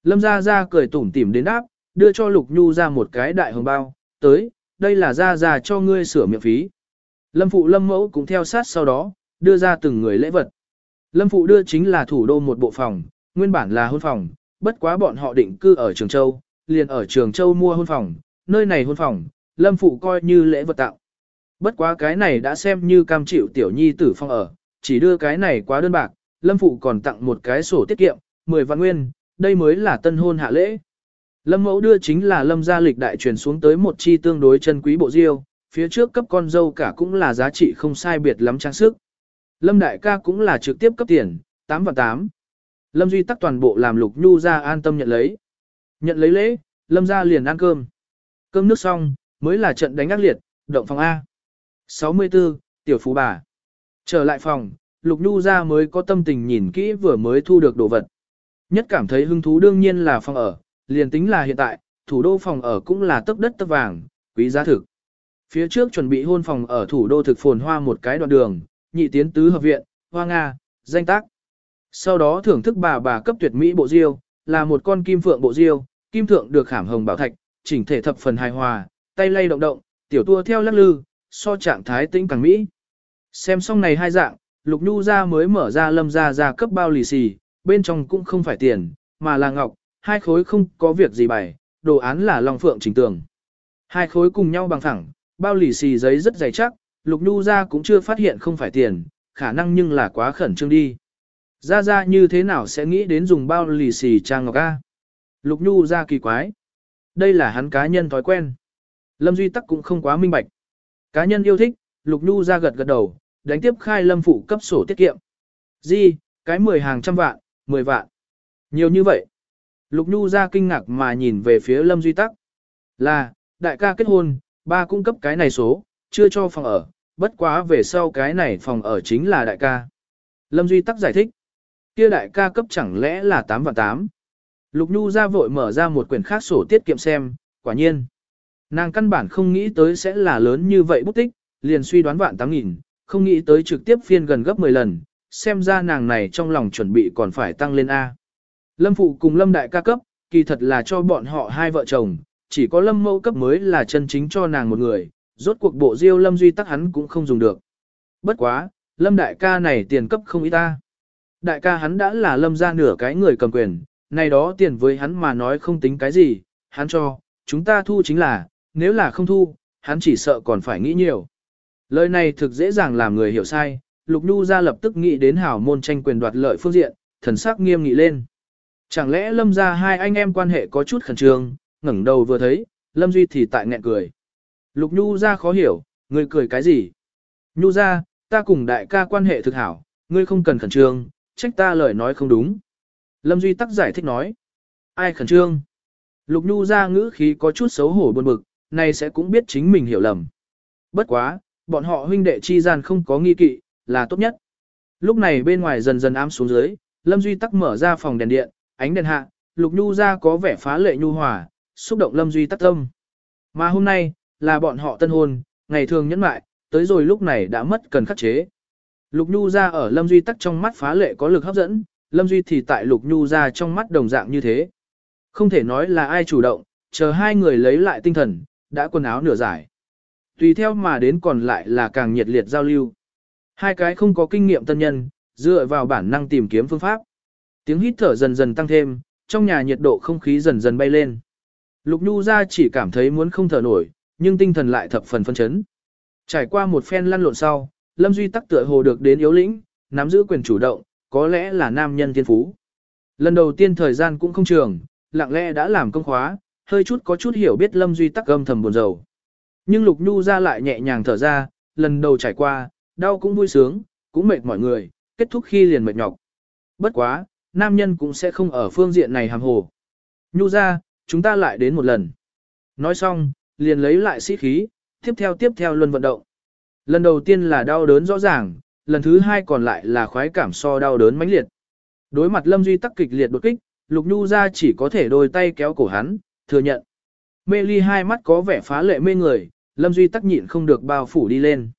Lâm gia gia cười tủm tỉm đến đáp, đưa cho Lục Nhu ra một cái đại hồng bao, tới, đây là gia gia cho ngươi sửa miệng phí. Lâm phụ lâm mẫu cũng theo sát sau đó, đưa ra từng người lễ vật. Lâm phụ đưa chính là thủ đô một bộ phòng, nguyên bản là hôn phòng, bất quá bọn họ định cư ở Trường Châu, liền ở Trường Châu mua hôn phòng, nơi này hôn phòng, Lâm phụ coi như lễ vật tặng. Bất quá cái này đã xem như cam chịu tiểu nhi tử phong ở, chỉ đưa cái này quá đơn bạc, Lâm phụ còn tặng một cái sổ tiết kiệm, 10 vạn nguyên, đây mới là tân hôn hạ lễ. Lâm mẫu đưa chính là lâm gia lịch đại truyền xuống tới một chi tương đối chân quý bộ diêu, phía trước cấp con dâu cả cũng là giá trị không sai biệt lắm trang sức. Lâm đại ca cũng là trực tiếp cấp tiền, 8 và 8. Lâm duy tắc toàn bộ làm lục nhu ra an tâm nhận lấy. Nhận lấy lễ, lâm gia liền ăn cơm. Cơm nước xong, mới là trận đánh ác liệt, động phòng A. 64, tiểu phú bà. Trở lại phòng, lục nhu ra mới có tâm tình nhìn kỹ vừa mới thu được đồ vật. Nhất cảm thấy hứng thú đương nhiên là phòng ở, liền tính là hiện tại, thủ đô phòng ở cũng là tấc đất tấc vàng, quý giá thực. Phía trước chuẩn bị hôn phòng ở thủ đô thực phồn hoa một cái đoạn đường, nhị tiến tứ hợp viện, hoa Nga, danh tác. Sau đó thưởng thức bà bà cấp tuyệt mỹ bộ diêu, là một con kim phượng bộ diêu, kim thượng được khảm hồng bảo thạch, chỉnh thể thập phần hài hòa, tay lay động động, tiểu tua theo lắc lư, so trạng thái tĩnh càng mỹ. Xem xong này hai dạng, Lục Nhu ra mới mở ra lâm ra ra cấp bao lì xì, bên trong cũng không phải tiền, mà là ngọc, hai khối không có việc gì bày, đồ án là long phượng trình tường. Hai khối cùng nhau bằng thẳng, bao lì xì giấy rất dày chắc, Lục Nhu ra cũng chưa phát hiện không phải tiền, khả năng nhưng là quá khẩn trương đi. Ra ra như thế nào sẽ nghĩ đến dùng bao lì xì trang ngọc A? Lục Nhu ra kỳ quái. Đây là hắn cá nhân thói quen. Lâm Duy Tắc cũng không quá minh bạch. Cá nhân yêu thích, Lục Nhu ra gật gật đầu, đánh tiếp khai lâm phụ cấp sổ tiết kiệm. Di, cái mười hàng trăm vạn, mười vạn. Nhiều như vậy. Lục Nhu ra kinh ngạc mà nhìn về phía Lâm Duy Tắc. Là, đại ca kết hôn, ba cung cấp cái này số, chưa cho phòng ở, bất quá về sau cái này phòng ở chính là đại ca. Lâm Duy Tắc giải thích. Kia đại ca cấp chẳng lẽ là 8 và 8. Lục Nhu ra vội mở ra một quyển khác sổ tiết kiệm xem, quả nhiên. Nàng căn bản không nghĩ tới sẽ là lớn như vậy bút tích, liền suy đoán vạn tám nghìn, không nghĩ tới trực tiếp phiên gần gấp 10 lần, xem ra nàng này trong lòng chuẩn bị còn phải tăng lên A. Lâm Phụ cùng Lâm Đại ca cấp, kỳ thật là cho bọn họ hai vợ chồng, chỉ có Lâm Mẫu cấp mới là chân chính cho nàng một người, rốt cuộc bộ diêu Lâm Duy tắc hắn cũng không dùng được. Bất quá, Lâm Đại ca này tiền cấp không ít ta. Đại ca hắn đã là Lâm ra nửa cái người cầm quyền, này đó tiền với hắn mà nói không tính cái gì, hắn cho, chúng ta thu chính là, nếu là không thu, hắn chỉ sợ còn phải nghĩ nhiều. Lời này thực dễ dàng làm người hiểu sai, Lục Nhu ra lập tức nghĩ đến hảo môn tranh quyền đoạt lợi phương diện, thần sắc nghiêm nghị lên. Chẳng lẽ Lâm ra hai anh em quan hệ có chút khẩn trương, ngẩng đầu vừa thấy, Lâm Duy thì tại nghẹn cười. Lục Nhu ra khó hiểu, người cười cái gì? Nhu ra, ta cùng đại ca quan hệ thực hảo, ngươi không cần khẩn trương, trách ta lời nói không đúng. Lâm Duy tắc giải thích nói. Ai khẩn trương? Lục Nhu ra ngữ khí có chút xấu hổ buồn bực, này sẽ cũng biết chính mình hiểu lầm. Bất quá, bọn họ huynh đệ chi gian không có nghi kỵ, là tốt nhất. Lúc này bên ngoài dần dần ám xuống dưới, Lâm Duy tắc mở ra phòng đèn điện, ánh đèn hạ, Lục Nhu ra có vẻ phá lệ nhu hòa, xúc động Lâm Duy tắc tâm. Mà hôm nay, là bọn họ tân hôn, ngày thường nhẫn mại, tới rồi lúc này đã mất cần khắc chế. Lục Nhu ra ở Lâm Duy tắc trong mắt phá lệ có lực hấp dẫn, Lâm Duy thì tại Lục Nhu ra trong mắt đồng dạng như thế. Không thể nói là ai chủ động, chờ hai người lấy lại tinh thần, đã quần áo nửa giải. Tùy theo mà đến còn lại là càng nhiệt liệt giao lưu. Hai cái không có kinh nghiệm tân nhân, dựa vào bản năng tìm kiếm phương pháp. Tiếng hít thở dần dần tăng thêm, trong nhà nhiệt độ không khí dần dần bay lên. Lục Nhu ra chỉ cảm thấy muốn không thở nổi, nhưng tinh thần lại thập phần phân chấn. Trải qua một phen lăn lộn sau, Lâm Duy tắc tựa hồ được đến yếu lĩnh, nắm giữ quyền chủ động, có lẽ là nam nhân thiên phú. Lần đầu tiên thời gian cũng không trường, lặng lẽ đã làm công khóa, hơi chút có chút hiểu biết Lâm Duy tắc âm thầm buồn rầu. Nhưng Lục Nhu ra lại nhẹ nhàng thở ra, lần đầu trải qua, đau cũng vui sướng, cũng mệt mọi người, kết thúc khi liền mệt nhọc. Bất quá, nam nhân cũng sẽ không ở phương diện này hàm hồ. Nhu ra, chúng ta lại đến một lần. Nói xong, liền lấy lại sĩ khí, tiếp theo tiếp theo luân vận động. Lần đầu tiên là đau đớn rõ ràng, lần thứ hai còn lại là khoái cảm so đau đớn mãnh liệt. Đối mặt Lâm Duy tắc kịch liệt đột kích, Lục Nhu ra chỉ có thể đôi tay kéo cổ hắn, thừa nhận. Mê ly hai mắt có vẻ phá lệ mê người, Lâm Duy tắc nhịn không được bao phủ đi lên.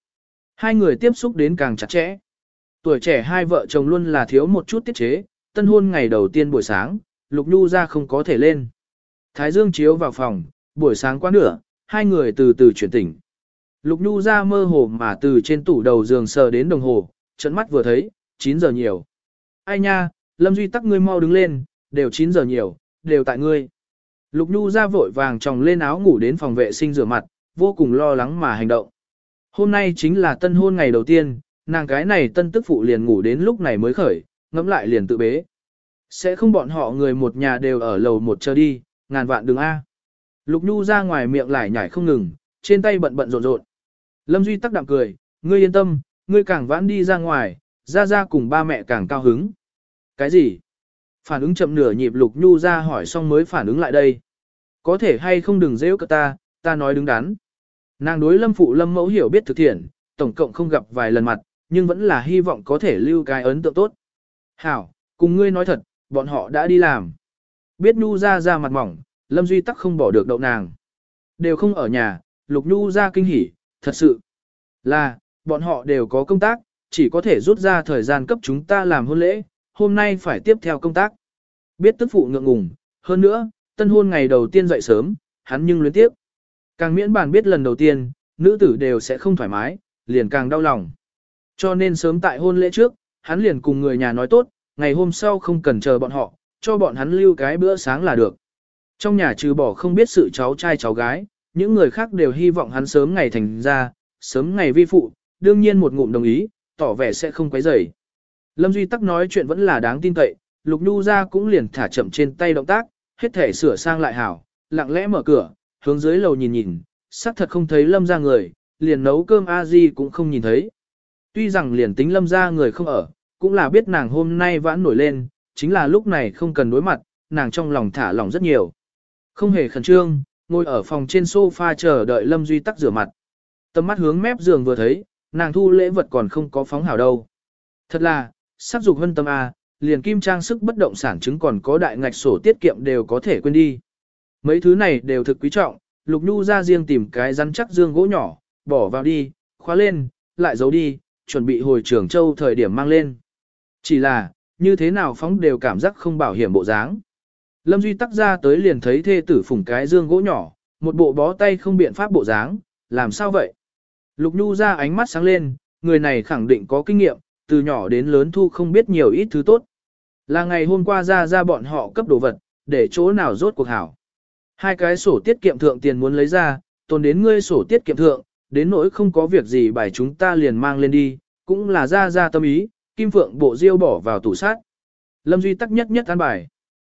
Hai người tiếp xúc đến càng chặt chẽ. Tuổi trẻ hai vợ chồng luôn là thiếu một chút tiết chế, tân hôn ngày đầu tiên buổi sáng, Lục Nhu ra không có thể lên. Thái Dương chiếu vào phòng, buổi sáng quá nửa, hai người từ từ chuyển tỉnh. Lục Nhu ra mơ hồ mà từ trên tủ đầu giường sờ đến đồng hồ, trận mắt vừa thấy, 9 giờ nhiều. Ai nha, Lâm Duy tắc ngươi mau đứng lên, đều 9 giờ nhiều, đều tại ngươi. Lục Nhu ra vội vàng tròng lên áo ngủ đến phòng vệ sinh rửa mặt, vô cùng lo lắng mà hành động. Hôm nay chính là tân hôn ngày đầu tiên, nàng cái này tân tức phụ liền ngủ đến lúc này mới khởi, ngẫm lại liền tự bế. Sẽ không bọn họ người một nhà đều ở lầu một chờ đi, ngàn vạn đường A. Lục Nhu ra ngoài miệng lại nhảy không ngừng, trên tay bận bận rộn rộn. Lâm Duy tắc đạm cười, ngươi yên tâm, ngươi càng vãn đi ra ngoài, ra ra cùng ba mẹ càng cao hứng. Cái gì? Phản ứng chậm nửa nhịp Lục Nhu ra hỏi xong mới phản ứng lại đây. Có thể hay không đừng dễ cỡ ta, ta nói đứng đắn. Nàng đối lâm phụ lâm mẫu hiểu biết thực thiện, tổng cộng không gặp vài lần mặt, nhưng vẫn là hy vọng có thể lưu cái ấn tượng tốt. Hảo, cùng ngươi nói thật, bọn họ đã đi làm. Biết Nhu ra ra mặt mỏng, Lâm Duy tắc không bỏ được đậu nàng. Đều không ở nhà, Lục Nhu ra kinh hỉ, thật sự là, bọn họ đều có công tác, chỉ có thể rút ra thời gian cấp chúng ta làm hôn lễ, hôm nay phải tiếp theo công tác. Biết tức phụ ngượng ngùng, hơn nữa, tân hôn ngày đầu tiên dậy sớm, hắn nhưng luyến tiếp. Càng miễn bàn biết lần đầu tiên, nữ tử đều sẽ không thoải mái, liền càng đau lòng. Cho nên sớm tại hôn lễ trước, hắn liền cùng người nhà nói tốt, ngày hôm sau không cần chờ bọn họ, cho bọn hắn lưu cái bữa sáng là được. Trong nhà trừ bỏ không biết sự cháu trai cháu gái, những người khác đều hy vọng hắn sớm ngày thành ra, sớm ngày vi phụ, đương nhiên một ngụm đồng ý, tỏ vẻ sẽ không quấy rầy. Lâm Duy Tắc nói chuyện vẫn là đáng tin cậy, Lục Nhu ra cũng liền thả chậm trên tay động tác, hết thể sửa sang lại hảo, lặng lẽ mở cửa, hướng dưới lầu nhìn nhìn, xác thật không thấy Lâm ra người, liền nấu cơm a di cũng không nhìn thấy. Tuy rằng liền tính Lâm ra người không ở, cũng là biết nàng hôm nay vãn nổi lên, chính là lúc này không cần đối mặt, nàng trong lòng thả lỏng rất nhiều. Không hề khẩn trương, ngồi ở phòng trên sofa chờ đợi Lâm Duy Tắc rửa mặt. Tầm mắt hướng mép giường vừa thấy, nàng thu lễ vật còn không có phóng hảo đâu. Thật là, sắc dục hân tâm A, liền kim trang sức bất động sản chứng còn có đại ngạch sổ tiết kiệm đều có thể quên đi. Mấy thứ này đều thực quý trọng, Lục Nhu ra riêng tìm cái rắn chắc dương gỗ nhỏ, bỏ vào đi, khóa lên, lại giấu đi, chuẩn bị hồi trưởng châu thời điểm mang lên. Chỉ là, như thế nào phóng đều cảm giác không bảo hiểm bộ dáng. Lâm Duy tắc ra tới liền thấy thê tử phủng cái dương gỗ nhỏ, một bộ bó tay không biện pháp bộ dáng, làm sao vậy? Lục Nhu ra ánh mắt sáng lên, người này khẳng định có kinh nghiệm, từ nhỏ đến lớn thu không biết nhiều ít thứ tốt. Là ngày hôm qua ra ra bọn họ cấp đồ vật, để chỗ nào rốt cuộc hảo. Hai cái sổ tiết kiệm thượng tiền muốn lấy ra, tồn đến ngươi sổ tiết kiệm thượng, đến nỗi không có việc gì bài chúng ta liền mang lên đi, cũng là ra ra tâm ý, kim phượng bộ diêu bỏ vào tủ sát. Lâm Duy tắc nhất nhất an bài.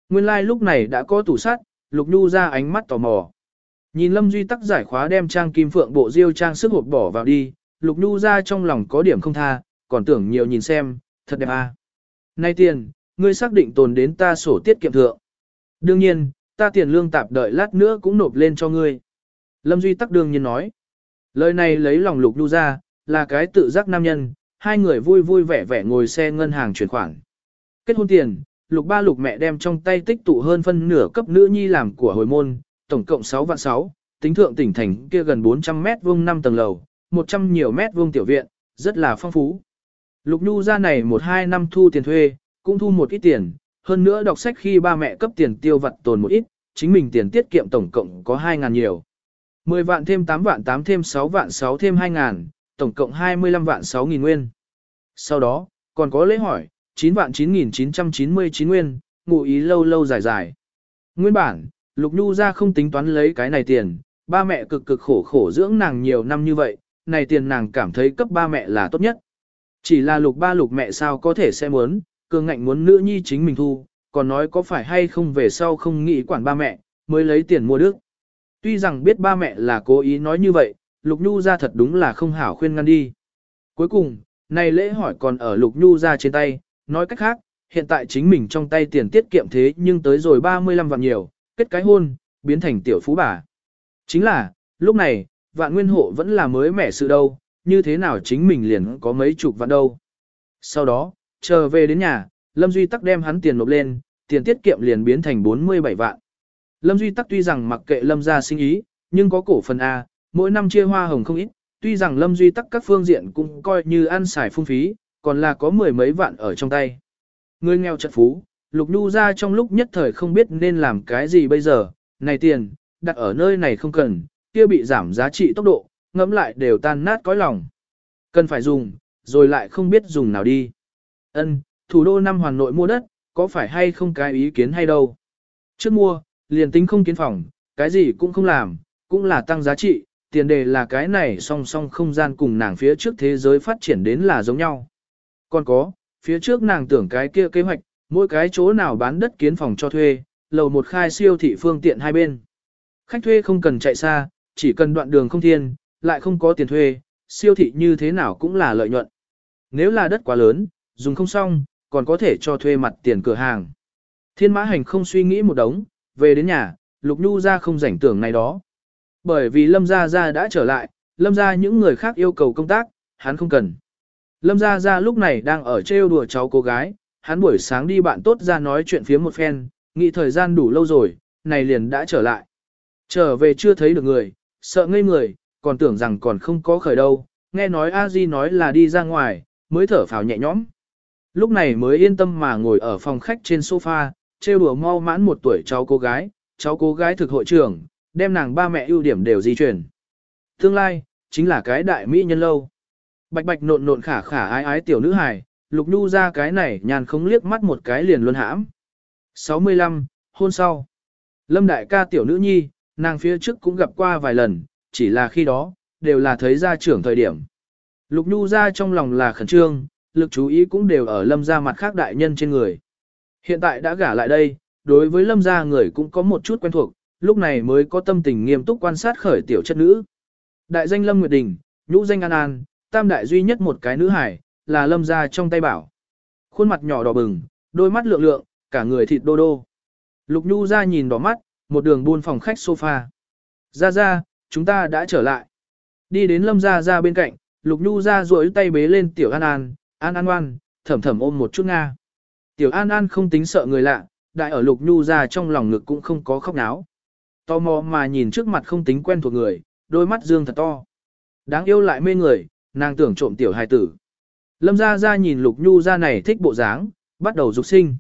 Nguyên lai like lúc này đã có tủ sát, Lục Nhu ra ánh mắt tò mò. Nhìn Lâm Duy tắc giải khóa đem trang kim phượng bộ diêu trang sức hộp bỏ vào đi, Lục Nhu ra trong lòng có điểm không tha, còn tưởng nhiều nhìn xem, thật đẹp à. Nay tiền, ngươi xác định tồn đến ta sổ tiết kiệm thượng. Đương nhiên, ta tiền lương tạp đợi lát nữa cũng nộp lên cho ngươi. Lâm Duy tắc đương nhiên nói. Lời này lấy lòng Lục đu ra, là cái tự giác nam nhân, hai người vui vui vẻ vẻ ngồi xe ngân hàng chuyển khoản. Kết hôn tiền, Lục ba Lục mẹ đem trong tay tích tụ hơn phân nửa cấp nữ nhi làm của hồi môn, tổng cộng 6 vạn 6, tính thượng tỉnh thành kia gần 400 mét vuông 5 tầng lầu, 100 nhiều mét vuông tiểu viện, rất là phong phú. Lục Nhu ra này 1-2 năm thu tiền thuê, cũng thu một ít tiền, hơn nữa đọc sách khi ba mẹ cấp tiền tiêu vặt tồn một ít, chính mình tiền tiết kiệm tổng cộng có 2.000 nhiều. 10 vạn thêm 8 vạn 8 thêm 6 vạn 6 thêm 2.000, tổng cộng 25 vạn 6.000 nguyên. Sau đó, còn có lễ hỏi, 9 vạn 9.999 nguyên, ngụ ý lâu lâu dài dài. Nguyên bản, Lục Nhu ra không tính toán lấy cái này tiền, ba mẹ cực cực khổ khổ dưỡng nàng nhiều năm như vậy, này tiền nàng cảm thấy cấp ba mẹ là tốt nhất. Chỉ là lục ba lục mẹ sao có thể sẽ muốn, cường ngạnh muốn nữ nhi chính mình thu, còn nói có phải hay không về sau không nghĩ quản ba mẹ, mới lấy tiền mua đức. Tuy rằng biết ba mẹ là cố ý nói như vậy, lục nhu ra thật đúng là không hảo khuyên ngăn đi. Cuối cùng, này lễ hỏi còn ở lục nhu ra trên tay, nói cách khác, hiện tại chính mình trong tay tiền tiết kiệm thế nhưng tới rồi 35 vạn nhiều, kết cái hôn, biến thành tiểu phú bà. Chính là, lúc này, vạn nguyên hộ vẫn là mới mẻ sự đâu, như thế nào chính mình liền có mấy chục vạn đâu. Sau đó, chờ về đến nhà, Lâm Duy Tắc đem hắn tiền nộp lên, tiền tiết kiệm liền biến thành 47 vạn. Lâm Duy Tắc tuy rằng mặc kệ Lâm gia sinh ý, nhưng có cổ phần A, mỗi năm chia hoa hồng không ít, tuy rằng Lâm Duy Tắc các phương diện cũng coi như ăn xài phung phí, còn là có mười mấy vạn ở trong tay. Người nghèo trận phú, Lục Nhu ra trong lúc nhất thời không biết nên làm cái gì bây giờ, này tiền, đặt ở nơi này không cần, kia bị giảm giá trị tốc độ, ngẫm lại đều tan nát cõi lòng. Cần phải dùng, rồi lại không biết dùng nào đi. Ân, thủ đô năm hoàn nội mua đất, có phải hay không cái ý kiến hay đâu. Trước mua, liền tính không kiến phòng, cái gì cũng không làm, cũng là tăng giá trị, tiền đề là cái này song song không gian cùng nàng phía trước thế giới phát triển đến là giống nhau. Còn có, phía trước nàng tưởng cái kia kế hoạch, mỗi cái chỗ nào bán đất kiến phòng cho thuê, lầu một khai siêu thị phương tiện hai bên. Khách thuê không cần chạy xa, chỉ cần đoạn đường không thiên, lại không có tiền thuê, siêu thị như thế nào cũng là lợi nhuận. Nếu là đất quá lớn, dùng không xong, còn có thể cho thuê mặt tiền cửa hàng. Thiên mã hành không suy nghĩ một đống, về đến nhà, Lục Nhu ra không rảnh tưởng này đó. Bởi vì Lâm Gia Gia đã trở lại, Lâm Gia những người khác yêu cầu công tác, hắn không cần. Lâm Gia Gia lúc này đang ở trêu đùa cháu cô gái, hắn buổi sáng đi bạn tốt ra nói chuyện phía một phen, nghĩ thời gian đủ lâu rồi, này liền đã trở lại. Trở về chưa thấy được người, sợ ngây người, còn tưởng rằng còn không có khởi đâu, nghe nói a di nói là đi ra ngoài, mới thở phào nhẹ nhõm. Lúc này mới yên tâm mà ngồi ở phòng khách trên sofa, trêu đùa mau mãn một tuổi cháu cô gái, cháu cô gái thực hội trưởng, đem nàng ba mẹ ưu điểm đều di chuyển. Tương lai, chính là cái đại mỹ nhân lâu. Bạch bạch nộn nộn khả khả ái ái tiểu nữ hài, Lục Nhu ra cái này nhàn không liếc mắt một cái liền luôn hãm. 65, hôn sau. Lâm đại ca tiểu nữ nhi, nàng phía trước cũng gặp qua vài lần, chỉ là khi đó, đều là thấy ra trưởng thời điểm. Lục Nhu ra trong lòng là khẩn trương, lực chú ý cũng đều ở lâm gia mặt khác đại nhân trên người. Hiện tại đã gả lại đây, đối với lâm gia người cũng có một chút quen thuộc, lúc này mới có tâm tình nghiêm túc quan sát khởi tiểu chất nữ. Đại danh Lâm Nguyệt Đình, nhũ danh An An, tam đại duy nhất một cái nữ hải, là lâm gia trong tay bảo. Khuôn mặt nhỏ đỏ bừng, đôi mắt lượng lượng, cả người thịt đô đô. Lục Nhu ra nhìn đỏ mắt, một đường buôn phòng khách sofa. Ra ra, chúng ta đã trở lại. Đi đến lâm gia ra bên cạnh, Lục Nhu ra duỗi tay bế lên tiểu An An, An An ngoan, thầm thầm ôm một chút Nga. Tiểu An An không tính sợ người lạ, đại ở Lục Nhu ra trong lòng ngực cũng không có khóc náo. Tò mò mà nhìn trước mặt không tính quen thuộc người, đôi mắt dương thật to. Đáng yêu lại mê người, nàng tưởng trộm tiểu hài tử. Lâm ra ra nhìn Lục Nhu ra này thích bộ dáng, bắt đầu dục sinh.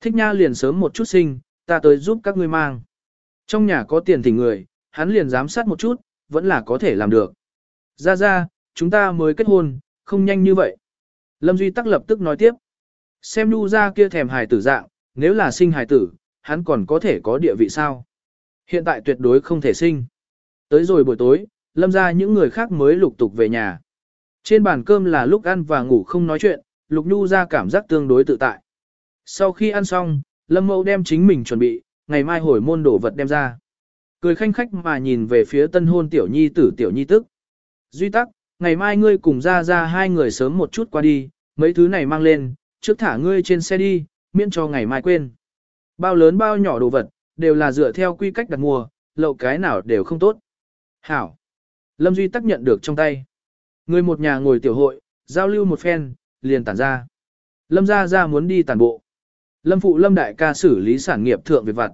Thích nha liền sớm một chút sinh, ta tới giúp các ngươi mang. Trong nhà có tiền thỉnh người, hắn liền giám sát một chút, vẫn là có thể làm được. Ra ra, chúng ta mới kết hôn, không nhanh như vậy. Lâm Duy tắc lập tức nói tiếp. Xem nu ra kia thèm hài tử dạng, nếu là sinh hài tử, hắn còn có thể có địa vị sao? Hiện tại tuyệt đối không thể sinh. Tới rồi buổi tối, lâm ra những người khác mới lục tục về nhà. Trên bàn cơm là lúc ăn và ngủ không nói chuyện, lục nhu ra cảm giác tương đối tự tại. Sau khi ăn xong, lâm mẫu đem chính mình chuẩn bị, ngày mai hồi môn đổ vật đem ra. Cười khanh khách mà nhìn về phía tân hôn tiểu nhi tử tiểu nhi tức. Duy tắc, ngày mai ngươi cùng ra ra hai người sớm một chút qua đi, mấy thứ này mang lên, trước thả ngươi trên xe đi, miễn cho ngày mai quên. Bao lớn bao nhỏ đồ vật, đều là dựa theo quy cách đặt mua, lậu cái nào đều không tốt. Hảo. Lâm Duy tắc nhận được trong tay. Người một nhà ngồi tiểu hội, giao lưu một phen, liền tản ra. Lâm ra ra muốn đi tản bộ. Lâm phụ Lâm đại ca xử lý sản nghiệp thượng việc vặt.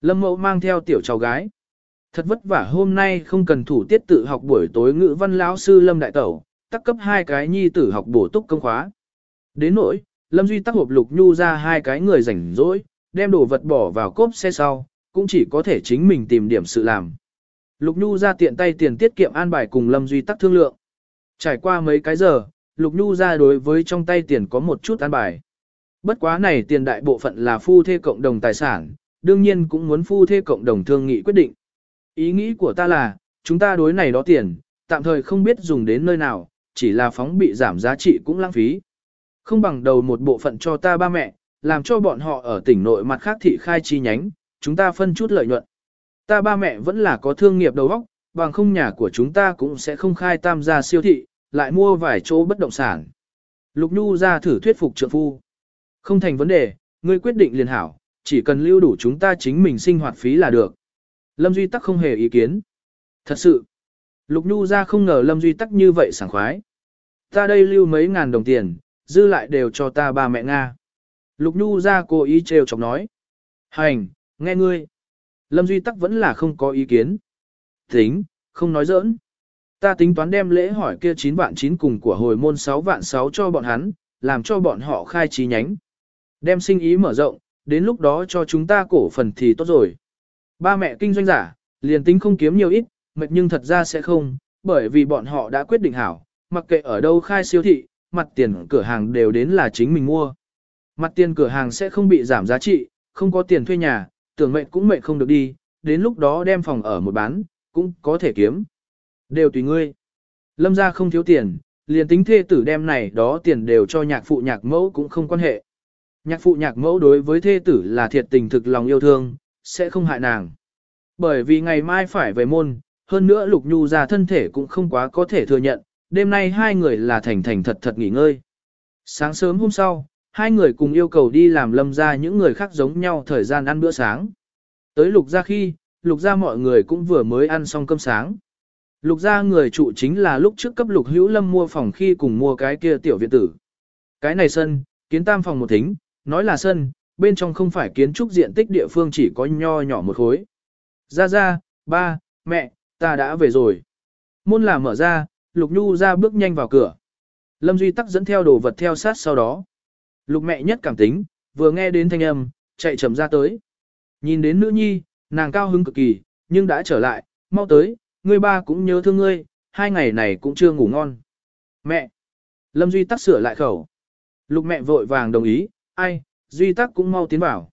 Lâm mẫu mang theo tiểu cháu gái. Thật vất vả hôm nay không cần thủ tiết tự học buổi tối ngữ văn lão sư Lâm đại tẩu, tắc cấp hai cái nhi tử học bổ túc công khóa. Đến nỗi, Lâm Duy tắc hộp lục nhu ra hai cái người rảnh rỗi, đem đồ vật bỏ vào cốp xe sau, cũng chỉ có thể chính mình tìm điểm sự làm. Lục Nhu ra tiện tay tiền tiết kiệm an bài cùng Lâm Duy tắc thương lượng. Trải qua mấy cái giờ, Lục Nhu ra đối với trong tay tiền có một chút an bài. Bất quá này tiền đại bộ phận là phu thê cộng đồng tài sản, đương nhiên cũng muốn phu thê cộng đồng thương nghị quyết định. Ý nghĩ của ta là, chúng ta đối này đó tiền, tạm thời không biết dùng đến nơi nào, chỉ là phóng bị giảm giá trị cũng lãng phí. Không bằng đầu một bộ phận cho ta ba mẹ, làm cho bọn họ ở tỉnh nội mặt khác thị khai chi nhánh, chúng ta phân chút lợi nhuận. Ta ba mẹ vẫn là có thương nghiệp đầu óc, bằng không nhà của chúng ta cũng sẽ không khai tam gia siêu thị, lại mua vài chỗ bất động sản. Lục Nhu ra thử thuyết phục trượng phu. Không thành vấn đề, ngươi quyết định liền hảo, chỉ cần lưu đủ chúng ta chính mình sinh hoạt phí là được. Lâm Duy Tắc không hề ý kiến. Thật sự, Lục Nhu ra không ngờ Lâm Duy Tắc như vậy sảng khoái. Ta đây lưu mấy ngàn đồng tiền, dư lại đều cho ta ba mẹ Nga. Lục Nhu ra cố ý trêu chọc nói. Hành, nghe ngươi. Lâm Duy Tắc vẫn là không có ý kiến. Tính, không nói giỡn. Ta tính toán đem lễ hỏi kia 9 vạn 9 cùng của hồi môn 6 vạn 6 cho bọn hắn, làm cho bọn họ khai trí nhánh. Đem sinh ý mở rộng, đến lúc đó cho chúng ta cổ phần thì tốt rồi. Ba mẹ kinh doanh giả, liền tính không kiếm nhiều ít, mệt nhưng thật ra sẽ không, bởi vì bọn họ đã quyết định hảo, mặc kệ ở đâu khai siêu thị, mặt tiền cửa hàng đều đến là chính mình mua. Mặt tiền cửa hàng sẽ không bị giảm giá trị, không có tiền thuê nhà, tưởng mệnh cũng mệnh không được đi, đến lúc đó đem phòng ở một bán, cũng có thể kiếm. Đều tùy ngươi. Lâm ra không thiếu tiền, liền tính thê tử đem này đó tiền đều cho nhạc phụ nhạc mẫu cũng không quan hệ. Nhạc phụ nhạc mẫu đối với thê tử là thiệt tình thực lòng yêu thương, sẽ không hại nàng. Bởi vì ngày mai phải về môn, hơn nữa Lục Nhu ra thân thể cũng không quá có thể thừa nhận, đêm nay hai người là thành thành thật thật nghỉ ngơi. Sáng sớm hôm sau, hai người cùng yêu cầu đi làm lâm ra những người khác giống nhau thời gian ăn bữa sáng. Tới lục ra khi, lục ra mọi người cũng vừa mới ăn xong cơm sáng. Lục ra người trụ chính là lúc trước cấp lục hữu lâm mua phòng khi cùng mua cái kia tiểu viện tử. Cái này sân, kiến tam phòng một thính, nói là sân, bên trong không phải kiến trúc diện tích địa phương chỉ có nho nhỏ một khối. Ra ra, ba, mẹ, ta đã về rồi. Môn là mở ra, Lục Nhu ra bước nhanh vào cửa. Lâm Duy tắc dẫn theo đồ vật theo sát sau đó. Lục mẹ nhất cảm tính, vừa nghe đến thanh âm, chạy chậm ra tới. Nhìn đến nữ nhi, nàng cao hứng cực kỳ, nhưng đã trở lại, mau tới, ngươi ba cũng nhớ thương ngươi, hai ngày này cũng chưa ngủ ngon. Mẹ! Lâm Duy tắc sửa lại khẩu. Lục mẹ vội vàng đồng ý, ai, duy tắc cũng mau tiến vào.